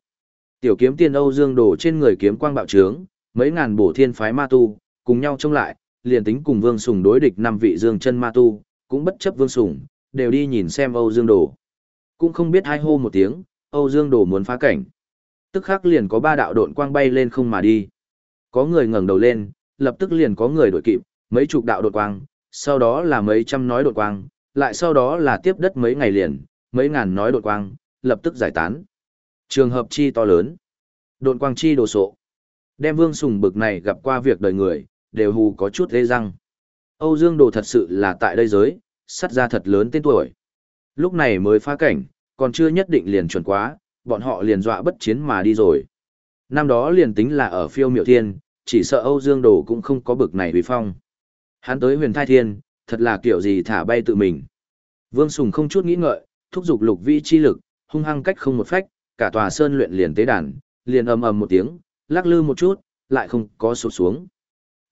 Tiểu kiếm tiên Âu Dương đổ trên người kiếm quang bạo trướng, mấy ngàn bổ thiên phái ma tu, cùng nhau chống lại, liền tính cùng Vương Sùng đối địch năm vị Dương chân ma tu, cũng bất chấp Vương Sùng, đều đi nhìn xem Âu Dương Đồ. Cũng không biết hai hô một tiếng, Âu Dương Đồ muốn phá cảnh. Tức khắc liền có ba đạo độn quang bay lên không mà đi. Có người ngẩng đầu lên, lập tức liền có người đổi kịp, mấy chục đạo đột quang, sau đó là mấy trăm nói đột quang, lại sau đó là tiếp đất mấy ngày liền, mấy ngàn nói đột quang, lập tức giải tán. Trường hợp chi to lớn. Độn quang chi đồ sộ. Đem Vương Sùng bực này gặp qua việc đời người, đều hù có chút lê răng. Âu Dương Đồ thật sự là tại đây giới, sắt ra thật lớn tên tuổi. Lúc này mới phá cảnh, còn chưa nhất định liền chuẩn quá, bọn họ liền dọa bất chiến mà đi rồi. Năm đó liền tính là ở phiêu miệu thiên, chỉ sợ Âu Dương Đồ cũng không có bực này vì phong. Hắn tới huyền thai thiên, thật là kiểu gì thả bay tự mình. Vương Sùng không chút nghĩ ngợi, thúc giục lục vi chi lực, hung hăng cách không một phách, cả tòa sơn luyện liền tế đàn, liền ầm ầm một tiếng, lắc lư một chút, lại không có sụp xuống.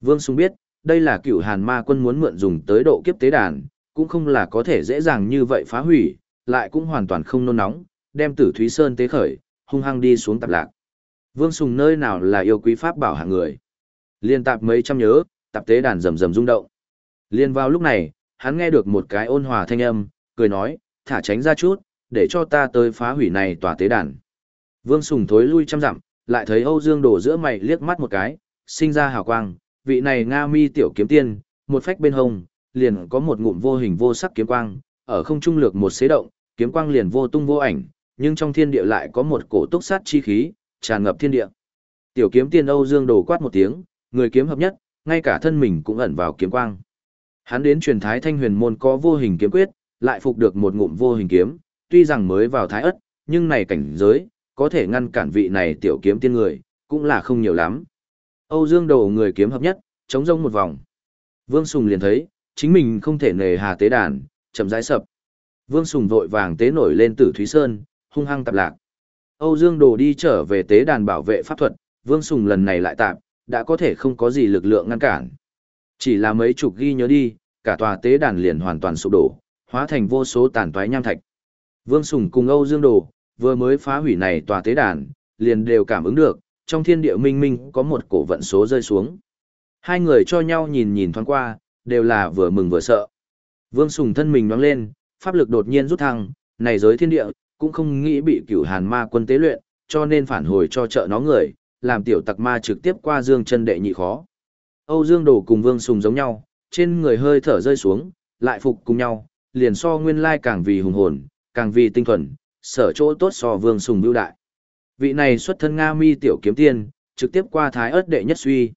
Vương Sung biết, đây là cựu hàn ma quân muốn mượn dùng tới độ kiếp tế đàn, cũng không là có thể dễ dàng như vậy phá hủy, lại cũng hoàn toàn không nôn nóng, đem tử Thúy Sơn tế khởi, hung hăng đi xuống tạp lạc. Vương Sùng nơi nào là yêu quý pháp bảo hạng người. Liên tạp mấy trăm nhớ, tạp tế đàn rầm rầm rung động. Liên vào lúc này, hắn nghe được một cái ôn hòa thanh âm, cười nói, thả tránh ra chút, để cho ta tới phá hủy này tòa tế đàn. Vương Sùng thối lui trăm dặm, lại thấy Âu Dương đổ giữa mày liếc mắt một cái, sinh ra hào quang, vị này Nga mi tiểu kiếm tiên, một phách bên hông, liền có một ngụm vô hình vô sắc kiếm quang, ở không trung lược một xế động, kiếm quang liền vô tung vô ảnh, nhưng trong thiên địa lại có một cổ túc sát chi khí, tràn ngập thiên địa. Tiểu kiếm tiên Âu Dương đổ quát một tiếng, người kiếm hợp nhất, ngay cả thân mình cũng ẩn vào kiếm quang. Hắn đến truyền thái thanh huyền môn có vô hình kiếm quyết, lại phục được một ngụm vô hình kiếm, tuy rằng mới vào thái ất, nhưng này cảnh giới, có thể ngăn cản vị này tiểu kiếm tiên người, cũng là không nhiều lắm. Âu Dương đầu người kiếm hợp nhất, chống rông một vòng. Vương Sùng liền thấy, chính mình không thể nề hà tế đàn, chậm rãi sập. Vương Sùng vội vàng tế nổi lên tử Thúy Sơn, hung hăng tạp lạc. Âu Dương Đồ đi trở về tế đàn bảo vệ pháp thuật, Vương Sùng lần này lại tạp, đã có thể không có gì lực lượng ngăn cản. Chỉ là mấy chục ghi nhớ đi, cả tòa tế đàn liền hoàn toàn sụp đổ, hóa thành vô số tàn toái nham thạch. Vương Sùng cùng Âu Dương Đồ, vừa mới phá hủy này tòa tế đàn, liền đều cảm ứng được, trong thiên địa minh minh có một cổ vận số rơi xuống. Hai người cho nhau nhìn nhìn thoáng qua, đều là vừa mừng vừa sợ. Vương Sùng thân mình nhoáng lên, pháp lực đột nhiên rút thăng, này giới thiên địa, cũng không nghĩ bị cửu hàn ma quân tế luyện, cho nên phản hồi cho trợ nó người, làm tiểu tặc ma trực tiếp qua dương chân đệ nhị khó. Âu Dương Đồ cùng Vương Sùng giống nhau, trên người hơi thở rơi xuống, lại phục cùng nhau, liền so nguyên lai càng vì hùng hồn, càng vì tinh thuần, sở chỗ tốt so Vương Sùng lưu đại. Vị này xuất thân Nga mi tiểu kiếm tiên, trực tiếp qua thái ớt đệ nhất suy.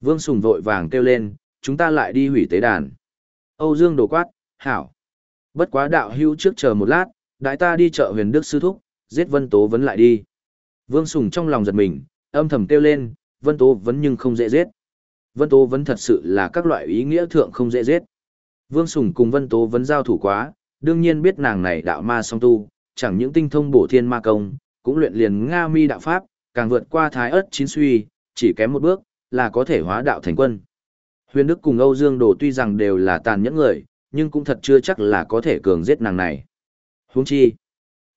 Vương Sùng vội vàng kêu lên, chúng ta lại đi hủy tế đàn. Âu Dương Đồ quát, hảo. Bất quá đạo hữu trước chờ một lát, đại ta đi chợ huyền đức sư thúc, giết Vân Tố vấn lại đi. Vương Sùng trong lòng giật mình, âm thầm kêu lên, Vân Tố vấn nhưng không dễ giết. Vân Tố vấn thật sự là các loại ý nghĩa thượng không dễ giết. Vương Sùng cùng Vân Tố vấn giao thủ quá, đương nhiên biết nàng này đạo ma song tu, chẳng những tinh thông bổ thiên ma công, cũng luyện liền Nga mi đạo pháp, càng vượt qua thái ớt chín suy, chỉ kém một bước, là có thể hóa đạo thành quân. Huyền Đức cùng Âu Dương Đồ tuy rằng đều là tàn nhẫn người, nhưng cũng thật chưa chắc là có thể cường giết nàng này. Huống chi,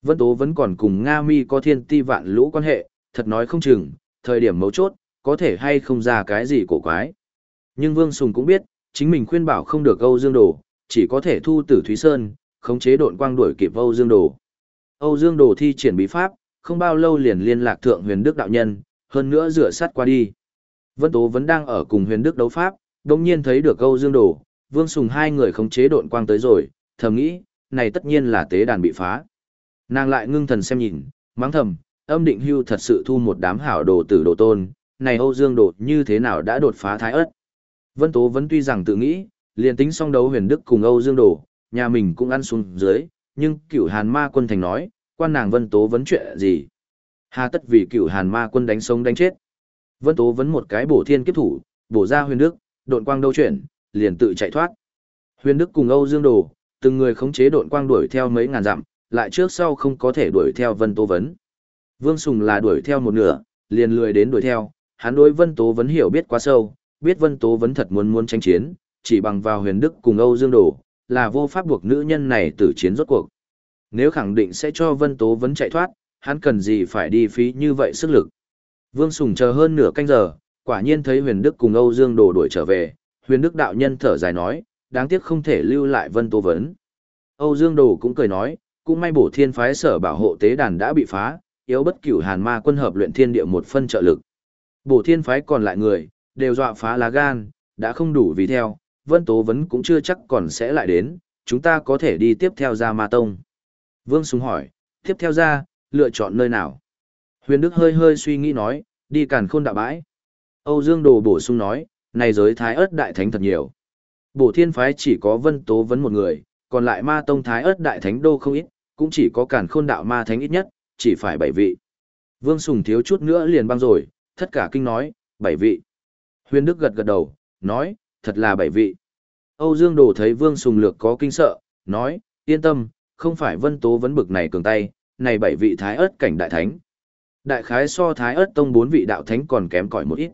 Vân Tố vẫn còn cùng Nga Mi có thiên ti vạn lũ quan hệ, thật nói không chừng, thời điểm mấu chốt, có thể hay không ra cái gì cổ quái. Nhưng Vương Sùng cũng biết, chính mình khuyên bảo không được Âu Dương Đồ, chỉ có thể thu tử Thúy Sơn, khống chế độn quang đuổi kịp Âu Dương Đồ. Âu Dương Đồ thi triển bí pháp, không bao lâu liền liên lạc thượng huyền đức đạo nhân, hơn nữa rửa sát qua đi. Vân Tố vẫn đang ở cùng huyền đức đấu pháp, đồng nhiên thấy được Âu Dương Đồ, Vương Sùng hai người khống chế độn quang tới rồi, thầm nghĩ, này tất nhiên là tế đàn bị phá. Nàng lại ngưng thần xem nhìn, mắng thầm, âm định hưu thật sự thu một đám hảo đồ tử đồ tôn, này Âu Dương Đồ như thế nào đã đột phá thái ất. Vân Tố vẫn tuy rằng tự nghĩ, liền tính song đấu huyền đức cùng Âu Dương Đồ, nhà mình cũng ăn xuống dưới, nhưng cửu hàn ma quân thành nói, quan nàng Vân Tố vấn chuyện gì. Hà tất vì cửu hàn ma quân đánh sống đánh chết. Vân Tố vấn một cái bổ thiên kiếp thủ, bổ ra huyền đức, độn quang đâu chuyển, liền tự chạy thoát. Huyền Đức cùng Âu Dương Đồ, từng người khống chế độn quang đuổi theo mấy ngàn dặm, lại trước sau không có thể đuổi theo Vân Tố Vấn. Vương Sùng là đuổi theo một nửa, liền lười đến đuổi theo, hắn đối Vân Tố Vấn hiểu biết quá sâu, biết Vân Tố Vấn thật muốn muốn tranh chiến, chỉ bằng vào Huyền Đức cùng Âu Dương Đồ, là vô pháp buộc nữ nhân này tử chiến rốt cuộc. Nếu khẳng định sẽ cho Vân Tố Vấn chạy thoát, hắn cần gì phải đi phí như vậy sức lực. Vương Sùng chờ hơn nửa canh giờ, quả nhiên thấy Huyền Đức cùng Âu Dương Đồ đuổi trở về, huyền đức đạo nhân thở dài nói, đáng tiếc không thể lưu lại vân tố vấn. Âu Dương Đồ cũng cười nói, cũng may bổ thiên phái sở bảo hộ tế đàn đã bị phá, yếu bất cửu hàn ma quân hợp luyện thiên địa một phân trợ lực. Bổ thiên phái còn lại người, đều dọa phá lá gan, đã không đủ vì theo, vân tố vấn cũng chưa chắc còn sẽ lại đến, chúng ta có thể đi tiếp theo ra ma tông. Vương Sùng hỏi, tiếp theo ra, lựa chọn nơi nào? Huyền Đức hơi hơi suy nghĩ nói, đi càn khôn đạo bãi. Âu Dương Đồ bổ sung nói, này giới thái ớt đại thánh thật nhiều. Bổ thiên phái chỉ có vân tố vấn một người, còn lại ma tông thái ớt đại thánh đô không ít, cũng chỉ có Càn khôn đạo ma thánh ít nhất, chỉ phải bảy vị. Vương Sùng thiếu chút nữa liền băng rồi, tất cả kinh nói, bảy vị. Huyền Đức gật gật đầu, nói, thật là bảy vị. Âu Dương Đồ thấy Vương Sùng lược có kinh sợ, nói, yên tâm, không phải Vân Tố vấn bực này cường tay, này bảy vị thái ớt cảnh đại thánh. Đại khái so thái ớt tông bốn vị đạo thánh còn kém cỏi một ít.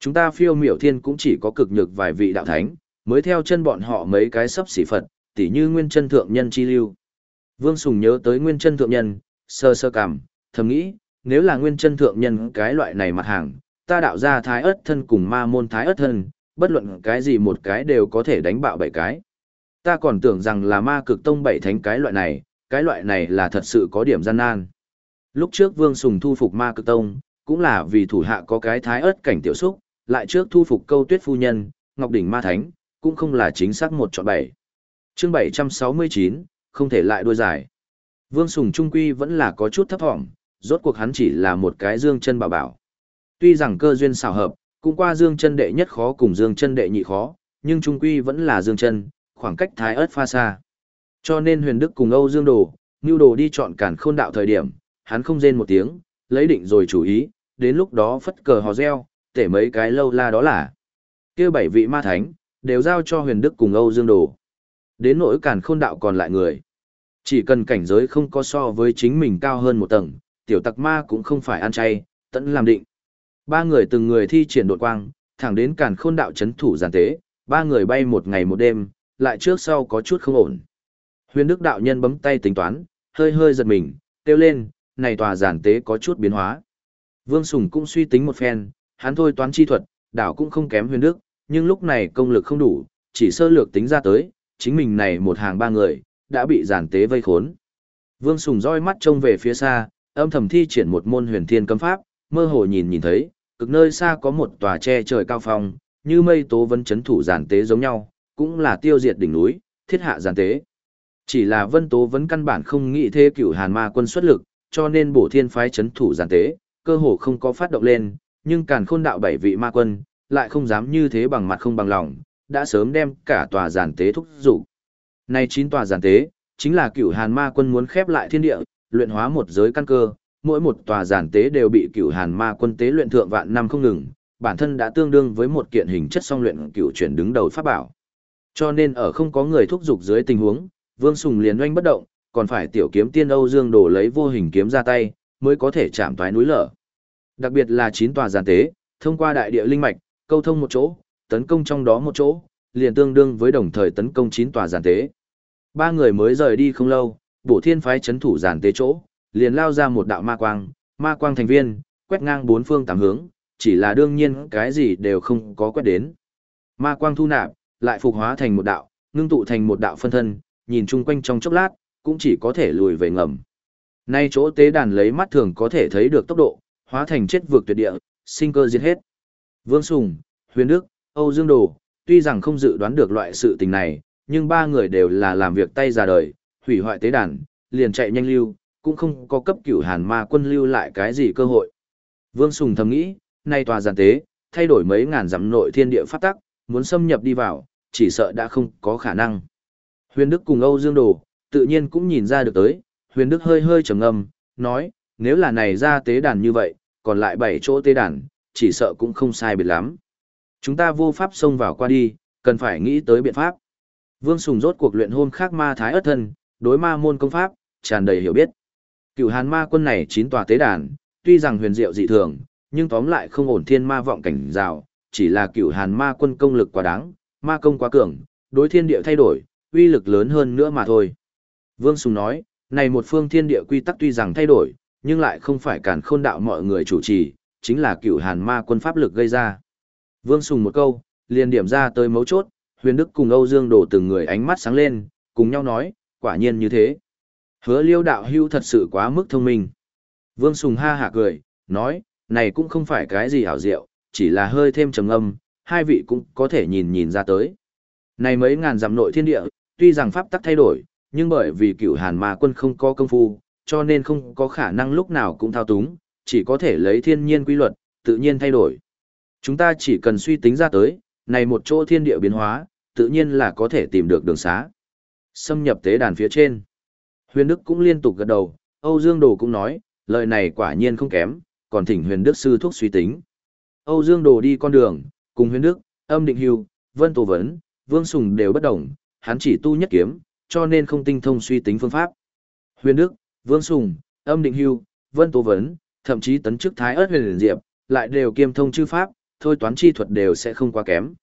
Chúng ta phiêu miểu thiên cũng chỉ có cực nhược vài vị đạo thánh, mới theo chân bọn họ mấy cái sấp xỉ Phật, tỉ như nguyên chân thượng nhân chi lưu. Vương Sùng nhớ tới nguyên chân thượng nhân, sơ sơ cảm, thầm nghĩ, nếu là nguyên chân thượng nhân cái loại này mặt hàng, ta đạo ra thái ớt thân cùng ma môn thái ớt thân, bất luận cái gì một cái đều có thể đánh bạo bảy cái. Ta còn tưởng rằng là ma cực tông bảy thánh cái loại này, cái loại này là thật sự có điểm gian nan. Lúc trước Vương Sùng thu phục ma cực tông, cũng là vì thủ hạ có cái thái ớt cảnh tiểu xúc, lại trước thu phục câu tuyết phu nhân, Ngọc Đỉnh Ma Thánh, cũng không là chính xác một chọn bảy. chương 769, không thể lại đuôi giải. Vương Sùng Trung Quy vẫn là có chút thấp thỏm, rốt cuộc hắn chỉ là một cái dương chân bảo bảo. Tuy rằng cơ duyên xảo hợp, cũng qua dương chân đệ nhất khó cùng dương chân đệ nhị khó, nhưng Trung Quy vẫn là dương chân, khoảng cách thái ớt pha xa. Cho nên huyền đức cùng Âu Dương Đồ, Ngưu Đồ đi chọn cản khôn đạo thời điểm, hắn không rên một tiếng, lấy định rồi chủ ý, đến lúc đó phất cờ hò reo, tể mấy cái lâu la đó là. kia bảy vị ma thánh, đều giao cho huyền đức cùng Âu Dương Đồ. Đến nỗi cản khôn đạo còn lại người. Chỉ cần cảnh giới không có so với chính mình cao hơn một tầng, tiểu tặc ma cũng không phải ăn chay, tận làm định. Ba người từng người thi triển đột quang, thẳng đến càn khôn đạo chấn thủ giàn tế, ba người bay một ngày một đêm, lại trước sau có chút không ổn. Huyền Đức đạo nhân bấm tay tính toán, hơi hơi giật mình, kêu lên, này tòa giản tế có chút biến hóa. Vương Sùng cũng suy tính một phen, hắn thôi toán chi thuật, đảo cũng không kém huyền đức, nhưng lúc này công lực không đủ, chỉ sơ lược tính ra tới, chính mình này một hàng ba người, đã bị giản tế vây khốn. Vương Sùng roi mắt trông về phía xa, âm thầm thi triển một môn huyền thiên cấm pháp, mơ hồ nhìn nhìn thấy, cực nơi xa có một tòa che trời cao phong, như mây tố vân chấn thủ giản tế giống nhau, cũng là tiêu diệt đỉnh núi, thiết hạ giản tế. Chỉ là Vân Tố vẫn căn bản không nghĩ thế cửu Hàn Ma quân xuất lực, cho nên bổ thiên phái chấn thủ giản tế, cơ hồ không có phát động lên, nhưng càn khôn đạo bảy vị ma quân, lại không dám như thế bằng mặt không bằng lòng, đã sớm đem cả tòa giản tế thúc dụ. Nay chín tòa giản tế, chính là cửu Hàn Ma quân muốn khép lại thiên địa, luyện hóa một giới căn cơ, mỗi một tòa giản tế đều bị cửu Hàn Ma quân tế luyện thượng vạn năm không ngừng, bản thân đã tương đương với một kiện hình chất song luyện cửu chuyển đứng đầu pháp bảo. Cho nên ở không có người thúc giục dưới tình huống, Vương Sùng liền oanh bất động, còn phải tiểu kiếm tiên Âu Dương đổ lấy vô hình kiếm ra tay, mới có thể chạm toái núi lở. Đặc biệt là chín tòa giàn tế, thông qua đại địa linh mạch, câu thông một chỗ, tấn công trong đó một chỗ, liền tương đương với đồng thời tấn công chín tòa giàn tế. Ba người mới rời đi không lâu, bổ thiên phái chấn thủ giàn tế chỗ, liền lao ra một đạo ma quang, ma quang thành viên, quét ngang bốn phương tám hướng, chỉ là đương nhiên cái gì đều không có quét đến. Ma quang thu nạp, lại phục hóa thành một đạo, ngưng tụ thành một đạo phân thân, nhìn chung quanh trong chốc lát, cũng chỉ có thể lùi về ngầm. Nay chỗ tế đàn lấy mắt thường có thể thấy được tốc độ, hóa thành chết vượt tuyệt địa, sinh cơ diệt hết. Vương Sùng, Huyền Đức, Âu Dương Đồ, tuy rằng không dự đoán được loại sự tình này, nhưng ba người đều là làm việc tay ra đời, hủy hoại tế đàn, liền chạy nhanh lưu, cũng không có cấp cửu hàn ma quân lưu lại cái gì cơ hội. Vương Sùng thầm nghĩ, nay tòa giàn tế, thay đổi mấy ngàn dặm nội thiên địa pháp tắc, muốn xâm nhập đi vào, chỉ sợ đã không có khả năng. Huyền Đức cùng Âu Dương Đồ, tự nhiên cũng nhìn ra được tới, Huyền Đức hơi hơi trầm ngâm, nói, nếu là này ra tế đàn như vậy, còn lại bảy chỗ tế đàn, chỉ sợ cũng không sai biệt lắm. Chúng ta vô pháp xông vào qua đi, cần phải nghĩ tới biện pháp. Vương Sùng rốt cuộc luyện hôn khác ma thái ớt thân, đối ma môn công pháp, tràn đầy hiểu biết. Cựu hàn ma quân này chín tòa tế đàn, tuy rằng huyền diệu dị thường, nhưng tóm lại không ổn thiên ma vọng cảnh rào, chỉ là cựu hàn ma quân công lực quá đáng, ma công quá cường, đối thiên địa thay đổi, uy lực lớn hơn nữa mà thôi. Vương Sùng nói, này một phương thiên địa quy tắc tuy rằng thay đổi, nhưng lại không phải cản khôn đạo mọi người chủ trì, chính là cửu hàn ma quân pháp lực gây ra. Vương Sùng một câu, liền điểm ra tới mấu chốt, huyền đức cùng Âu Dương đổ từng người ánh mắt sáng lên, cùng nhau nói, quả nhiên như thế. Hứa liêu đạo hưu thật sự quá mức thông minh. Vương Sùng ha hạ cười, nói, này cũng không phải cái gì hảo diệu, chỉ là hơi thêm trầm âm, hai vị cũng có thể nhìn nhìn ra tới. Này mấy ngàn dặm nội thiên địa, tuy rằng pháp tắc thay đổi, nhưng bởi vì cựu hàn mà quân không có công phu, cho nên không có khả năng lúc nào cũng thao túng, chỉ có thể lấy thiên nhiên quy luật, tự nhiên thay đổi. Chúng ta chỉ cần suy tính ra tới, này một chỗ thiên địa biến hóa, tự nhiên là có thể tìm được đường xá. Xâm nhập tế đàn phía trên. Huyền Đức cũng liên tục gật đầu, Âu Dương Đồ cũng nói, lời này quả nhiên không kém, còn thỉnh Huyền Đức sư thuốc suy tính. Âu Dương Đồ đi con đường, cùng Huyền Đức, Âm Định Hưu, Vân Tô Vấn, Vương Sùng đều bất đồng, hắn chỉ tu nhất kiếm, cho nên không tinh thông suy tính phương pháp. Huyền Đức, Vương Sùng, Âm Định Hưu, Vân Tổ Vấn, thậm chí tấn chức Thái ớt huyền diệp, lại đều kiêm thông chư pháp, thôi toán chi thuật đều sẽ không quá kém.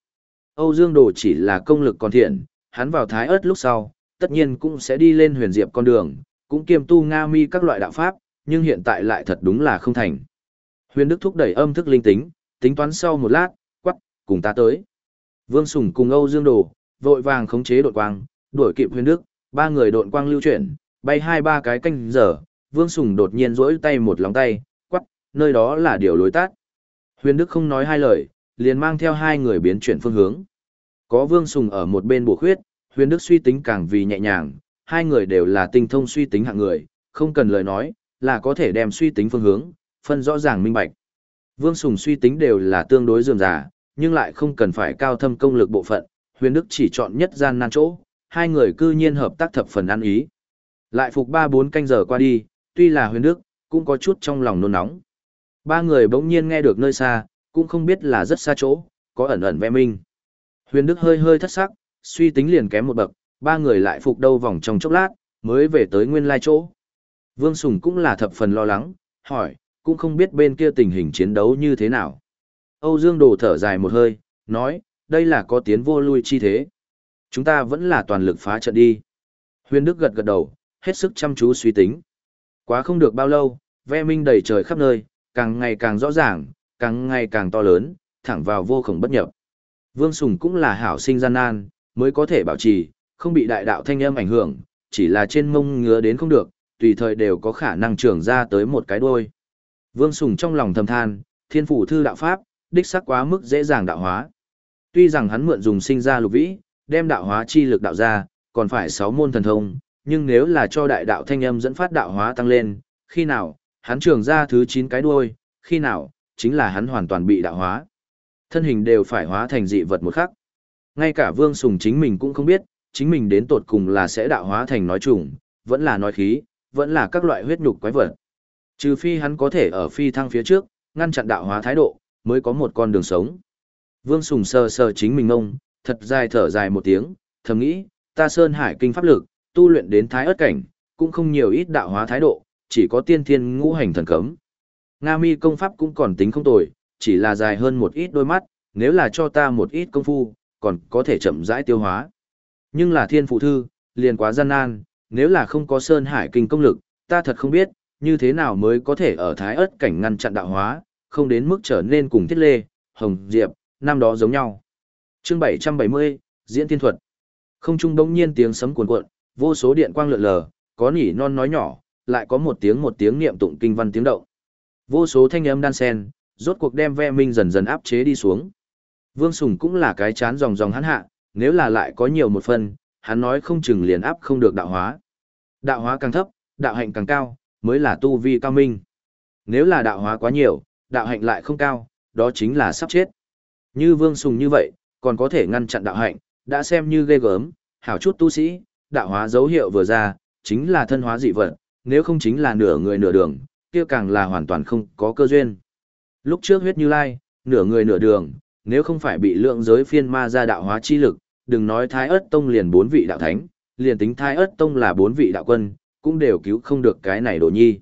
Âu Dương Đồ chỉ là công lực còn thiện, hắn vào Thái ớt lúc sau, tất nhiên cũng sẽ đi lên huyền diệp con đường, cũng kiêm tu Nga mi các loại đạo pháp, nhưng hiện tại lại thật đúng là không thành. Huyền Đức thúc đẩy âm thức linh tính, tính toán sau một lát, quắc, cùng ta tới. Vương Sùng cùng Âu Dương Đồ, vội vàng khống chế đột quang, đuổi kịp Huyền Đức, ba người đột quang lưu chuyển, bay hai ba cái canh giờ, Vương Sùng đột nhiên rỗi tay một lòng tay, quắc, nơi đó là điều lối tát. Huyền Đức không nói hai lời, liền mang theo hai người biến chuyển phương hướng. Có Vương Sùng ở một bên bổ khuyết, Huyền Đức suy tính càng vì nhẹ nhàng, hai người đều là tinh thông suy tính hạng người, không cần lời nói, là có thể đem suy tính phương hướng, phân rõ ràng minh bạch. Vương Sùng suy tính đều là tương đối dườm già, nhưng lại không cần phải cao thâm công lực bộ phận, huyền đức chỉ chọn nhất gian nan chỗ, hai người cư nhiên hợp tác thập phần ăn ý. Lại phục ba bốn canh giờ qua đi, tuy là huyền đức, cũng có chút trong lòng nôn nóng. Ba người bỗng nhiên nghe được nơi xa, cũng không biết là rất xa chỗ, có ẩn ẩn ve minh. Huyền đức hơi hơi thất sắc, suy tính liền kém một bậc, ba người lại phục đâu vòng trong chốc lát, mới về tới nguyên lai chỗ. Vương Sùng cũng là thập phần lo lắng, hỏi, cũng không biết bên kia tình hình chiến đấu như thế nào. Âu Dương Đồ thở dài một hơi, nói, đây là có tiến vô lui chi thế. Chúng ta vẫn là toàn lực phá trận đi. Huyền Đức gật gật đầu, hết sức chăm chú suy tính. Quá không được bao lâu, ve minh đầy trời khắp nơi, càng ngày càng rõ ràng, càng ngày càng to lớn, thẳng vào vô khổng bất nhập. Vương Sùng cũng là hảo sinh gian nan, mới có thể bảo trì, không bị đại đạo thanh âm ảnh hưởng, chỉ là trên mông ngứa đến không được, tùy thời đều có khả năng trưởng ra tới một cái đuôi. Vương Sùng trong lòng thầm than, thiên phủ thư đạo pháp, đích sắc quá mức dễ dàng đạo hóa. Tuy rằng hắn mượn dùng sinh ra lục vĩ, đem đạo hóa chi lực đạo ra, còn phải sáu môn thần thông, nhưng nếu là cho đại đạo thanh âm dẫn phát đạo hóa tăng lên, khi nào, hắn trường ra thứ 9 cái đuôi, khi nào, chính là hắn hoàn toàn bị đạo hóa. Thân hình đều phải hóa thành dị vật một khắc. Ngay cả Vương Sùng chính mình cũng không biết, chính mình đến tột cùng là sẽ đạo hóa thành nói trùng, vẫn là nói khí, vẫn là các loại huyết nhục quái vật. Trừ phi hắn có thể ở phi thăng phía trước, ngăn chặn đạo hóa thái độ, mới có một con đường sống. Vương Sùng sờ sờ chính mình ngông, thật dài thở dài một tiếng, thầm nghĩ, ta sơn hải kinh pháp lực, tu luyện đến thái ớt cảnh, cũng không nhiều ít đạo hóa thái độ, chỉ có tiên thiên ngũ hành thần cấm. Nga mi công pháp cũng còn tính không tồi, chỉ là dài hơn một ít đôi mắt, nếu là cho ta một ít công phu, còn có thể chậm rãi tiêu hóa. Nhưng là thiên phụ thư, liền quá gian nan, nếu là không có sơn hải kinh công lực, ta thật không biết, như thế nào mới có thể ở thái ớt cảnh ngăn chặn đạo hóa, không đến mức trở nên cùng thiết lê, hồng, diệp, năm đó giống nhau. chương 770, Diễn thiên Thuật. Không trung đông nhiên tiếng sấm cuồn cuộn, vô số điện quang lượn lờ, có nỉ non nói nhỏ, lại có một tiếng một tiếng niệm tụng kinh văn tiếng động. Vô số thanh âm đan sen, rốt cuộc đem ve minh dần dần áp chế đi xuống. Vương Sùng cũng là cái chán dòng dòng hắn hạ, nếu là lại có nhiều một phần, hắn nói không chừng liền áp không được đạo hóa. Đạo hóa càng thấp, đạo hạnh càng cao, mới là tu vi cao minh. Nếu là đạo hóa quá nhiều, đạo hạnh lại không cao, đó chính là sắp chết. Như Vương Sùng như vậy, còn có thể ngăn chặn đạo hạnh, đã xem như ghê gớm, hảo chút tu sĩ, đạo hóa dấu hiệu vừa ra, chính là thân hóa dị vật, nếu không chính là nửa người nửa đường, kia càng là hoàn toàn không có cơ duyên. Lúc trước huyết như lai, nửa người nửa đường, nếu không phải bị lượng giới phiên ma ra đạo hóa chi lực, đừng nói thái Ức tông liền bốn vị đạo thánh, liền tính thái Ức tông là bốn vị đạo quân, cũng đều cứu không được cái này đồ nhi.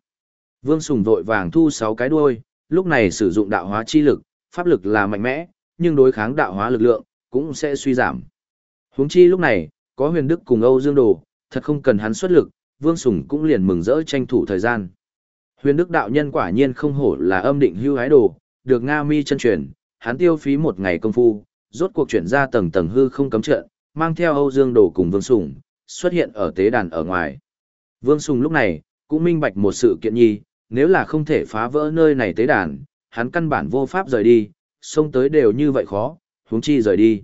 Vương Sùng vội vàng thu sáu cái đuôi, lúc này sử dụng đạo hóa chi lực, pháp lực là mạnh mẽ, nhưng đối kháng đạo hóa lực lượng, cũng sẽ suy giảm. Huống chi lúc này, có huyền đức cùng Âu Dương Đồ, thật không cần hắn xuất lực, Vương Sùng cũng liền mừng rỡ tranh thủ thời gian. Huyền đức đạo nhân quả nhiên không hổ là âm định hưu hái đồ, được Nga mi chân truyền, hắn tiêu phí một ngày công phu, rốt cuộc chuyển ra tầng tầng hư không cấm trận, mang theo Âu Dương Đồ cùng Vương Sùng, xuất hiện ở tế đàn ở ngoài. Vương Sùng lúc này, cũng minh bạch một sự kiện nhi, nếu là không thể phá vỡ nơi này tế đàn, hắn căn bản vô pháp rời đi, xông tới đều như vậy khó, huống chi rời đi.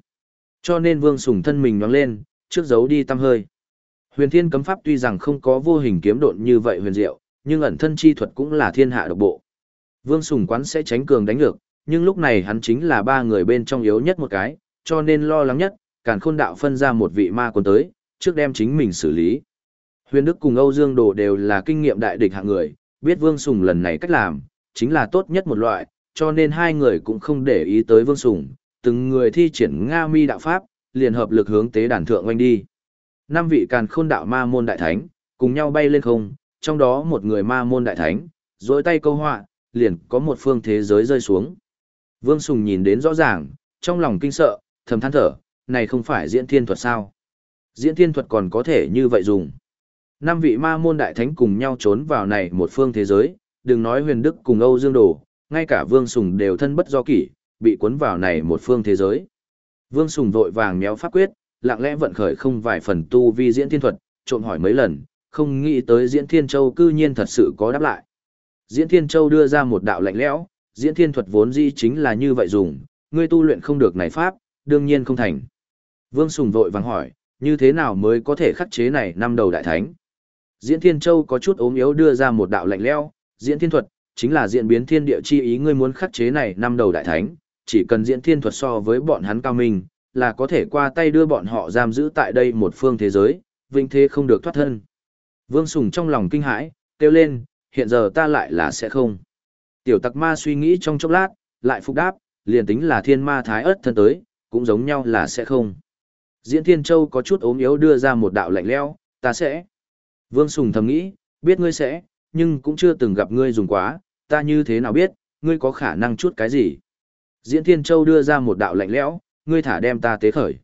Cho nên Vương Sùng thân mình nhoáng lên, trước giấu đi tâm hơi. Huyền Thiên cấm pháp tuy rằng không có vô hình kiếm độn như vậy huyền diệu, nhưng ẩn thân chi thuật cũng là thiên hạ độc bộ. Vương Sùng quán sẽ tránh cường đánh lược, nhưng lúc này hắn chính là ba người bên trong yếu nhất một cái, cho nên lo lắng nhất, càn khôn đạo phân ra một vị ma quân tới, trước đem chính mình xử lý. Huyền Đức cùng Âu Dương Đồ đều là kinh nghiệm đại địch hạng người, biết Vương Sùng lần này cách làm, chính là tốt nhất một loại, cho nên hai người cũng không để ý tới Vương Sùng, từng người thi triển Nga mi đạo Pháp, liền hợp lực hướng tế đàn thượng oanh đi. Năm vị càn khôn đạo ma môn đại thánh, cùng nhau bay lên không, trong đó một người ma môn đại thánh, dối tay câu họa, liền có một phương thế giới rơi xuống. Vương Sùng nhìn đến rõ ràng, trong lòng kinh sợ, thầm than thở, này không phải diễn thiên thuật sao? Diễn thiên thuật còn có thể như vậy dùng. Năm vị ma môn đại thánh cùng nhau trốn vào này một phương thế giới, đừng nói huyền đức cùng Âu Dương Đồ, ngay cả Vương Sùng đều thân bất do kỷ, bị cuốn vào này một phương thế giới. Vương Sùng vội vàng méo pháp quyết, lặng lẽ vận khởi không vài phần tu vi diễn thiên thuật, trộm hỏi mấy lần, không nghĩ tới diễn thiên châu cư nhiên thật sự có đáp lại. Diễn thiên châu đưa ra một đạo lạnh lẽo, diễn thiên thuật vốn dĩ chính là như vậy dùng, ngươi tu luyện không được này pháp, đương nhiên không thành. Vương Sùng vội vàng hỏi, như thế nào mới có thể khắc chế này năm đầu đại thánh? Diễn Thiên Châu có chút ốm yếu đưa ra một đạo lạnh lẽo, diễn thiên thuật, chính là diễn biến thiên địa chi ý ngươi muốn khắc chế này năm đầu đại thánh, chỉ cần diễn thiên thuật so với bọn hắn cao minh, là có thể qua tay đưa bọn họ giam giữ tại đây một phương thế giới, vinh thế không được thoát thân. Vương Sùng trong lòng kinh hãi, kêu lên, hiện giờ ta lại là sẽ không. Tiểu tặc ma suy nghĩ trong chốc lát, lại phục đáp, liền tính là thiên ma thái ớt thân tới, cũng giống nhau là sẽ không. Diễn Thiên Châu có chút ốm yếu đưa ra một đạo lạnh leo, ta sẽ. Vương Sùng thầm nghĩ, biết ngươi sẽ, nhưng cũng chưa từng gặp ngươi dùng quá, ta như thế nào biết, ngươi có khả năng chút cái gì. Diễn Thiên Châu đưa ra một đạo lạnh lẽo, ngươi thả đem ta tế khởi.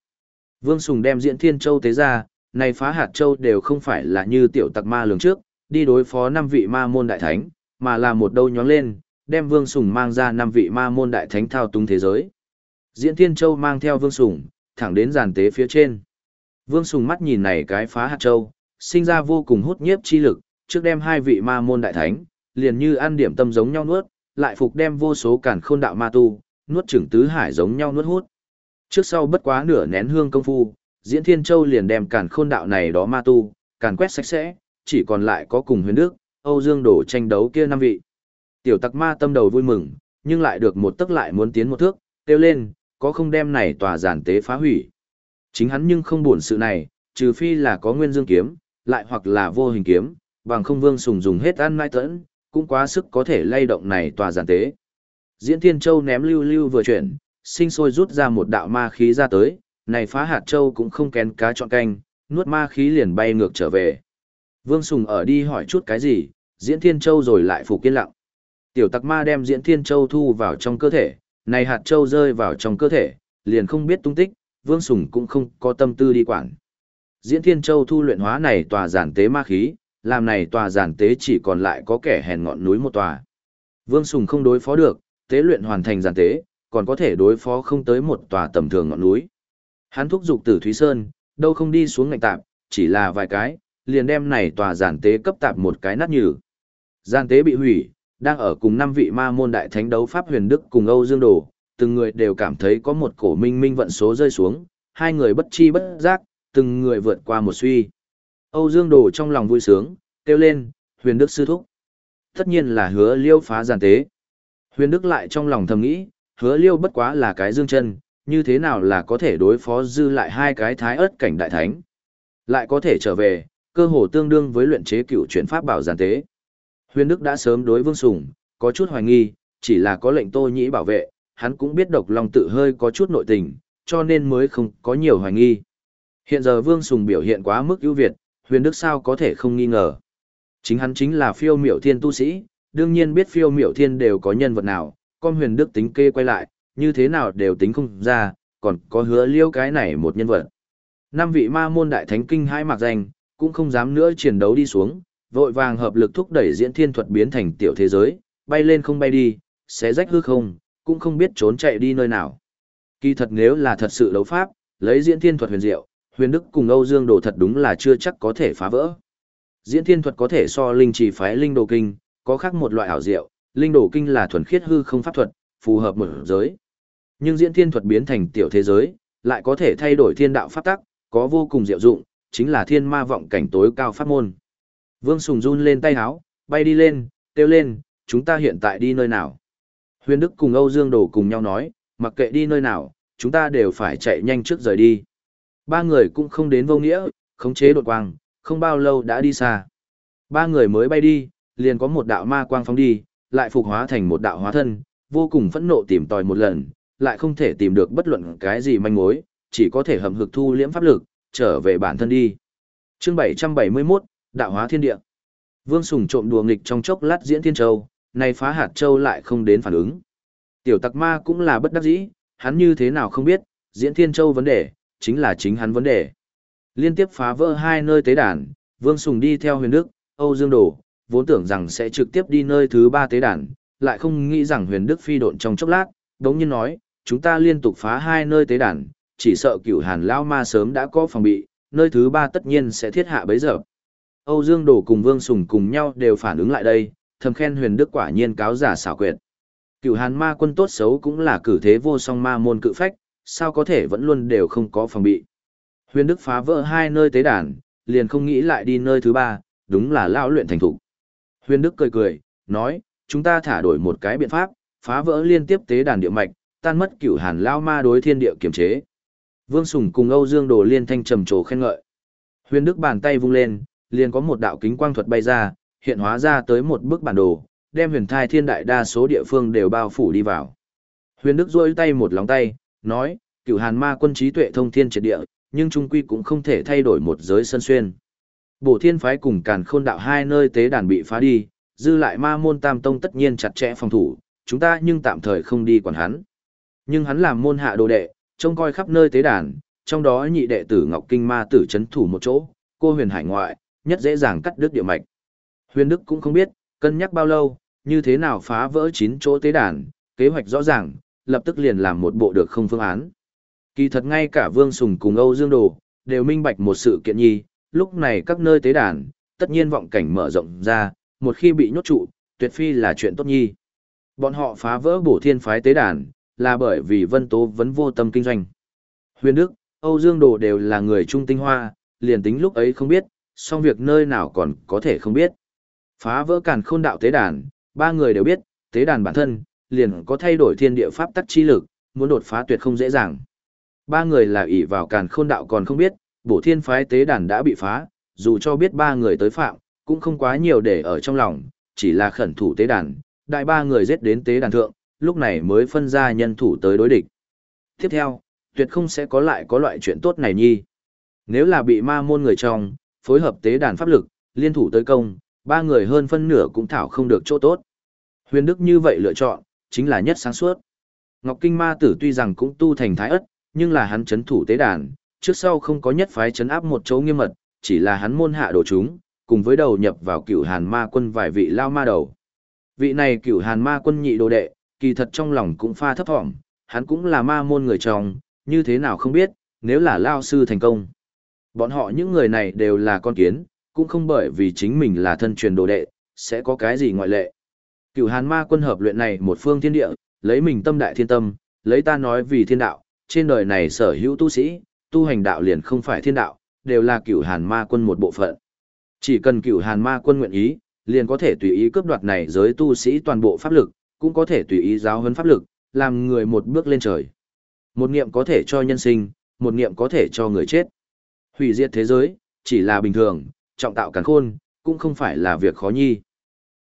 Vương Sùng đem Diễn Thiên Châu tế ra, này phá hạt châu đều không phải là như tiểu tặc ma lường trước, đi đối phó năm vị ma môn đại thánh, mà là một đâu nhóng lên, đem Vương Sùng mang ra năm vị ma môn đại thánh thao túng thế giới. Diễn Thiên Châu mang theo Vương Sùng, thẳng đến giàn tế phía trên. Vương Sùng mắt nhìn này cái phá hạt châu, sinh ra vô cùng hút nhiếp chi lực, trước đem hai vị ma môn đại thánh, liền như ăn điểm tâm giống nhau nuốt, lại phục đem vô số cản khôn đạo ma tu, nuốt chửng tứ hải giống nhau nuốt hút. Trước sau bất quá nửa nén hương công phu, Diễn Thiên Châu liền đem cản khôn đạo này đó ma tu, càn quét sạch sẽ, chỉ còn lại có cùng huyền đức, Âu Dương đổ tranh đấu kia năm vị. Tiểu tặc ma tâm đầu vui mừng, nhưng lại được một tức lại muốn tiến một thước, kêu lên, có không đem này tòa giản tế phá hủy. Chính hắn nhưng không buồn sự này, trừ phi là có nguyên dương kiếm, lại hoặc là vô hình kiếm, bằng không vương sùng dùng hết ăn mai tẫn, cũng quá sức có thể lay động này tòa giản tế. Diễn Thiên Châu ném lưu lưu vừa chuyển, sinh sôi rút ra một đạo ma khí ra tới, này phá hạt châu cũng không kén cá chọn canh, nuốt ma khí liền bay ngược trở về. Vương Sùng ở đi hỏi chút cái gì, Diễn Thiên Châu rồi lại phục kiên lặng. Tiểu tặc ma đem Diễn Thiên Châu thu vào trong cơ thể, này hạt châu rơi vào trong cơ thể, liền không biết tung tích, Vương Sùng cũng không có tâm tư đi quản. Diễn Thiên Châu thu luyện hóa này tòa giản tế ma khí, làm này tòa giản tế chỉ còn lại có kẻ hèn ngọn núi một tòa. Vương Sùng không đối phó được, tế luyện hoàn thành giản tế, còn có thể đối phó không tới một tòa tầm thường ngọn núi. Hắn thúc giục Tử Thúy Sơn, đâu không đi xuống ngạnh tạp, chỉ là vài cái, liền đem này tòa giản tế cấp tạp một cái nát nhừ. Giản tế bị hủy, đang ở cùng năm vị ma môn đại thánh đấu pháp huyền đức cùng Âu Dương Đồ, từng người đều cảm thấy có một cổ minh minh vận số rơi xuống, hai người bất chi bất giác, từng người vượt qua một suy. Âu Dương Đồ trong lòng vui sướng, kêu lên, huyền đức sư thúc. Tất nhiên là hứa liêu phá giàn tế. Huyền đức lại trong lòng thầm nghĩ, hứa liêu bất quá là cái dương chân, như thế nào là có thể đối phó dư lại hai cái thái ớt cảnh đại thánh. Lại có thể trở về, cơ hồ tương đương với luyện chế cựu chuyển pháp bảo giàn tế. Huyền Đức đã sớm đối Vương Sùng, có chút hoài nghi, chỉ là có lệnh Tô Nhĩ bảo vệ, hắn cũng biết độc lòng tự hơi có chút nội tình, cho nên mới không có nhiều hoài nghi. Hiện giờ Vương Sùng biểu hiện quá mức ưu việt, Huyền Đức sao có thể không nghi ngờ. Chính hắn chính là phiêu miểu thiên tu sĩ, đương nhiên biết phiêu miểu thiên đều có nhân vật nào, con Huyền Đức tính kê quay lại, như thế nào đều tính không ra, còn có hứa liêu cái này một nhân vật. Năm vị ma môn đại thánh kinh hai mạc danh, cũng không dám nữa chiến đấu đi xuống, vội vàng hợp lực thúc đẩy diễn thiên thuật biến thành tiểu thế giới, bay lên không bay đi, xé rách hư không, cũng không biết trốn chạy đi nơi nào. Kỳ thật nếu là thật sự đấu pháp, lấy diễn thiên thuật huyền diệu, huyền đức cùng Âu Dương Đồ thật đúng là chưa chắc có thể phá vỡ. Diễn thiên thuật có thể so linh chỉ phái linh đồ kinh, có khác một loại ảo diệu, linh đồ kinh là thuần khiết hư không pháp thuật, phù hợp một giới. Nhưng diễn thiên thuật biến thành tiểu thế giới, lại có thể thay đổi thiên đạo pháp tắc, có vô cùng diệu dụng, chính là thiên ma vọng cảnh tối cao pháp môn. Vương Sùng run lên tay háo, bay đi lên, kêu lên, chúng ta hiện tại đi nơi nào. Huyền Đức cùng Âu Dương Đồ cùng nhau nói, mặc kệ đi nơi nào, chúng ta đều phải chạy nhanh trước rời đi. Ba người cũng không đến vô nghĩa, khống chế đột quang, không bao lâu đã đi xa. Ba người mới bay đi, liền có một đạo ma quang phóng đi, lại phục hóa thành một đạo hóa thân, vô cùng phẫn nộ tìm tòi một lần, lại không thể tìm được bất luận cái gì manh mối, chỉ có thể hầm hực thu liễm pháp lực, trở về bản thân đi. Chương 771, Đạo hóa thiên địa. Vương Sùng trộm đùa nghịch trong chốc lát diễn thiên châu, này phá hạt châu lại không đến phản ứng. Tiểu tặc ma cũng là bất đắc dĩ, hắn như thế nào không biết, diễn thiên châu vấn đề, chính là chính hắn vấn đề. Liên tiếp phá vỡ hai nơi tế đàn, Vương Sùng đi theo huyền đức, Âu Dương Đồ, vốn tưởng rằng sẽ trực tiếp đi nơi thứ ba tế đàn, lại không nghĩ rằng huyền đức phi độn trong chốc lát, đống nhiên nói, chúng ta liên tục phá hai nơi tế đàn, chỉ sợ cửu hàn lao ma sớm đã có phòng bị, nơi thứ ba tất nhiên sẽ thiết hạ bấy giờ. Âu Dương Đồ cùng Vương Sùng cùng nhau đều phản ứng lại đây, thầm khen huyền đức quả nhiên cáo giả xảo quyệt. Cửu hàn ma quân tốt xấu cũng là cử thế vô song ma môn cự phách, sao có thể vẫn luôn đều không có phòng bị. Huyền đức phá vỡ hai nơi tế đàn, liền không nghĩ lại đi nơi thứ ba, đúng là lao luyện thành thủ. Huyền đức cười cười, nói, chúng ta thả đổi một cái biện pháp, phá vỡ liên tiếp tế đàn địa mạch, tan mất cửu hàn lao ma đối thiên địa kiểm chế. Vương Sùng cùng Âu Dương Đồ liên thanh trầm trồ khen ngợi. Huyền Đức bàn tay vung lên, liền có một đạo kính quang thuật bay ra, hiện hóa ra tới một bức bản đồ, đem huyền thai thiên đại đa số địa phương đều bao phủ đi vào. Huyền Đức rôi tay một lòng tay, nói, cửu hàn ma quân trí tuệ thông thiên triệt địa, nhưng trung quy cũng không thể thay đổi một giới sân xuyên. Bổ thiên phái cùng càn khôn đạo hai nơi tế đàn bị phá đi, dư lại ma môn tam tông tất nhiên chặt chẽ phòng thủ, chúng ta nhưng tạm thời không đi quản hắn. Nhưng hắn làm môn hạ đồ đệ, trông coi khắp nơi tế đàn, trong đó nhị đệ tử Ngọc Kinh Ma tử chấn thủ một chỗ, cô huyền hải ngoại, nhất dễ dàng cắt đứt địa mạch. Huyền Đức cũng không biết, cân nhắc bao lâu, như thế nào phá vỡ chín chỗ tế đàn, kế hoạch rõ ràng, lập tức liền làm một bộ được không phương án. Kỳ thật ngay cả Vương Sùng cùng Âu Dương Đồ, đều minh bạch một sự kiện nhi, lúc này các nơi tế đàn, tất nhiên vọng cảnh mở rộng ra, một khi bị nhốt trụ, tuyệt phi là chuyện tốt nhi. Bọn họ phá vỡ bổ thiên phái tế đàn, là bởi vì Vân Tố vẫn vô tâm kinh doanh. Huyền Đức, Âu Dương Đồ đều là người trung tinh hoa, liền tính lúc ấy không biết, song việc nơi nào còn có thể không biết. Phá vỡ càn khôn đạo tế đàn, ba người đều biết, tế đàn bản thân, liền có thay đổi thiên địa pháp tắc chi lực, muốn đột phá tuyệt không dễ dàng. Ba người là ỷ vào càn khôn đạo còn không biết, bổ thiên phái tế đàn đã bị phá, dù cho biết ba người tới phạm, cũng không quá nhiều để ở trong lòng, chỉ là khẩn thủ tế đàn, đại ba người giết đến tế đàn thượng, lúc này mới phân ra nhân thủ tới đối địch. Tiếp theo, tuyệt không sẽ có lại có loại chuyện tốt này nhi. Nếu là bị ma môn người trong, phối hợp tế đàn pháp lực, liên thủ tới công, ba người hơn phân nửa cũng thảo không được chỗ tốt. Huyền Đức như vậy lựa chọn, chính là nhất sáng suốt. Ngọc Kinh Ma Tử tuy rằng cũng tu thành thái ất, nhưng là hắn chấn thủ tế đàn, trước sau không có nhất phái chấn áp một chỗ nghiêm mật, chỉ là hắn môn hạ đồ chúng, cùng với đầu nhập vào cửu hàn ma quân vài vị lao ma đầu. Vị này cửu hàn ma quân nhị đồ đệ, kỳ thật trong lòng cũng pha thấp thỏm, hắn cũng là ma môn người trong, như thế nào không biết, nếu là lao sư thành công. Bọn họ những người này đều là con kiến, cũng không bởi vì chính mình là thân truyền đồ đệ, sẽ có cái gì ngoại lệ. Cửu hàn ma quân hợp luyện này một phương thiên địa, lấy mình tâm đại thiên tâm, lấy ta nói vì thiên đạo, trên đời này sở hữu tu sĩ, tu hành đạo liền không phải thiên đạo, đều là cửu hàn ma quân một bộ phận. Chỉ cần cửu hàn ma quân nguyện ý, liền có thể tùy ý cướp đoạt này giới tu sĩ toàn bộ pháp lực, cũng có thể tùy ý giáo huấn pháp lực, làm người một bước lên trời. Một niệm có thể cho nhân sinh, một niệm có thể cho người chết. Hủy diệt thế giới, chỉ là bình thường, trọng tạo càn khôn, cũng không phải là việc khó nhi.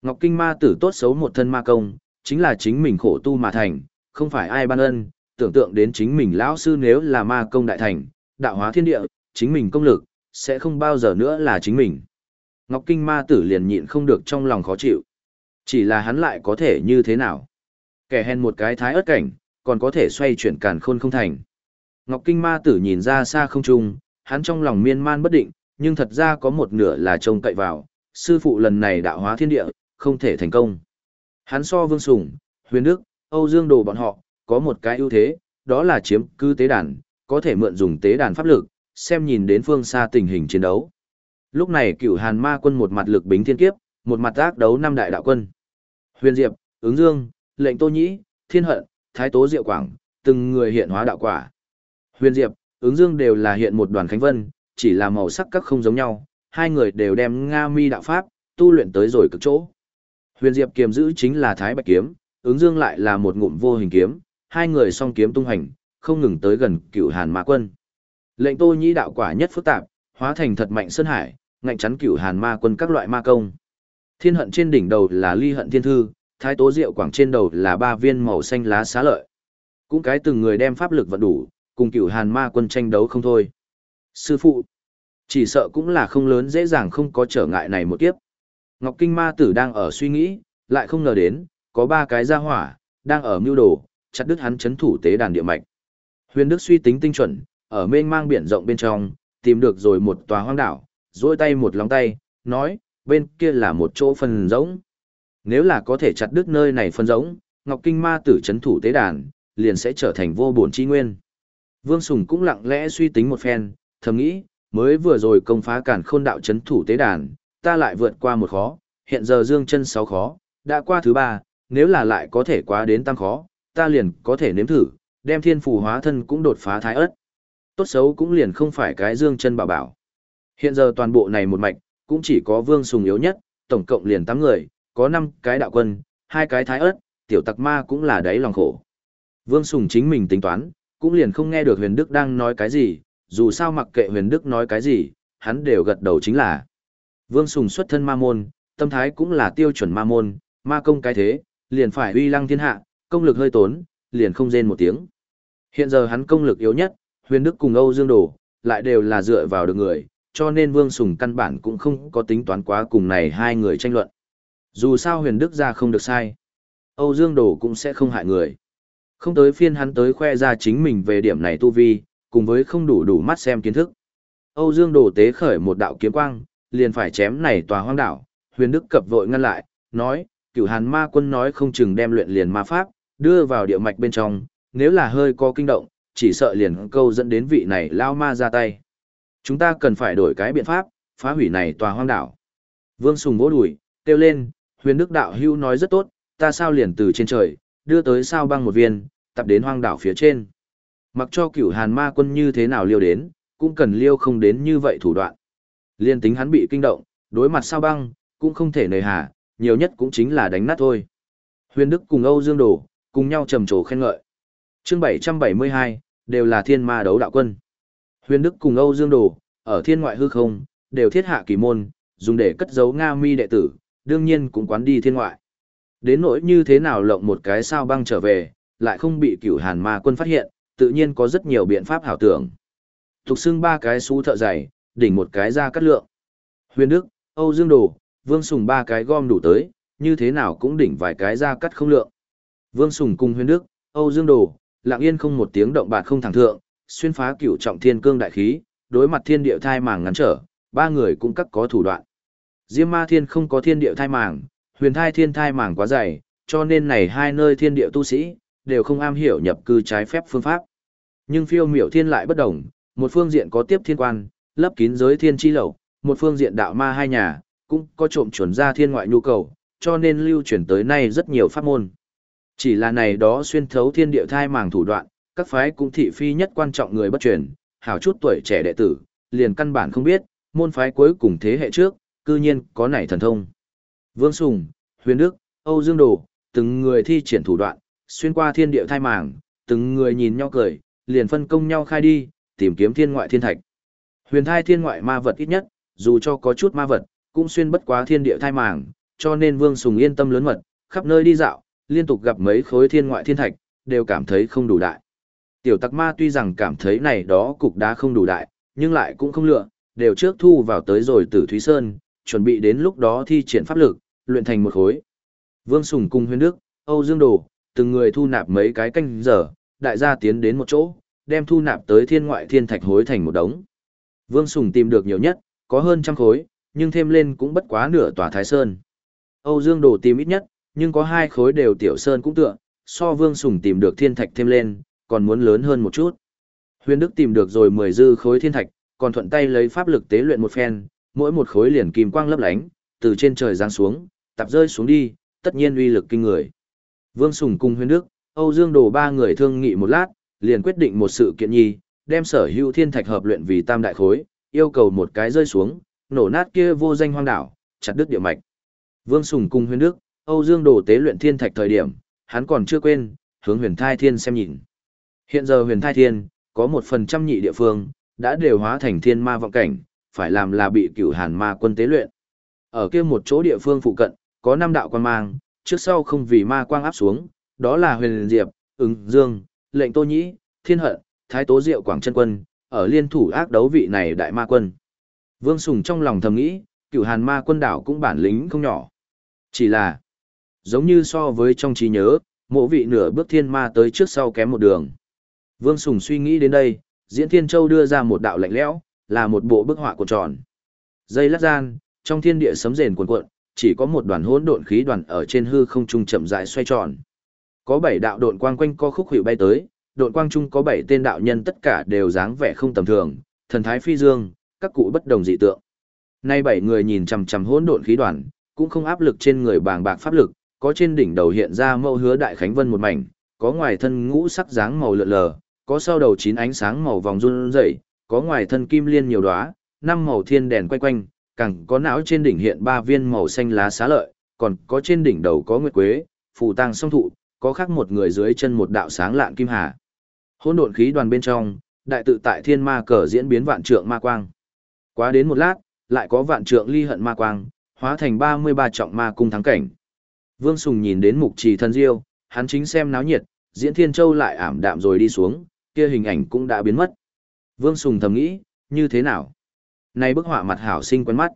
Ngọc Kinh ma tử tốt xấu một thân ma công, chính là chính mình khổ tu mà thành, không phải ai ban ân, tưởng tượng đến chính mình lão sư nếu là ma công đại thành, đạo hóa thiên địa, chính mình công lực, sẽ không bao giờ nữa là chính mình. Ngọc Kinh ma tử liền nhịn không được trong lòng khó chịu. Chỉ là hắn lại có thể như thế nào? Kẻ hèn một cái thái ớt cảnh, còn có thể xoay chuyển càn khôn không thành. Ngọc Kinh ma tử nhìn ra xa không trung, hắn trong lòng miên man bất định, nhưng thật ra có một nửa là trông cậy vào, sư phụ lần này đạo hóa thiên địa, không thể thành công. Hắn so Vương Sùng, Huyền Đức, Âu Dương Đồ bọn họ, có một cái ưu thế, đó là chiếm cư tế đàn, có thể mượn dùng tế đàn pháp lực, xem nhìn đến phương xa tình hình chiến đấu. Lúc này cửu hàn ma quân một mặt lực bính thiên kiếp, một mặt ác đấu năm đại đạo quân. Huyền Diệp, ứng dương, lệnh tô nhĩ, thiên hận, thái tố diệu quảng, từng người hiện hóa đạo quả. Huyền Diệp, ứng dương đều là hiện một đoàn khánh vân, chỉ là màu sắc các không giống nhau, hai người đều đem Nga mi đạo pháp, tu luyện tới rồi cực chỗ. Huyền Diệp kiềm giữ chính là Thái Bạch Kiếm, ứng dương lại là một ngụm vô hình kiếm, hai người song kiếm tung hành, không ngừng tới gần Cựu hàn ma quân. Lệnh tô nhĩ đạo quả nhất phức tạp, hóa thành thật mạnh sơn hải, ngạnh chắn Cựu hàn ma quân các loại ma công. Thiên hận trên đỉnh đầu là ly hận thiên thư, thái tố diệu quảng trên đầu là ba viên màu xanh lá xá lợi. Cũng cái từng người đem pháp lực vận đủ, cùng cựu hàn ma quân tranh đấu không thôi. Sư phụ, Chỉ sợ cũng là không lớn dễ dàng không có trở ngại này một kiếp. Ngọc Kinh Ma Tử đang ở suy nghĩ, lại không ngờ đến, có ba cái gia hỏa, đang ở mưu đồ, chặt đứt hắn chấn thủ tế đàn địa mạch. Huyền Đức suy tính tinh chuẩn, ở mênh mang biển rộng bên trong, tìm được rồi một tòa hoang đảo, duỗi tay một lòng tay, nói, bên kia là một chỗ phần rỗng. Nếu là có thể chặt đứt nơi này phần rỗng, Ngọc Kinh Ma tử chấn thủ tế đàn, liền sẽ trở thành vô bổn chi nguyên. Vương Sùng cũng lặng lẽ suy tính một phen, thầm nghĩ, mới vừa rồi công phá cản khôn đạo chấn thủ tế đàn, ta lại vượt qua một khó, hiện giờ dương chân sáu khó, đã qua thứ ba, nếu là lại có thể quá đến tam khó, ta liền có thể nếm thử, đem thiên phù hóa thân cũng đột phá thái ớt. Tốt xấu cũng liền không phải cái dương chân bảo bảo. Hiện giờ toàn bộ này một mạch, cũng chỉ có vương sùng yếu nhất, tổng cộng liền 8 người, có 5 cái đạo quân, hai cái thái ớt, tiểu tặc ma cũng là đáy lòng khổ. Vương sùng chính mình tính toán, cũng liền không nghe được huyền đức đang nói cái gì, dù sao mặc kệ huyền đức nói cái gì, hắn đều gật đầu chính là. Vương sùng xuất thân ma môn, tâm thái cũng là tiêu chuẩn ma môn, ma công cái thế, liền phải uy lăng thiên hạ, công lực hơi tốn, liền không rên một tiếng. Hiện giờ hắn công lực yếu nhất, huyền đức cùng Âu Dương Đồ, lại đều là dựa vào được người, cho nên Vương Sùng căn bản cũng không có tính toán quá cùng này hai người tranh luận. Dù sao huyền đức ra không được sai, Âu Dương Đồ cũng sẽ không hại người. Không tới phiên hắn tới khoe ra chính mình về điểm này tu vi, cùng với không đủ đủ mắt xem kiến thức. Âu Dương Đồ tế khởi một đạo kiếm quang, liền phải chém này tòa hoang đảo, huyền đức cập vội ngăn lại, nói, cửu hàn ma quân nói không chừng đem luyện liền ma pháp, đưa vào địa mạch bên trong, nếu là hơi có kinh động, chỉ sợ liền câu dẫn đến vị này lao ma ra tay. Chúng ta cần phải đổi cái biện pháp, phá hủy này tòa hoang đảo. Vương Sùng vỗ đùi, kêu lên, huyền đức đạo hưu nói rất tốt, ta sao liền từ trên trời, đưa tới sao băng một viên, tập đến hoang đảo phía trên. Mặc cho cửu hàn ma quân như thế nào liêu đến, cũng cần liêu không đến như vậy thủ đoạn. Liên tính hắn bị kinh động, đối mặt sao băng, cũng không thể nề hà, nhiều nhất cũng chính là đánh nát thôi. Huyền Đức cùng Âu Dương Đồ, cùng nhau trầm trồ khen ngợi. chương 772, đều là thiên ma đấu đạo quân. Huyền Đức cùng Âu Dương Đồ, ở thiên ngoại hư không, đều thiết hạ kỳ môn, dùng để cất giấu Nga mi đệ tử, đương nhiên cũng quán đi thiên ngoại. Đến nỗi như thế nào lộng một cái sao băng trở về, lại không bị cửu hàn ma quân phát hiện, tự nhiên có rất nhiều biện pháp hảo tưởng. Tục xưng ba cái xú thợ dày, đỉnh một cái ra cắt lượng. Huyền Đức, Âu Dương Đồ, Vương Sùng ba cái gom đủ tới, như thế nào cũng đỉnh vài cái ra cắt không lượng. Vương Sùng cùng Huyền Đức, Âu Dương Đồ, lặng yên không một tiếng động bạt không thẳng thượng, xuyên phá cửu trọng thiên cương đại khí, đối mặt thiên địa thai màng ngắn trở, ba người cũng cắt có thủ đoạn. Diêm Ma Thiên không có thiên địa thai màng, Huyền Thai Thiên thai màng quá dày, cho nên này hai nơi thiên địa tu sĩ đều không am hiểu nhập cư trái phép phương pháp. Nhưng Phiêu Miểu Thiên lại bất đồng, một phương diện có tiếp thiên quan, lấp kín giới thiên chi lẩu, một phương diện đạo ma hai nhà, cũng có trộm chuẩn ra thiên ngoại nhu cầu, cho nên lưu truyền tới nay rất nhiều pháp môn. Chỉ là này đó xuyên thấu thiên địa thai màng thủ đoạn, các phái cũng thị phi nhất quan trọng người bất truyền, hảo chút tuổi trẻ đệ tử, liền căn bản không biết, môn phái cuối cùng thế hệ trước, cư nhiên có này thần thông. Vương Sùng, Huyền Đức, Âu Dương Đồ, từng người thi triển thủ đoạn, xuyên qua thiên địa thai màng, từng người nhìn nhau cười, liền phân công nhau khai đi, tìm kiếm thiên ngoại thiên thạch. Huyền thai thiên ngoại ma vật ít nhất, dù cho có chút ma vật, cũng xuyên bất quá thiên địa thai màng, cho nên Vương Sùng yên tâm lớn mật, khắp nơi đi dạo, liên tục gặp mấy khối thiên ngoại thiên thạch, đều cảm thấy không đủ đại. Tiểu tặc ma tuy rằng cảm thấy này đó cục đá không đủ đại, nhưng lại cũng không lựa, đều trước thu vào tới rồi tử Thúy Sơn, chuẩn bị đến lúc đó thi triển pháp lực, luyện thành một khối. Vương Sùng cùng huyền đức, Âu Dương Đồ, từng người thu nạp mấy cái canh giờ, đại gia tiến đến một chỗ, đem thu nạp tới thiên ngoại thiên thạch hối thành một đống. Vương Sùng tìm được nhiều nhất, có hơn trăm khối, nhưng thêm lên cũng bất quá nửa tòa Thái Sơn. Âu Dương Đồ tìm ít nhất, nhưng có hai khối đều tiểu sơn cũng tựa, so Vương Sùng tìm được thiên thạch thêm lên, còn muốn lớn hơn một chút. Huyền Đức tìm được rồi 10 dư khối thiên thạch, còn thuận tay lấy pháp lực tế luyện một phen, mỗi một khối liền kim quang lấp lánh, từ trên trời giáng xuống, tập rơi xuống đi, tất nhiên uy lực kinh người. Vương Sùng cùng Huyền Đức, Âu Dương Đồ ba người thương nghị một lát, liền quyết định một sự kiện nhi, đem sở hữu thiên thạch hợp luyện vì tam đại khối, yêu cầu một cái rơi xuống, nổ nát kia vô danh hoang đảo, chặt đứt địa mạch. Vương Sùng cùng Huyền Đức, Âu Dương Đồ tế luyện thiên thạch thời điểm, hắn còn chưa quên, hướng Huyền Thai Thiên xem nhìn. Hiện giờ Huyền Thai Thiên có một phần trăm nhị địa phương đã đều hóa thành thiên ma vọng cảnh, phải làm là bị Cửu Hàn Ma quân tế luyện. Ở kia một chỗ địa phương phụ cận, có năm đạo quan mang, trước sau không vì ma quang áp xuống, đó là Huyền Diệp, Ứng Dương, Lệnh Tô Nhĩ, Thiên Hận, Thái Tố Diệu Quảng Chân Quân, ở liên thủ ác đấu vị này đại ma quân. Vương Sùng trong lòng thầm nghĩ, cựu hàn ma quân đảo cũng bản lĩnh không nhỏ. Chỉ là, giống như so với trong trí nhớ, mộ vị nửa bước thiên ma tới trước sau kém một đường. Vương Sùng suy nghĩ đến đây, Diễn Thiên Châu đưa ra một đạo lạnh lẽo, là một bộ bức họa cuộn tròn. Dây lát gian, trong thiên địa sấm rền cuộn cuộn, chỉ có một đoàn hỗn độn khí đoàn ở trên hư không trung chậm rãi xoay tròn. Có bảy đạo độn quang quanh co khúc hữu bay tới, độn quang trung có bảy tên đạo nhân tất cả đều dáng vẻ không tầm thường, thần thái phi dương, các cụ bất đồng dị tượng. Nay bảy người nhìn chằm chằm hỗn độn khí đoàn, cũng không áp lực trên người bàng bạc pháp lực, có trên đỉnh đầu hiện ra mẫu hứa đại khánh vân một mảnh, có ngoài thân ngũ sắc dáng màu lượn lờ, có sau đầu chín ánh sáng màu vòng run rẩy, có ngoài thân kim liên nhiều đóa, năm màu thiên đèn quay quanh, càng có não trên đỉnh hiện ba viên màu xanh lá xá lợi, còn có trên đỉnh đầu có nguyệt quế, phù tang song thụ, có khác một người dưới chân một đạo sáng lạng kim hà. Hỗn độn khí đoàn bên trong, đại tự tại thiên ma cờ diễn biến vạn trượng ma quang. Quá đến một lát, lại có vạn trượng ly hận ma quang, hóa thành 33 trọng ma cung thắng cảnh. Vương Sùng nhìn đến mục trì thân diêu, hắn chính xem náo nhiệt, diễn thiên châu lại ảm đạm rồi đi xuống, kia hình ảnh cũng đã biến mất. Vương Sùng thầm nghĩ, như thế nào? Này bức họa mặt hảo sinh quen mắt.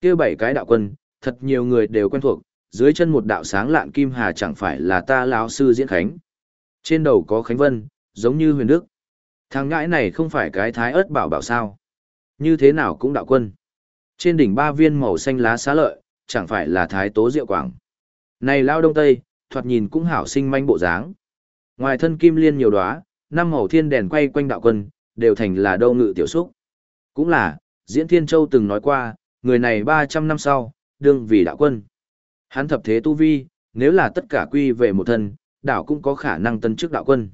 Kia bảy cái đạo quân, thật nhiều người đều quen thuộc, dưới chân một đạo sáng lạn kim hà chẳng phải là ta lão sư diễn khánh. Trên đầu có khánh vân, giống như huyền đức. Thằng ngãi này không phải cái thái ớt bảo bảo sao. Như thế nào cũng đạo quân. Trên đỉnh ba viên màu xanh lá xá lợi, chẳng phải là thái tố diệu quảng. Này lao đông tây, thoạt nhìn cũng hảo sinh manh bộ dáng. Ngoài thân kim liên nhiều đóa, năm màu thiên đèn quay quanh đạo quân, đều thành là đâu ngự tiểu xúc. Cũng là, Diễn Thiên Châu từng nói qua, người này 300 năm sau, đương vì đạo quân. Hắn thập thế tu vi, nếu là tất cả quy về một thân, đạo cũng có khả năng tân chức đạo quân.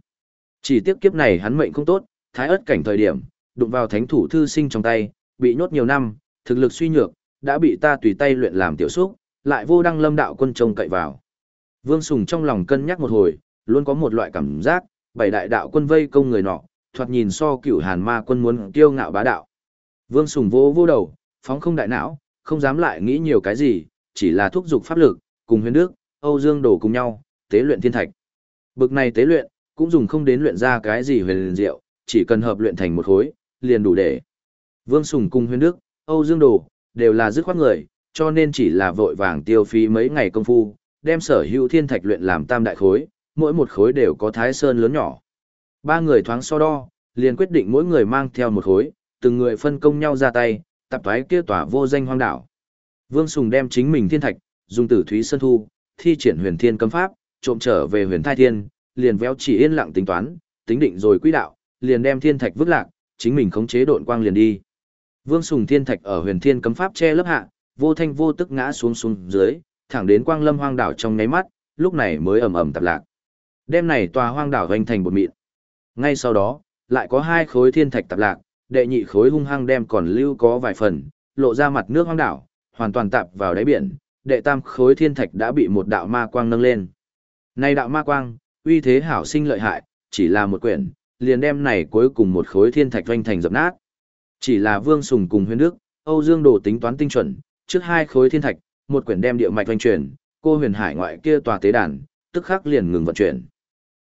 Chỉ tiếc kiếp này hắn mệnh không tốt, thái ớt cảnh thời điểm, đụng vào thánh thủ thư sinh trong tay, bị nhốt nhiều năm, thực lực suy nhược, đã bị ta tùy tay luyện làm tiểu xúc, lại vô đăng lâm đạo quân trông cậy vào. Vương Sùng trong lòng cân nhắc một hồi, luôn có một loại cảm giác, bảy đại đạo quân vây công người nọ, thoạt nhìn so cửu hàn ma quân muốn kiêu ngạo bá đạo. Vương Sùng vô vô đầu, phóng không đại não, không dám lại nghĩ nhiều cái gì, chỉ là thúc giục pháp lực, cùng huyền đức, Âu Dương đổ cùng nhau, tế luyện thiên thạch. Bực này tế luyện, cũng dùng không đến luyện ra cái gì huyền diệu, chỉ cần hợp luyện thành một khối, liền đủ để. Vương Sùng cùng huyền đức, Âu Dương Đồ, đều là dứt khoát người, cho nên chỉ là vội vàng tiêu phí mấy ngày công phu, đem sở hữu thiên thạch luyện làm tam đại khối, mỗi một khối đều có thái sơn lớn nhỏ. Ba người thoáng so đo, liền quyết định mỗi người mang theo một khối, từng người phân công nhau ra tay, tập thoái kia tỏa vô danh hoang đảo. Vương Sùng đem chính mình thiên thạch, dùng tử thúy sơn thu, thi triển huyền thiên cấm pháp, trộm trở về huyền thai thiên, liền véo chỉ yên lặng tính toán, tính định rồi quỹ đạo, liền đem thiên thạch vứt lạc, chính mình khống chế độn quang liền đi. Vương Sùng Thiên Thạch ở huyền thiên cấm pháp che lớp hạ, vô thanh vô tức ngã xuống xuống dưới, thẳng đến quang lâm hoang đảo trong nháy mắt, lúc này mới ầm ầm tập lạc. Đêm này tòa hoang đảo hoành thành bột mịn. Ngay sau đó, lại có hai khối thiên thạch tập lạc, đệ nhị khối hung hăng đem còn lưu có vài phần, lộ ra mặt nước hoang đảo, hoàn toàn tạp vào đáy biển, đệ tam khối thiên thạch đã bị một đạo ma quang nâng lên. Này đạo ma quang, uy thế hảo sinh lợi hại, chỉ là một quyển, liền đem này cuối cùng một khối thiên thạch doanh thành dập nát. Chỉ là Vương Sùng cùng Huyền Đức, Âu Dương Đồ tính toán tinh chuẩn, trước hai khối thiên thạch, một quyển đem địa mạch doanh chuyển, cô huyền hải ngoại kia tòa tế đàn, tức khắc liền ngừng vận chuyển.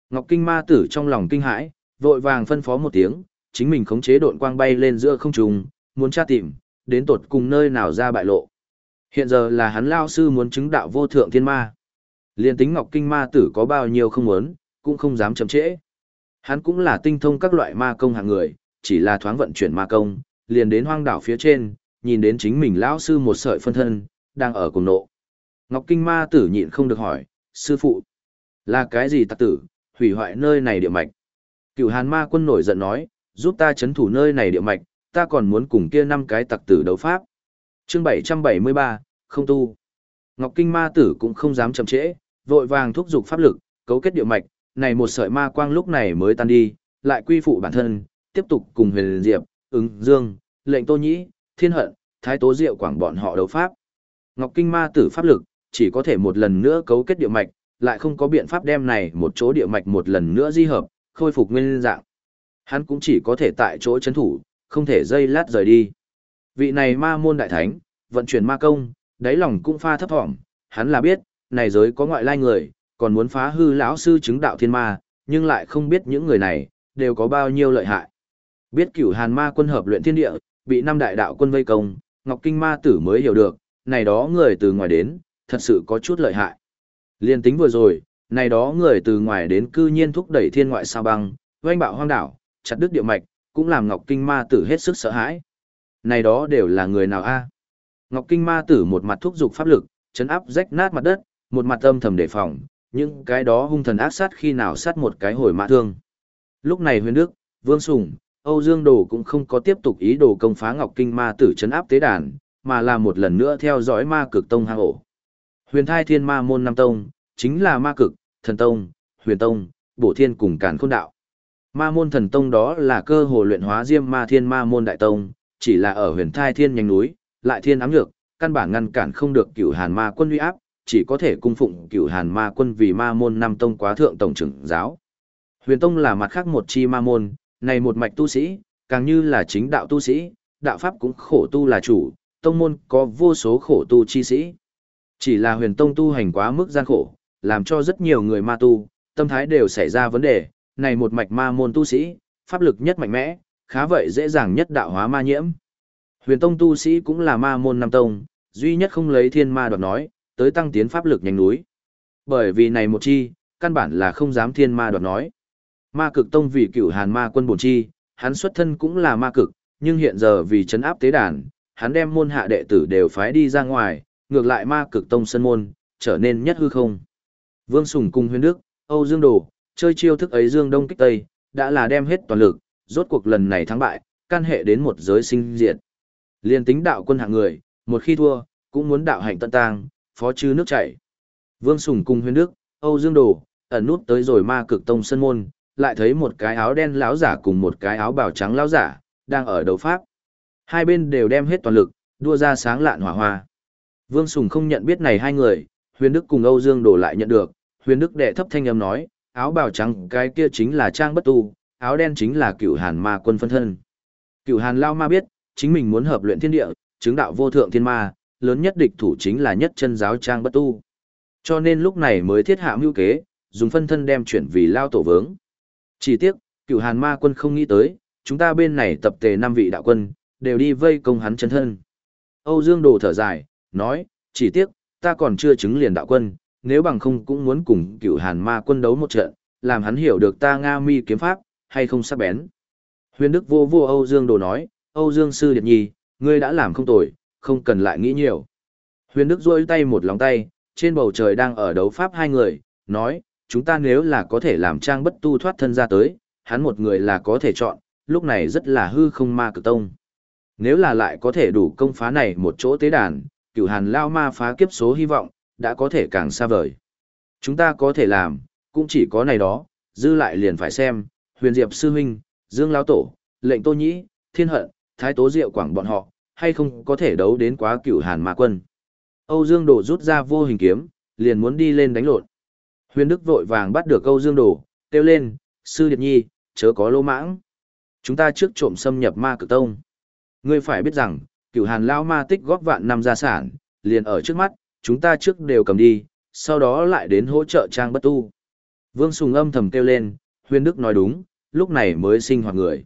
Ngọc Kinh Ma Tử trong lòng kinh hãi, vội vàng phân phó một tiếng, chính mình khống chế độn quang bay lên giữa không trung, muốn tra tìm, đến tột cùng nơi nào ra bại lộ. Hiện giờ là hắn lao sư muốn chứng đạo vô thượng thiên ma. Liên tính Ngọc Kinh Ma Tử có bao nhiêu không muốn, cũng không dám chậm trễ. Hắn cũng là tinh thông các loại ma công hạng người, chỉ là thoáng vận chuyển ma công, liền đến hoang đảo phía trên, nhìn đến chính mình lão sư một sợi phân thân, đang ở cùng nộ. Ngọc Kinh Ma tử nhịn không được hỏi, sư phụ, là cái gì tặc tử, hủy hoại nơi này địa mạch. Cựu hàn ma quân nổi giận nói, giúp ta chấn thủ nơi này địa mạch, ta còn muốn cùng kia năm cái tặc tử đấu pháp. chương 773, không tu. Ngọc Kinh Ma tử cũng không dám chậm trễ, vội vàng thúc giục pháp lực, cấu kết địa mạch, này một sợi ma quang lúc này mới tan đi, lại quy phụ bản thân, tiếp tục cùng huyền diệp, ứng dương, lệnh tô nhĩ, thiên hận, thái tố diệu quảng bọn họ đấu pháp. Ngọc Kinh ma tử pháp lực, chỉ có thể một lần nữa cấu kết địa mạch, lại không có biện pháp đem này một chỗ địa mạch một lần nữa di hợp, khôi phục nguyên dạng. Hắn cũng chỉ có thể tại chỗ chấn thủ, không thể dây lát rời đi. Vị này ma môn đại thánh, vận chuyển ma công, đáy lòng cũng pha thấp thỏm, hắn là biết, này giới có ngoại lai người, còn muốn phá hư lão sư chứng đạo thiên ma, nhưng lại không biết những người này, đều có bao nhiêu lợi hại. Biết cửu hàn ma quân hợp luyện thiên địa, bị năm đại đạo quân vây công, Ngọc Kinh Ma Tử mới hiểu được, này đó người từ ngoài đến, thật sự có chút lợi hại. Liên tính vừa rồi, này đó người từ ngoài đến cư nhiên thúc đẩy thiên ngoại sao băng, doanh bạo hoang đảo, chặt đứt địa mạch, cũng làm Ngọc Kinh Ma Tử hết sức sợ hãi. Này đó đều là người nào a? Ngọc Kinh Ma Tử một mặt thúc dục pháp lực, chấn áp rách nát mặt đất, một mặt âm thầm đề phòng, những cái đó hung thần ác sát khi nào sát một cái hồi mã thương. Lúc này huyền đức, vương sùng, Âu Dương Đồ cũng không có tiếp tục ý đồ công phá Ngọc Kinh Ma Tử chấn áp tế đàn, mà là một lần nữa theo dõi ma cực tông hang ổ. Huyền thai thiên ma môn năm tông, chính là ma cực, thần tông, huyền tông, bổ thiên cùng càn khôn đạo. Ma môn thần tông đó là cơ hồ luyện hóa diêm ma thiên ma môn đại tông, chỉ là ở huyền thai thiên nhánh núi, lại thiên ám nhược, căn bản ngăn cản không được cửu hàn ma quân uy áp, chỉ có thể cung phụng cửu hàn ma quân vì ma môn năm tông quá thượng tổng trưởng giáo. Huyền tông là mặt khác một chi ma môn, này một mạch tu sĩ, càng như là chính đạo tu sĩ, đạo pháp cũng khổ tu là chủ, tông môn có vô số khổ tu chi sĩ. Chỉ là huyền tông tu hành quá mức gian khổ, làm cho rất nhiều người ma tu, tâm thái đều xảy ra vấn đề, này một mạch ma môn tu sĩ, pháp lực nhất mạnh mẽ, khá vậy dễ dàng nhất đạo hóa ma nhiễm. Huyền tông tu sĩ cũng là ma môn năm tông, duy nhất không lấy thiên ma đoạt nói, tới tăng tiến pháp lực nhanh núi. Bởi vì này một chi, căn bản là không dám thiên ma đoạt nói. Ma cực tông vì cửu hàn ma quân bổn chi, hắn xuất thân cũng là ma cực, nhưng hiện giờ vì chấn áp tế đàn, hắn đem môn hạ đệ tử đều phái đi ra ngoài, ngược lại ma cực tông sân môn, trở nên nhất hư không. Vương Sùng cùng huyền đức, Âu Dương Đồ, chơi chiêu thức ấy Dương Đông kích Tây, đã là đem hết toàn lực, rốt cuộc lần này thắng bại, can hệ đến một giới sinh diệt. Liên tính đạo quân hạng người, một khi thua, cũng muốn đạo hạnh tận tang, phó chư nước chảy. Vương Sùng cùng huyền đức, Âu Dương Đồ, ẩn nút tới rồi ma cực tông sân môn, lại thấy một cái áo đen lão giả cùng một cái áo bào trắng lão giả, đang ở đấu pháp. Hai bên đều đem hết toàn lực, đua ra sáng lạn hỏa hoa. Vương Sùng không nhận biết này hai người, Huyền Đức cùng Âu Dương đổ lại nhận được, Huyền Đức đệ thấp thanh âm nói, áo bào trắng cái kia chính là Trang Bất Tu, áo đen chính là cửu hàn ma quân phân thân. Cửu hàn lao ma biết, chính mình muốn hợp luyện thiên địa, chứng đạo vô thượng thiên ma, lớn nhất địch thủ chính là nhất chân giáo Trang Bất Tu. Cho nên lúc này mới thiết hạ mưu kế, dùng phân thân đem chuyển vì lao tổ vướng. Chỉ tiếc, cửu hàn ma quân không nghĩ tới, chúng ta bên này tập tề năm vị đạo quân, đều đi vây công hắn chân thân. Âu Dương Đồ thở dài, nói, chỉ tiếc, ta còn chưa chứng liền đạo quân, nếu bằng không cũng muốn cùng cửu hàn ma quân đấu một trận, làm hắn hiểu được ta Nga mi kiếm pháp, hay không sắc bén. Huyền Đức vô vô Âu Dương Đồ nói, Âu Dương Sư Điệt Nhi, ngươi đã làm không tồi, không cần lại nghĩ nhiều. Huyền Đức duỗi tay một lòng tay, trên bầu trời đang ở đấu pháp hai người, nói, chúng ta nếu là có thể làm trang bất tu thoát thân ra tới, hắn một người là có thể chọn, lúc này rất là hư không ma cực tông. Nếu là lại có thể đủ công phá này một chỗ tế đàn, cửu hàn lao ma phá kiếp số hy vọng, đã có thể càng xa vời. Chúng ta có thể làm, cũng chỉ có này đó, dư lại liền phải xem, huyền diệp sư huynh, dương Lão tổ, lệnh tô nhĩ, thiên hận, thái tố diệu quảng bọn họ, hay không có thể đấu đến quá cửu hàn ma quân. Âu Dương Đồ rút ra vô hình kiếm, liền muốn đi lên đánh lộn. Huyền Đức vội vàng bắt được Âu Dương Đồ, kêu lên, sư điệp nhi, chớ có lô mãng. Chúng ta trước trộm xâm nhập ma cực tông. Ngươi phải biết rằng, cửu hàn lao ma tích góp vạn năm gia sản, liền ở trước mắt, chúng ta trước đều cầm đi, sau đó lại đến hỗ trợ trang bất tu. Vương Sùng âm thầm kêu lên, huyền đức nói đúng, lúc này mới sinh hoạt người.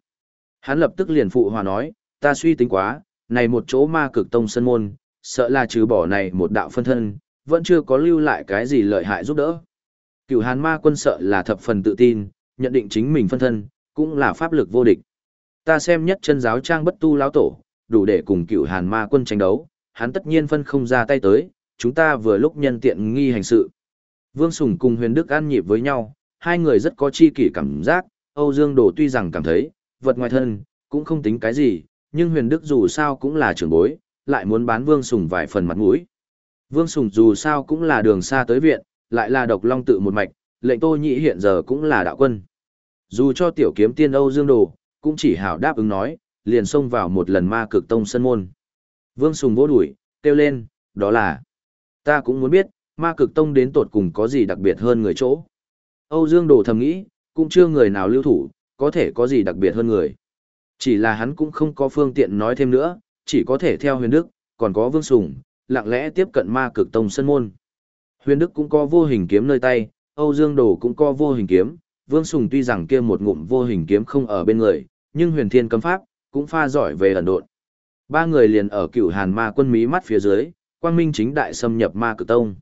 Hắn lập tức liền phụ hòa nói, ta suy tính quá, này một chỗ ma cực tông sân môn, sợ là trừ bỏ này một đạo phân thân, vẫn chưa có lưu lại cái gì lợi hại giúp đỡ. Cửu hàn ma quân sợ là thập phần tự tin, nhận định chính mình phân thân, cũng là pháp lực vô địch. Ta xem nhất chân giáo trang bất tu lão tổ, đủ để cùng cựu hàn ma quân tranh đấu, hắn tất nhiên phân không ra tay tới, chúng ta vừa lúc nhân tiện nghi hành sự. Vương Sùng cùng huyền đức an nhịp với nhau, hai người rất có chi kỷ cảm giác, Âu Dương Đồ tuy rằng cảm thấy, vật ngoài thân, cũng không tính cái gì, nhưng huyền đức dù sao cũng là trưởng bối, lại muốn bán Vương Sùng vài phần mặt mũi. Vương Sùng dù sao cũng là đường xa tới viện, lại là độc long tự một mạch, lệnh tô nhị hiện giờ cũng là đạo quân. Dù cho tiểu kiếm tiên Âu Dương Đồ, cũng chỉ hảo đáp ứng nói, liền xông vào một lần ma cực tông sân môn. Vương Sùng vỗ đuổi, kêu lên, đó là, ta cũng muốn biết, ma cực tông đến tột cùng có gì đặc biệt hơn người chỗ. Âu Dương Đồ thầm nghĩ, cũng chưa người nào lưu thủ, có thể có gì đặc biệt hơn người. Chỉ là hắn cũng không có phương tiện nói thêm nữa, chỉ có thể theo huyền đức, còn có Vương Sùng, lặng lẽ tiếp cận ma cực tông sân môn. Huyền Đức cũng có vô hình kiếm nơi tay, Âu Dương Đồ cũng có vô hình kiếm, Vương Sùng tuy rằng kia một ngụm vô hình kiếm không ở bên người, nhưng huyền thiên cấm pháp, cũng pha giỏi về ẩn độn. Ba người liền ở cửu hàn ma quân mí mắt phía dưới, quang minh chính đại xâm nhập ma cử tông.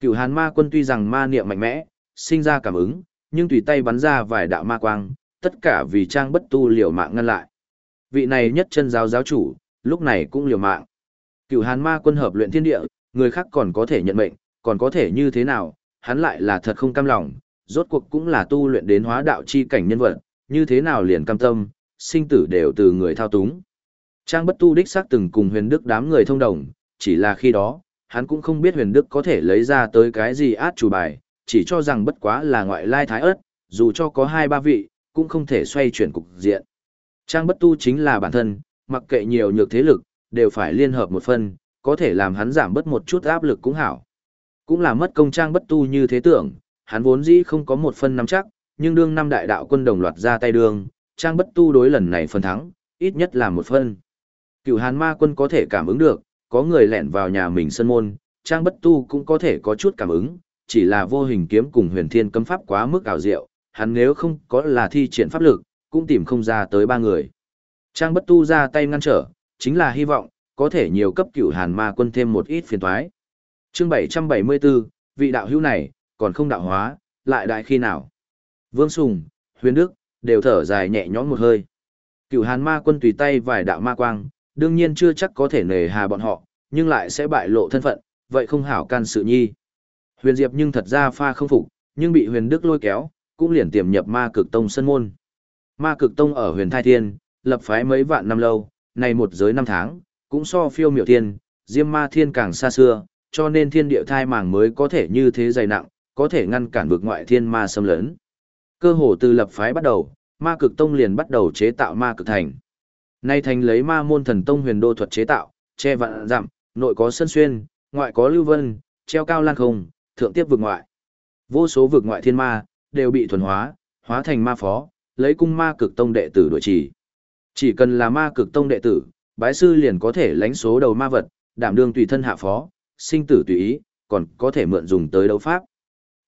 Cửu hàn ma quân tuy rằng ma niệm mạnh mẽ, sinh ra cảm ứng, nhưng tùy tay bắn ra vài đạo ma quang, tất cả vì trang bất tu liều mạng ngăn lại. Vị này nhất chân giáo giáo chủ, lúc này cũng liều mạng. Cửu hàn ma quân hợp luyện thiên địa, người khác còn có thể nhận mệnh, còn có thể như thế nào, hắn lại là thật không cam lòng, rốt cuộc cũng là tu luyện đến hóa đạo chi cảnh nhân vật, như thế nào liền cam tâm, sinh tử đều từ người thao túng. Trang bất tu đích xác từng cùng huyền đức đám người thông đồng, chỉ là khi đó, hắn cũng không biết huyền đức có thể lấy ra tới cái gì át chủ bài, chỉ cho rằng bất quá là ngoại lai thái ớt, dù cho có hai ba vị, cũng không thể xoay chuyển cục diện. Trang bất tu chính là bản thân, mặc kệ nhiều nhược thế lực, đều phải liên hợp một phần, có thể làm hắn giảm bớt một chút áp lực cũng hảo. Cũng là mất công trang bất tu như thế tưởng, hắn vốn dĩ không có một phân nắm chắc, nhưng đương năm đại đạo quân đồng loạt ra tay đường, trang bất tu đối lần này phân thắng, ít nhất là một phân. Cựu hàn ma quân có thể cảm ứng được, có người lẻn vào nhà mình sân môn, trang bất tu cũng có thể có chút cảm ứng, chỉ là vô hình kiếm cùng huyền thiên cấm pháp quá mức ảo diệu, hắn nếu không có là thi triển pháp lực, cũng tìm không ra tới ba người. Trang bất tu ra tay ngăn trở, chính là hy vọng, có thể nhiều cấp cửu hàn ma quân thêm một ít phiền toái. Chương 774, vị đạo hữu này, còn không đạo hóa, lại đại khi nào? Vương Sùng, Huyền Đức, đều thở dài nhẹ nhõm một hơi. Cửu hàn ma quân tùy tay vài đạo ma quang, đương nhiên chưa chắc có thể nề hà bọn họ, nhưng lại sẽ bại lộ thân phận, vậy không hảo can sự nhi. Huyền Diệp nhưng thật ra pha không phục, nhưng bị Huyền Đức lôi kéo, cũng liền tiềm nhập ma cực tông sân môn. Ma cực tông ở huyền thai thiên, lập phái mấy vạn năm lâu, này một giới năm tháng, cũng so phiêu miểu thiên, diêm ma thiên càng xa xưa, cho nên thiên địa thai màng mới có thể như thế dày nặng, có thể ngăn cản vực ngoại thiên ma xâm lấn. Cơ hồ từ lập phái bắt đầu, ma cực tông liền bắt đầu chế tạo ma cực thành. Nay thành lấy ma môn thần tông huyền đô thuật chế tạo, che vạn dặm, nội có sân xuyên, ngoại có lưu vân, treo cao lan không, thượng tiếp vực ngoại. Vô số vực ngoại thiên ma, đều bị thuần hóa, hóa thành ma phó, lấy cung ma cực tông đệ tử đuổi chỉ. Chỉ cần là ma cực tông đệ tử, bái sư liền có thể lãnh số đầu ma vật, đảm đương tùy thân hạ phó, sinh tử tùy ý, còn có thể mượn dùng tới đấu pháp.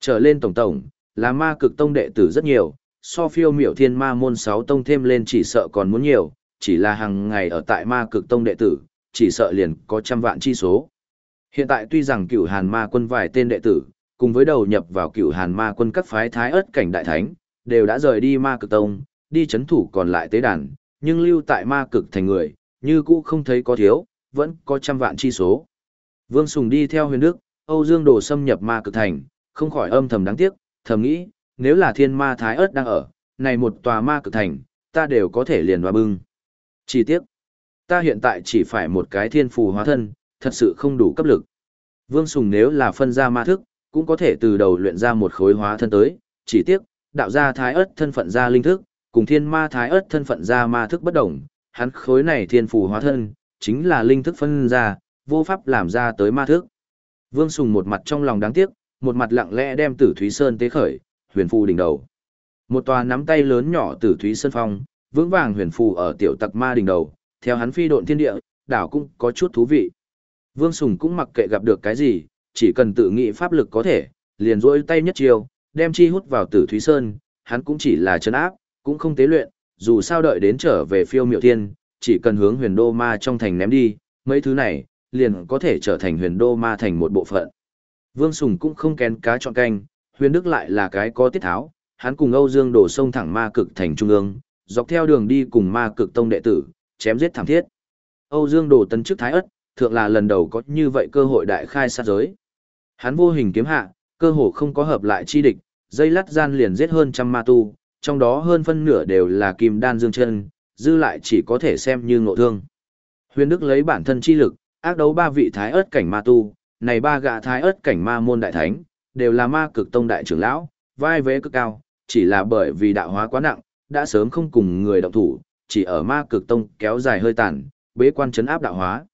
Trở lên tổng tổng, là ma cực tông đệ tử rất nhiều, so phiêu miểu thiên ma môn 6 tông thêm lên chỉ sợ còn muốn nhiều, chỉ là hàng ngày ở tại ma cực tông đệ tử, chỉ sợ liền có trăm vạn chi số. Hiện tại tuy rằng cửu hàn ma quân vài tên đệ tử, cùng với đầu nhập vào cửu hàn ma quân các phái thái ớt cảnh đại thánh, đều đã rời đi ma cực tông, đi chấn thủ còn lại tế đàn, nhưng lưu tại ma cực thành người, như cũ không thấy có thiếu, vẫn có trăm vạn chi số. Vương Sùng đi theo huyền đức, Âu Dương Đồ xâm nhập ma cực thành, không khỏi âm thầm đáng tiếc, thầm nghĩ, nếu là thiên ma thái ớt đang ở, này một tòa ma cực thành, ta đều có thể liền hòa bưng. Chỉ tiếc, ta hiện tại chỉ phải một cái thiên phù hóa thân, thật sự không đủ cấp lực. Vương Sùng nếu là phân ra ma thức, cũng có thể từ đầu luyện ra một khối hóa thân tới, chỉ tiếc, đạo gia thái ớt thân phận ra linh thức, cùng thiên ma thái ớt thân phận ra ma thức bất đồng, hắn khối này thiên phù hóa thân, chính là linh thức phân ra, vô pháp làm ra tới ma thức. Vương Sùng một mặt trong lòng đáng tiếc, một mặt lặng lẽ đem Tử Thúy Sơn tế khởi, huyền phù đỉnh đầu. Một tòa nắm tay lớn nhỏ Tử Thúy Sơn phong, vững vàng huyền phù ở tiểu tặc ma đỉnh đầu, theo hắn phi độn thiên địa, đảo cũng có chút thú vị. Vương Sùng cũng mặc kệ gặp được cái gì, chỉ cần tự nghĩ pháp lực có thể, liền rỗi tay nhất chiều, đem chi hút vào tử Thúy Sơn, hắn cũng chỉ là chân áp, cũng không tế luyện, dù sao đợi đến trở về phiêu miệu thiên, chỉ cần hướng huyền đô ma trong thành ném đi, mấy thứ này, liền có thể trở thành huyền đô ma thành một bộ phận. Vương Sùng cũng không kén cá chọn canh, huyền đức lại là cái có tiết tháo, hắn cùng Âu Dương đổ sông thẳng ma cực thành trung ương, dọc theo đường đi cùng ma cực tông đệ tử, chém giết thảm thiết. Âu Dương Đồ Tấn chức thái ất, thượng là lần đầu có như vậy cơ hội đại khai sát giới. Hắn vô hình kiếm hạ, cơ hồ không có hợp lại chi địch, dây lắt gian liền giết hơn trăm ma tu, trong đó hơn phân nửa đều là kim đan dương chân, dư lại chỉ có thể xem như ngộ thương. Huyền Đức lấy bản thân chi lực, ác đấu ba vị thái ớt cảnh ma tu, này ba gã thái ớt cảnh ma môn đại thánh, đều là ma cực tông đại trưởng lão, vai vế cực cao, chỉ là bởi vì đạo hóa quá nặng, đã sớm không cùng người động thủ, chỉ ở ma cực tông kéo dài hơi tàn, bế quan chấn áp đạo hóa.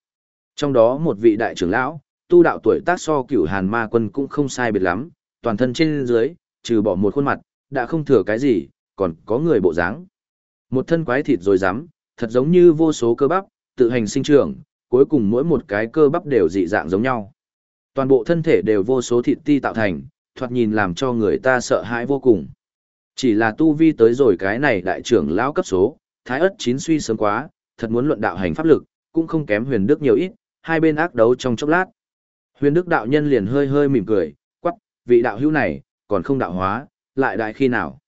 Trong đó một vị đại trưởng lão, tu đạo tuổi tác so cửu hàn ma quân cũng không sai biệt lắm, toàn thân trên dưới, trừ bỏ một khuôn mặt, đã không thừa cái gì, còn có người bộ dáng. Một thân quái thịt rồi rắm thật giống như vô số cơ bắp, tự hành sinh trưởng, cuối cùng mỗi một cái cơ bắp đều dị dạng giống nhau. Toàn bộ thân thể đều vô số thịt ti tạo thành, thoạt nhìn làm cho người ta sợ hãi vô cùng. Chỉ là tu vi tới rồi cái này đại trưởng lão cấp số, thái ất chín suy sớm quá, thật muốn luận đạo hành pháp lực, cũng không kém huyền đức nhiều ít, hai bên ác đấu trong chốc lát. Huyền đức đạo nhân liền hơi hơi mỉm cười, quắc, vị đạo hữu này, còn không đạo hóa, lại đại khi nào.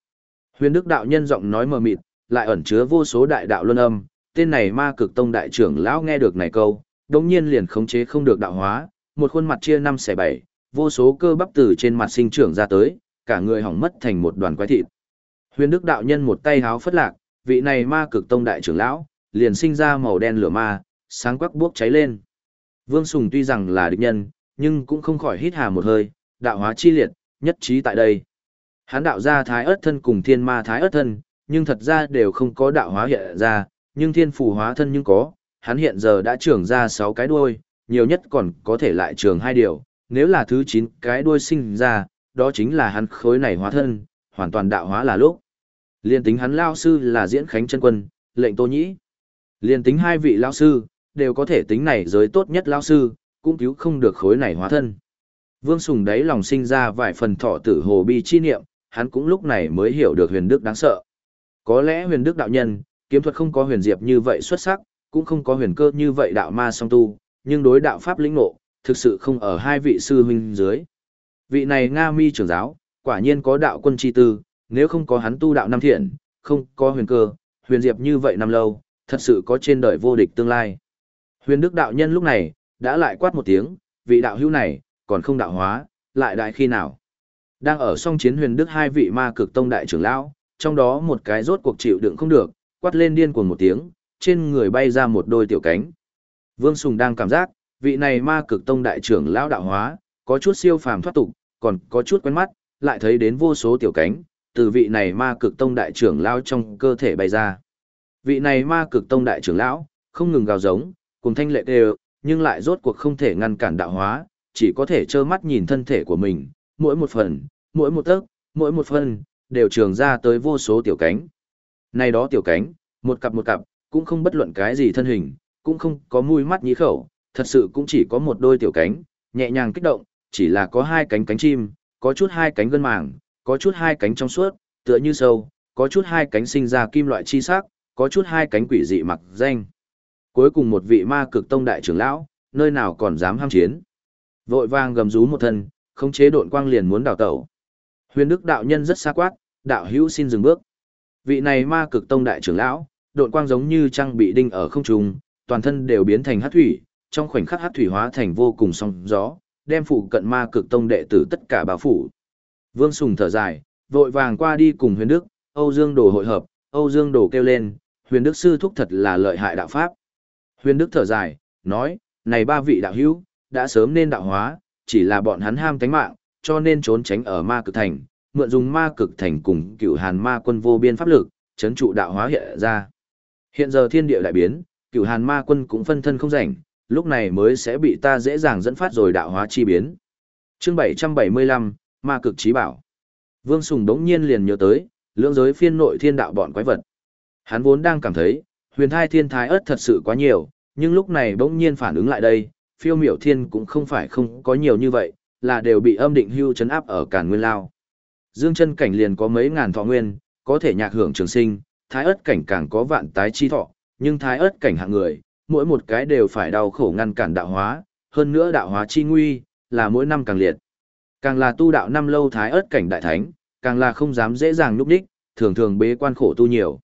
Huyền đức đạo nhân giọng nói mờ mịt, lại ẩn chứa vô số đại đạo luân âm, tên này ma cực tông đại trưởng lão nghe được này câu, đồng nhiên liền khống chế không được đạo hóa, một khuôn mặt chia năm xẻ bảy, vô số cơ bắp từ trên mặt sinh trưởng ra tới, cả người hỏng mất thành một đoàn quái thịt. Huyền Đức đạo nhân một tay háo phất lạc, vị này ma cực tông đại trưởng lão, liền sinh ra màu đen lửa ma, sáng quắc bốc cháy lên. Vương Sùng tuy rằng là địch nhân, nhưng cũng không khỏi hít hà một hơi, đạo hóa chi liệt, nhất trí tại đây. Hán đạo ra thái ớt thân cùng thiên ma thái ớt thân, nhưng thật ra đều không có đạo hóa hiện ra, nhưng thiên phù hóa thân nhưng có, hắn hiện giờ đã trưởng ra 6 cái đuôi, nhiều nhất còn có thể lại trưởng hai điều, nếu là thứ 9 cái đuôi sinh ra, đó chính là hắn khối này hóa thân, hoàn toàn đạo hóa là lúc. Liên tính hắn lao sư là diễn khánh chân quân, lệnh tô nhĩ. Liên tính hai vị lao sư, đều có thể tính này giới tốt nhất lao sư, cũng cứu không được khối này hóa thân. Vương Sùng đấy lòng sinh ra vài phần thọ tử hồ bi chi niệm, hắn cũng lúc này mới hiểu được huyền đức đáng sợ. Có lẽ huyền đức đạo nhân, kiếm thuật không có huyền diệp như vậy xuất sắc, cũng không có huyền cơ như vậy đạo ma song tu, nhưng đối đạo pháp lĩnh ngộ, thực sự không ở hai vị sư huynh dưới. Vị này Nga mi trưởng giáo, quả nhiên có đạo quân chi tư, nếu không có hắn tu đạo năm thiện, không có huyền cơ, huyền diệp như vậy năm lâu, thật sự có trên đời vô địch tương lai. Huyền đức đạo nhân lúc này, đã lại quát một tiếng, vị đạo hữu này, còn không đạo hóa, lại đại khi nào. Đang ở song chiến huyền đức hai vị ma cực tông đại trưởng lão, trong đó một cái rốt cuộc chịu đựng không được, quát lên điên cuồng một tiếng, trên người bay ra một đôi tiểu cánh. Vương Sùng đang cảm giác, vị này ma cực tông đại trưởng lão đạo hóa, có chút siêu phàm thoát tục, còn có chút quen mắt, lại thấy đến vô số tiểu cánh, từ vị này ma cực tông đại trưởng lão trong cơ thể bay ra. Vị này ma cực tông đại trưởng lão, không ngừng gào giống, cùng thanh lệ đều, nhưng lại rốt cuộc không thể ngăn cản đạo hóa, chỉ có thể trơ mắt nhìn thân thể của mình, mỗi một phần, mỗi một tấc, mỗi một phần, đều trường ra tới vô số tiểu cánh. Này đó tiểu cánh, một cặp một cặp, cũng không bất luận cái gì thân hình, cũng không có mũi mắt nhí khẩu, thật sự cũng chỉ có một đôi tiểu cánh, nhẹ nhàng kích động, chỉ là có hai cánh cánh chim, có chút hai cánh gân màng, có chút hai cánh trong suốt, tựa như sâu, có chút hai cánh sinh ra kim loại chi sắc, có chút hai cánh quỷ dị mặc danh. Cuối cùng một vị ma cực tông đại trưởng lão, nơi nào còn dám ham chiến. Vội vàng gầm rú một thân, khống chế độn quang liền muốn đào tẩu. Huyền Đức đạo nhân rất xa quát, đạo hữu xin dừng bước. Vị này ma cực tông đại trưởng lão, độn quang giống như trăng bị đinh ở không trung, toàn thân đều biến thành hắc thủy, trong khoảnh khắc hắc thủy hóa thành vô cùng sóng gió, đem phụ cận ma cực tông đệ tử tất cả bảo phủ. Vương Sùng thở dài, vội vàng qua đi cùng Huyền Đức, Âu Dương Đồ hội hợp, Âu Dương Đồ kêu lên, Huyền Đức sư thúc thật là lợi hại đạo pháp. Huyền Đức thở dài, nói, này ba vị đạo hữu, đã sớm nên đạo hóa, chỉ là bọn hắn ham tánh mạng, cho nên trốn tránh ở ma cực thành, mượn dùng ma cực thành cùng cựu hàn ma quân vô biên pháp lực, chấn trụ đạo hóa hiện ra. Hiện giờ thiên địa đại biến, cựu hàn ma quân cũng phân thân không rảnh, lúc này mới sẽ bị ta dễ dàng dẫn phát rồi đạo hóa chi biến. chương 775, ma cực trí bảo. Vương Sùng đống nhiên liền nhớ tới, lưỡng giới phiên nội thiên đạo bọn quái vật. Hắn vốn đang cảm thấy, huyền thai thiên thái ớt thật sự quá nhiều, nhưng lúc này bỗng nhiên phản ứng lại đây, phiêu miểu thiên cũng không phải không có nhiều như vậy, là đều bị âm định hưu chấn áp ở cản nguyên lao. Dương chân cảnh liền có mấy ngàn thọ nguyên, có thể nhạc hưởng trường sinh, thái ớt cảnh càng có vạn tái chi thọ, nhưng thái ớt cảnh hạng người, mỗi một cái đều phải đau khổ ngăn cản đạo hóa, hơn nữa đạo hóa chi nguy, là mỗi năm càng liệt. Càng là tu đạo năm lâu thái ớt cảnh đại thánh, càng là không dám dễ dàng núp đích, thường thường bế quan khổ tu nhiều.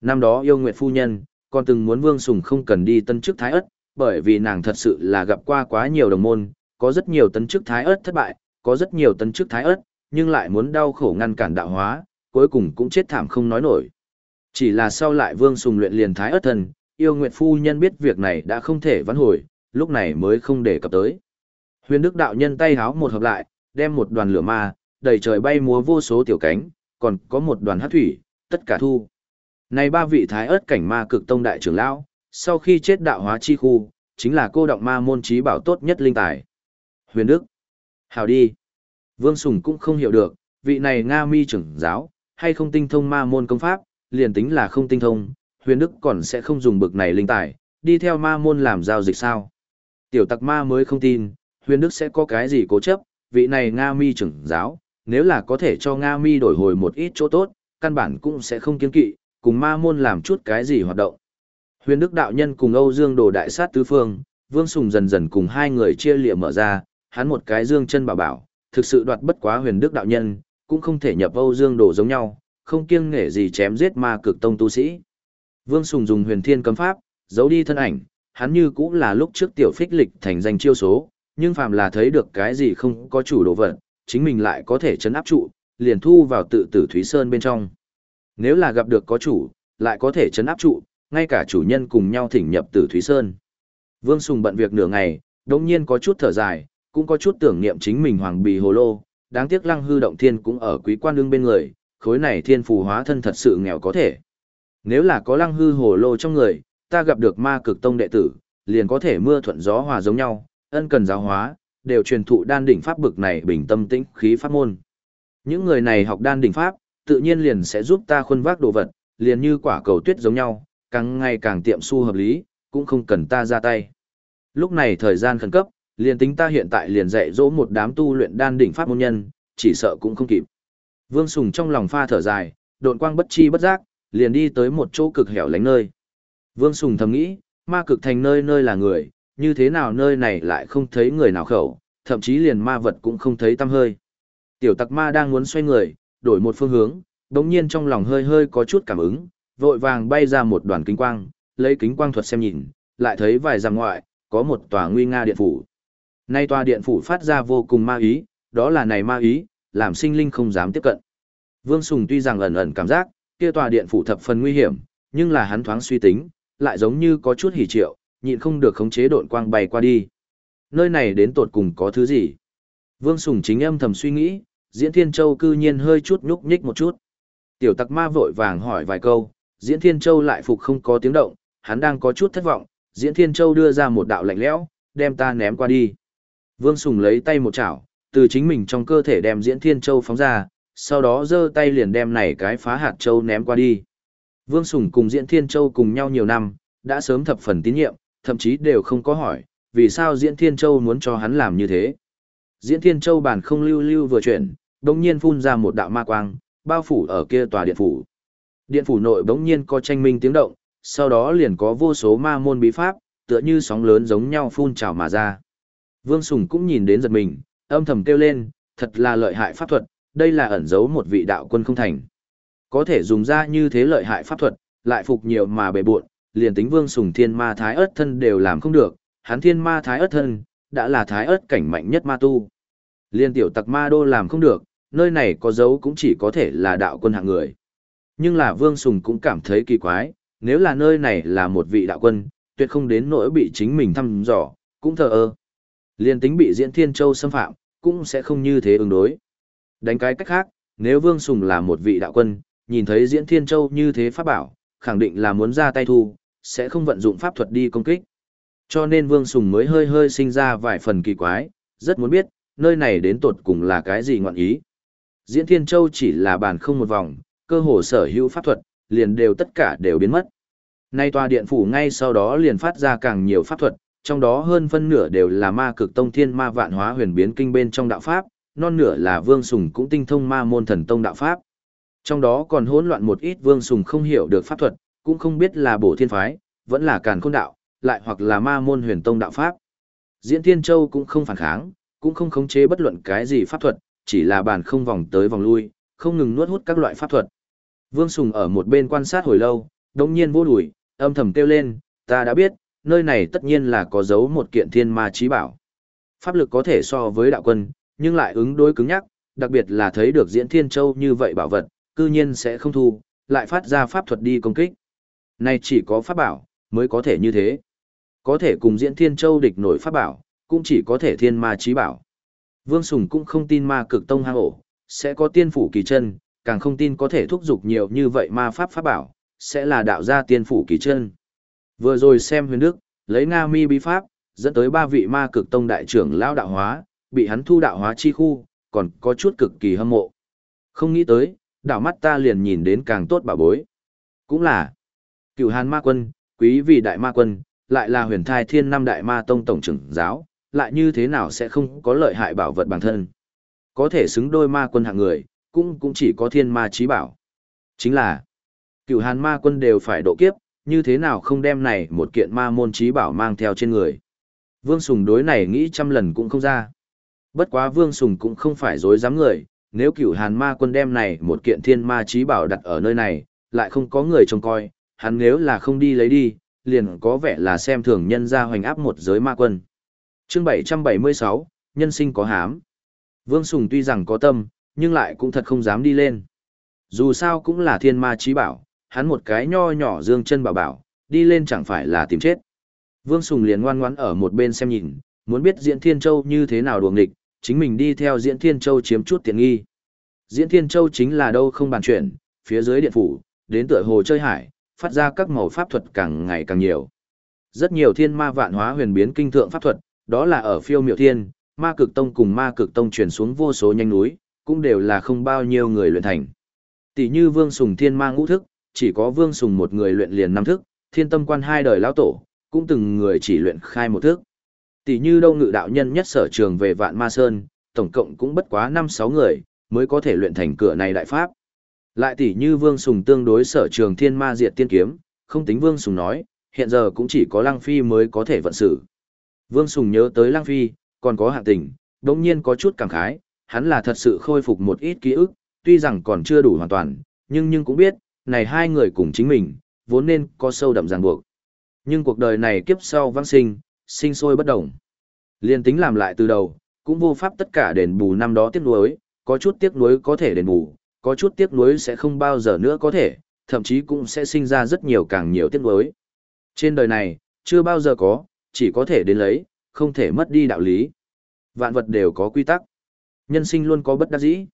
Năm đó yêu nguyệt phu nhân, còn từng muốn vương sùng không cần đi tân chức thái ớt, bởi vì nàng thật sự là gặp qua quá nhiều đồng môn, có rất nhiều tân chức thái ớt thất bại, có rất nhiều tân chức thái ớt, nhưng lại muốn đau khổ ngăn cản đạo hóa, cuối cùng cũng chết thảm không nói nổi. Chỉ là sau lại Vương Sùng luyện liền thái ớt thần, yêu nguyệt phu nhân biết việc này đã không thể vãn hồi, lúc này mới không để cập tới. Huyền Đức đạo nhân tay háo một hợp lại, đem một đoàn lửa ma, đầy trời bay múa vô số tiểu cánh, còn có một đoàn hát thủy, tất cả thu. Này ba vị thái ớt cảnh ma cực tông đại trưởng lão, sau khi chết đạo hóa chi khu, chính là cô động ma môn trí bảo tốt nhất linh tài. Huyền Đức. Hào đi. Vương Sùng cũng không hiểu được, vị này Nga mi trưởng giáo, hay không tinh thông ma môn công pháp, liền tính là không tinh thông, huyền đức còn sẽ không dùng bực này linh tài, đi theo ma môn làm giao dịch sao. Tiểu tặc ma mới không tin, huyền đức sẽ có cái gì cố chấp, vị này Nga mi trưởng giáo, nếu là có thể cho Nga mi đổi hồi một ít chỗ tốt, căn bản cũng sẽ không kiên kỵ, cùng ma môn làm chút cái gì hoạt động. Huyền Đức đạo nhân cùng Âu Dương Đồ đại sát tứ phương, Vương Sùng dần dần cùng hai người chia lịa mở ra, hắn một cái dương chân bảo bảo, thực sự đoạt bất quá Huyền Đức đạo nhân, cũng không thể nhập Âu Dương Đồ giống nhau, không kiêng nghệ gì chém giết ma cực tông tu sĩ. Vương Sùng dùng Huyền Thiên cấm pháp, giấu đi thân ảnh, hắn như cũng là lúc trước tiểu phích lịch thành danh chiêu số, nhưng phàm là thấy được cái gì không có chủ đồ vật, chính mình lại có thể chấn áp trụ, liền thu vào tự tử Thúy Sơn bên trong. Nếu là gặp được có chủ, lại có thể chấn áp trụ, ngay cả chủ nhân cùng nhau thỉnh nhập tử Thúy Sơn. Vương Sùng bận việc nửa ngày, đồng nhiên có chút thở dài, cũng có chút tưởng niệm chính mình hoàng bì hồ lô, đáng tiếc lăng hư động thiên cũng ở quý quan đương bên người, khối này thiên phù hóa thân thật sự nghèo có thể. Nếu là có lăng hư hồ lô trong người, ta gặp được ma cực tông đệ tử, liền có thể mưa thuận gió hòa giống nhau, ân cần giáo hóa, đều truyền thụ đan đỉnh pháp bực này bình tâm tĩnh khí pháp môn. Những người này học đan đỉnh pháp, tự nhiên liền sẽ giúp ta khuân vác đồ vật, liền như quả cầu tuyết giống nhau, càng ngày càng tiệm su hợp lý, cũng không cần ta ra tay. Lúc này thời gian khẩn cấp, liền tính ta hiện tại liền dạy dỗ một đám tu luyện đan đỉnh pháp môn nhân, chỉ sợ cũng không kịp. Vương Sùng trong lòng pha thở dài, độn quang bất chi bất giác, liền đi tới một chỗ cực hẻo lánh nơi. Vương Sùng thầm nghĩ, ma cực thành nơi nơi là người, như thế nào nơi này lại không thấy người nào khẩu, thậm chí liền ma vật cũng không thấy tăm hơi. Tiểu tặc ma đang muốn xoay người, đổi một phương hướng, đống nhiên trong lòng hơi hơi có chút cảm ứng, vội vàng bay ra một đoàn kính quang, lấy kính quang thuật xem nhìn, lại thấy vài dặm ngoại, có một tòa nguy nga điện phủ. Nay tòa điện phủ phát ra vô cùng ma ý, đó là này ma ý, làm sinh linh không dám tiếp cận. Vương Sùng tuy rằng ẩn ẩn cảm giác, kia tòa điện phủ thập phần nguy hiểm, nhưng là hắn thoáng suy tính, lại giống như có chút hỉ triệu, nhịn không được khống chế độn quang bay qua đi. Nơi này đến tột cùng có thứ gì? Vương Sùng chính âm thầm suy nghĩ, Diễn Thiên Châu cư nhiên hơi chút nhúc nhích một chút. Tiểu tặc ma vội vàng hỏi vài câu, Diễn Thiên Châu lại phục không có tiếng động, hắn đang có chút thất vọng, Diễn Thiên Châu đưa ra một đạo lạnh lẽo, đem ta ném qua đi. Vương Sùng lấy tay một chảo, từ chính mình trong cơ thể đem Diễn Thiên Châu phóng ra, sau đó giơ tay liền đem này cái phá hạt châu ném qua đi. Vương Sùng cùng Diễn Thiên Châu cùng nhau nhiều năm, đã sớm thập phần tín nhiệm, thậm chí đều không có hỏi, vì sao Diễn Thiên Châu muốn cho hắn làm như thế. Diễn Thiên Châu bản không lưu lưu vừa chuyển, đồng nhiên phun ra một đạo ma quang, bao phủ ở kia tòa điện phủ. Điện phủ nội bỗng nhiên có tranh minh tiếng động, sau đó liền có vô số ma môn bí pháp, tựa như sóng lớn giống nhau phun trào mà ra. Vương Sùng cũng nhìn đến giật mình, âm thầm kêu lên, thật là lợi hại pháp thuật, đây là ẩn giấu một vị đạo quân không thành. Có thể dùng ra như thế lợi hại pháp thuật, lại phục nhiều mà bề buộn, liền tính Vương Sùng thiên ma thái ớt thân đều làm không được, hắn thiên ma thái ớt thân, đã là thái ớt cảnh mạnh nhất ma tu. Liên tiểu tặc ma đô làm không được, nơi này có dấu cũng chỉ có thể là đạo quân hạng người. Nhưng là Vương Sùng cũng cảm thấy kỳ quái, nếu là nơi này là một vị đạo quân, tuyệt không đến nỗi bị chính mình thăm dò, cũng thờ ơ. Liên tính bị Diễn Thiên Châu xâm phạm, cũng sẽ không như thế ứng đối. Đánh cái cách khác, nếu Vương Sùng là một vị đạo quân, nhìn thấy Diễn Thiên Châu như thế pháp bảo, khẳng định là muốn ra tay thu, sẽ không vận dụng pháp thuật đi công kích. Cho nên Vương Sùng mới hơi hơi sinh ra vài phần kỳ quái, rất muốn biết, nơi này đến tột cùng là cái gì ngọn ý. Diễn Thiên Châu chỉ là bàn không một vòng, cơ hồ sở hữu pháp thuật, liền đều tất cả đều biến mất. Nay tòa điện phủ ngay sau đó liền phát ra càng nhiều pháp thuật, trong đó hơn phân nửa đều là ma cực tông thiên ma vạn hóa huyền biến kinh bên trong đạo pháp, non nửa là vương sùng cũng tinh thông ma môn thần tông đạo pháp. Trong đó còn hỗn loạn một ít vương sùng không hiểu được pháp thuật, cũng không biết là bổ thiên phái, vẫn là càn khôn đạo, lại hoặc là ma môn huyền tông đạo pháp. Diễn Thiên Châu cũng không phản kháng, cũng không khống chế bất luận cái gì pháp thuật, chỉ là bàn không vòng tới vòng lui, không ngừng nuốt hút các loại pháp thuật. Vương Sùng ở một bên quan sát hồi lâu, đồng nhiên vô đuổi, âm thầm kêu lên, ta đã biết, nơi này tất nhiên là có dấu một kiện thiên ma trí bảo. Pháp lực có thể so với đạo quân, nhưng lại ứng đối cứng nhắc, đặc biệt là thấy được diễn thiên châu như vậy bảo vật, cư nhiên sẽ không thu, lại phát ra pháp thuật đi công kích. Này chỉ có pháp bảo, mới có thể như thế. Có thể cùng diễn thiên châu địch nổi pháp bảo, cũng chỉ có thể thiên ma trí bảo. Vương Sùng cũng không tin ma cực tông hang ổ, sẽ có tiên phủ kỳ chân, càng không tin có thể thúc giục nhiều như vậy ma pháp pháp bảo, sẽ là đạo gia tiên phủ kỳ chân. Vừa rồi xem huyền đức, lấy Nga mi bí pháp, dẫn tới ba vị ma cực tông đại trưởng lão đạo hóa, bị hắn thu đạo hóa chi khu, còn có chút cực kỳ hâm mộ. Không nghĩ tới, đảo mắt ta liền nhìn đến càng tốt bảo bối. Cũng là, cựu hàn ma quân, quý vị đại ma quân, lại là huyền thai thiên năm đại ma tông tổng trưởng giáo, lại như thế nào sẽ không có lợi hại bảo vật bản thân. Có thể xứng đôi ma quân hạng người, cũng cũng chỉ có thiên ma trí bảo. Chính là, cựu hàn ma quân đều phải độ kiếp, như thế nào không đem này một kiện ma môn trí bảo mang theo trên người. Vương Sùng đối này nghĩ trăm lần cũng không ra. Bất quá Vương Sùng cũng không phải dối dám người, nếu cửu hàn ma quân đem này một kiện thiên ma trí bảo đặt ở nơi này, lại không có người trông coi, hắn nếu là không đi lấy đi, liền có vẻ là xem thường nhân ra hoành áp một giới ma quân. chương 776, nhân sinh có hám. Vương Sùng tuy rằng có tâm, nhưng lại cũng thật không dám đi lên. Dù sao cũng là thiên ma trí bảo, hắn một cái nho nhỏ dương chân bảo bảo, đi lên chẳng phải là tìm chết. Vương Sùng liền ngoan ngoãn ở một bên xem nhìn, muốn biết Diễn Thiên Châu như thế nào đuồng địch, chính mình đi theo Diễn Thiên Châu chiếm chút tiện nghi. Diễn Thiên Châu chính là đâu không bàn chuyện, phía dưới điện phủ, đến tựa hồ chơi hải, phát ra các màu pháp thuật càng ngày càng nhiều. Rất nhiều thiên ma vạn hóa huyền biến kinh thượng pháp thuật, đó là ở phiêu miệu thiên, ma cực tông cùng ma cực tông truyền xuống vô số nhanh núi, cũng đều là không bao nhiêu người luyện thành. Tỷ như Vương Sùng thiên ma ngũ thức, chỉ có Vương Sùng một người luyện liền năm thức, thiên tâm quan hai đời lão tổ, cũng từng người chỉ luyện khai một thức. Tỷ như đâu ngự đạo nhân nhất sở trường về vạn ma sơn, tổng cộng cũng bất quá 5-6 người, mới có thể luyện thành cửa này đại pháp. Lại tỷ như Vương Sùng tương đối sở trường thiên ma diệt tiên kiếm, không tính Vương Sùng nói, hiện giờ cũng chỉ có Lăng Phi mới có thể vận xử. Vương Sùng nhớ tới Lăng Phi, còn có hạng tình, đồng nhiên có chút cảm khái, hắn là thật sự khôi phục một ít ký ức, tuy rằng còn chưa đủ hoàn toàn, nhưng nhưng cũng biết, này hai người cùng chính mình, vốn nên có sâu đậm ràng buộc. Nhưng cuộc đời này kiếp sau vãng sinh, sinh sôi bất động. Liên tính làm lại từ đầu, cũng vô pháp tất cả đền bù năm đó tiếc nuối, có chút tiếc nuối có thể đền bù, có chút tiếc nuối sẽ không bao giờ nữa có thể, thậm chí cũng sẽ sinh ra rất nhiều càng nhiều tiếc nuối. Trên đời này, chưa bao giờ có, chỉ có thể đến lấy, không thể mất đi đạo lý. Vạn vật đều có quy tắc. Nhân sinh luôn có bất đắc dĩ.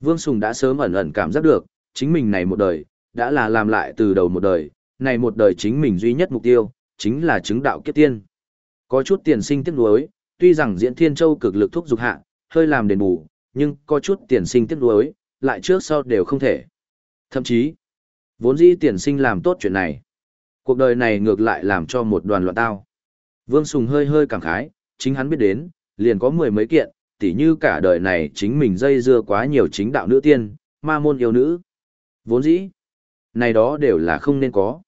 Vương Sùng đã sớm ẩn ẩn cảm giác được, chính mình này một đời, đã là làm lại từ đầu một đời, này một đời chính mình duy nhất mục tiêu, chính là chứng đạo kiếp tiên. Có chút tiền sinh tiếc nuối, tuy rằng diễn thiên châu cực lực thúc dục hạ, hơi làm đền bù, nhưng có chút tiền sinh tiếc nuối, lại trước sau đều không thể. Thậm chí, vốn dĩ tiền sinh làm tốt chuyện này. Cuộc đời này ngược lại làm cho một đoàn loạn tao. Vương Sùng hơi hơi cảm khái, chính hắn biết đến, liền có mười mấy kiện, tỉ như cả đời này chính mình dây dưa quá nhiều chính đạo nữ tiên, ma môn yêu nữ. Vốn dĩ, này đó đều là không nên có.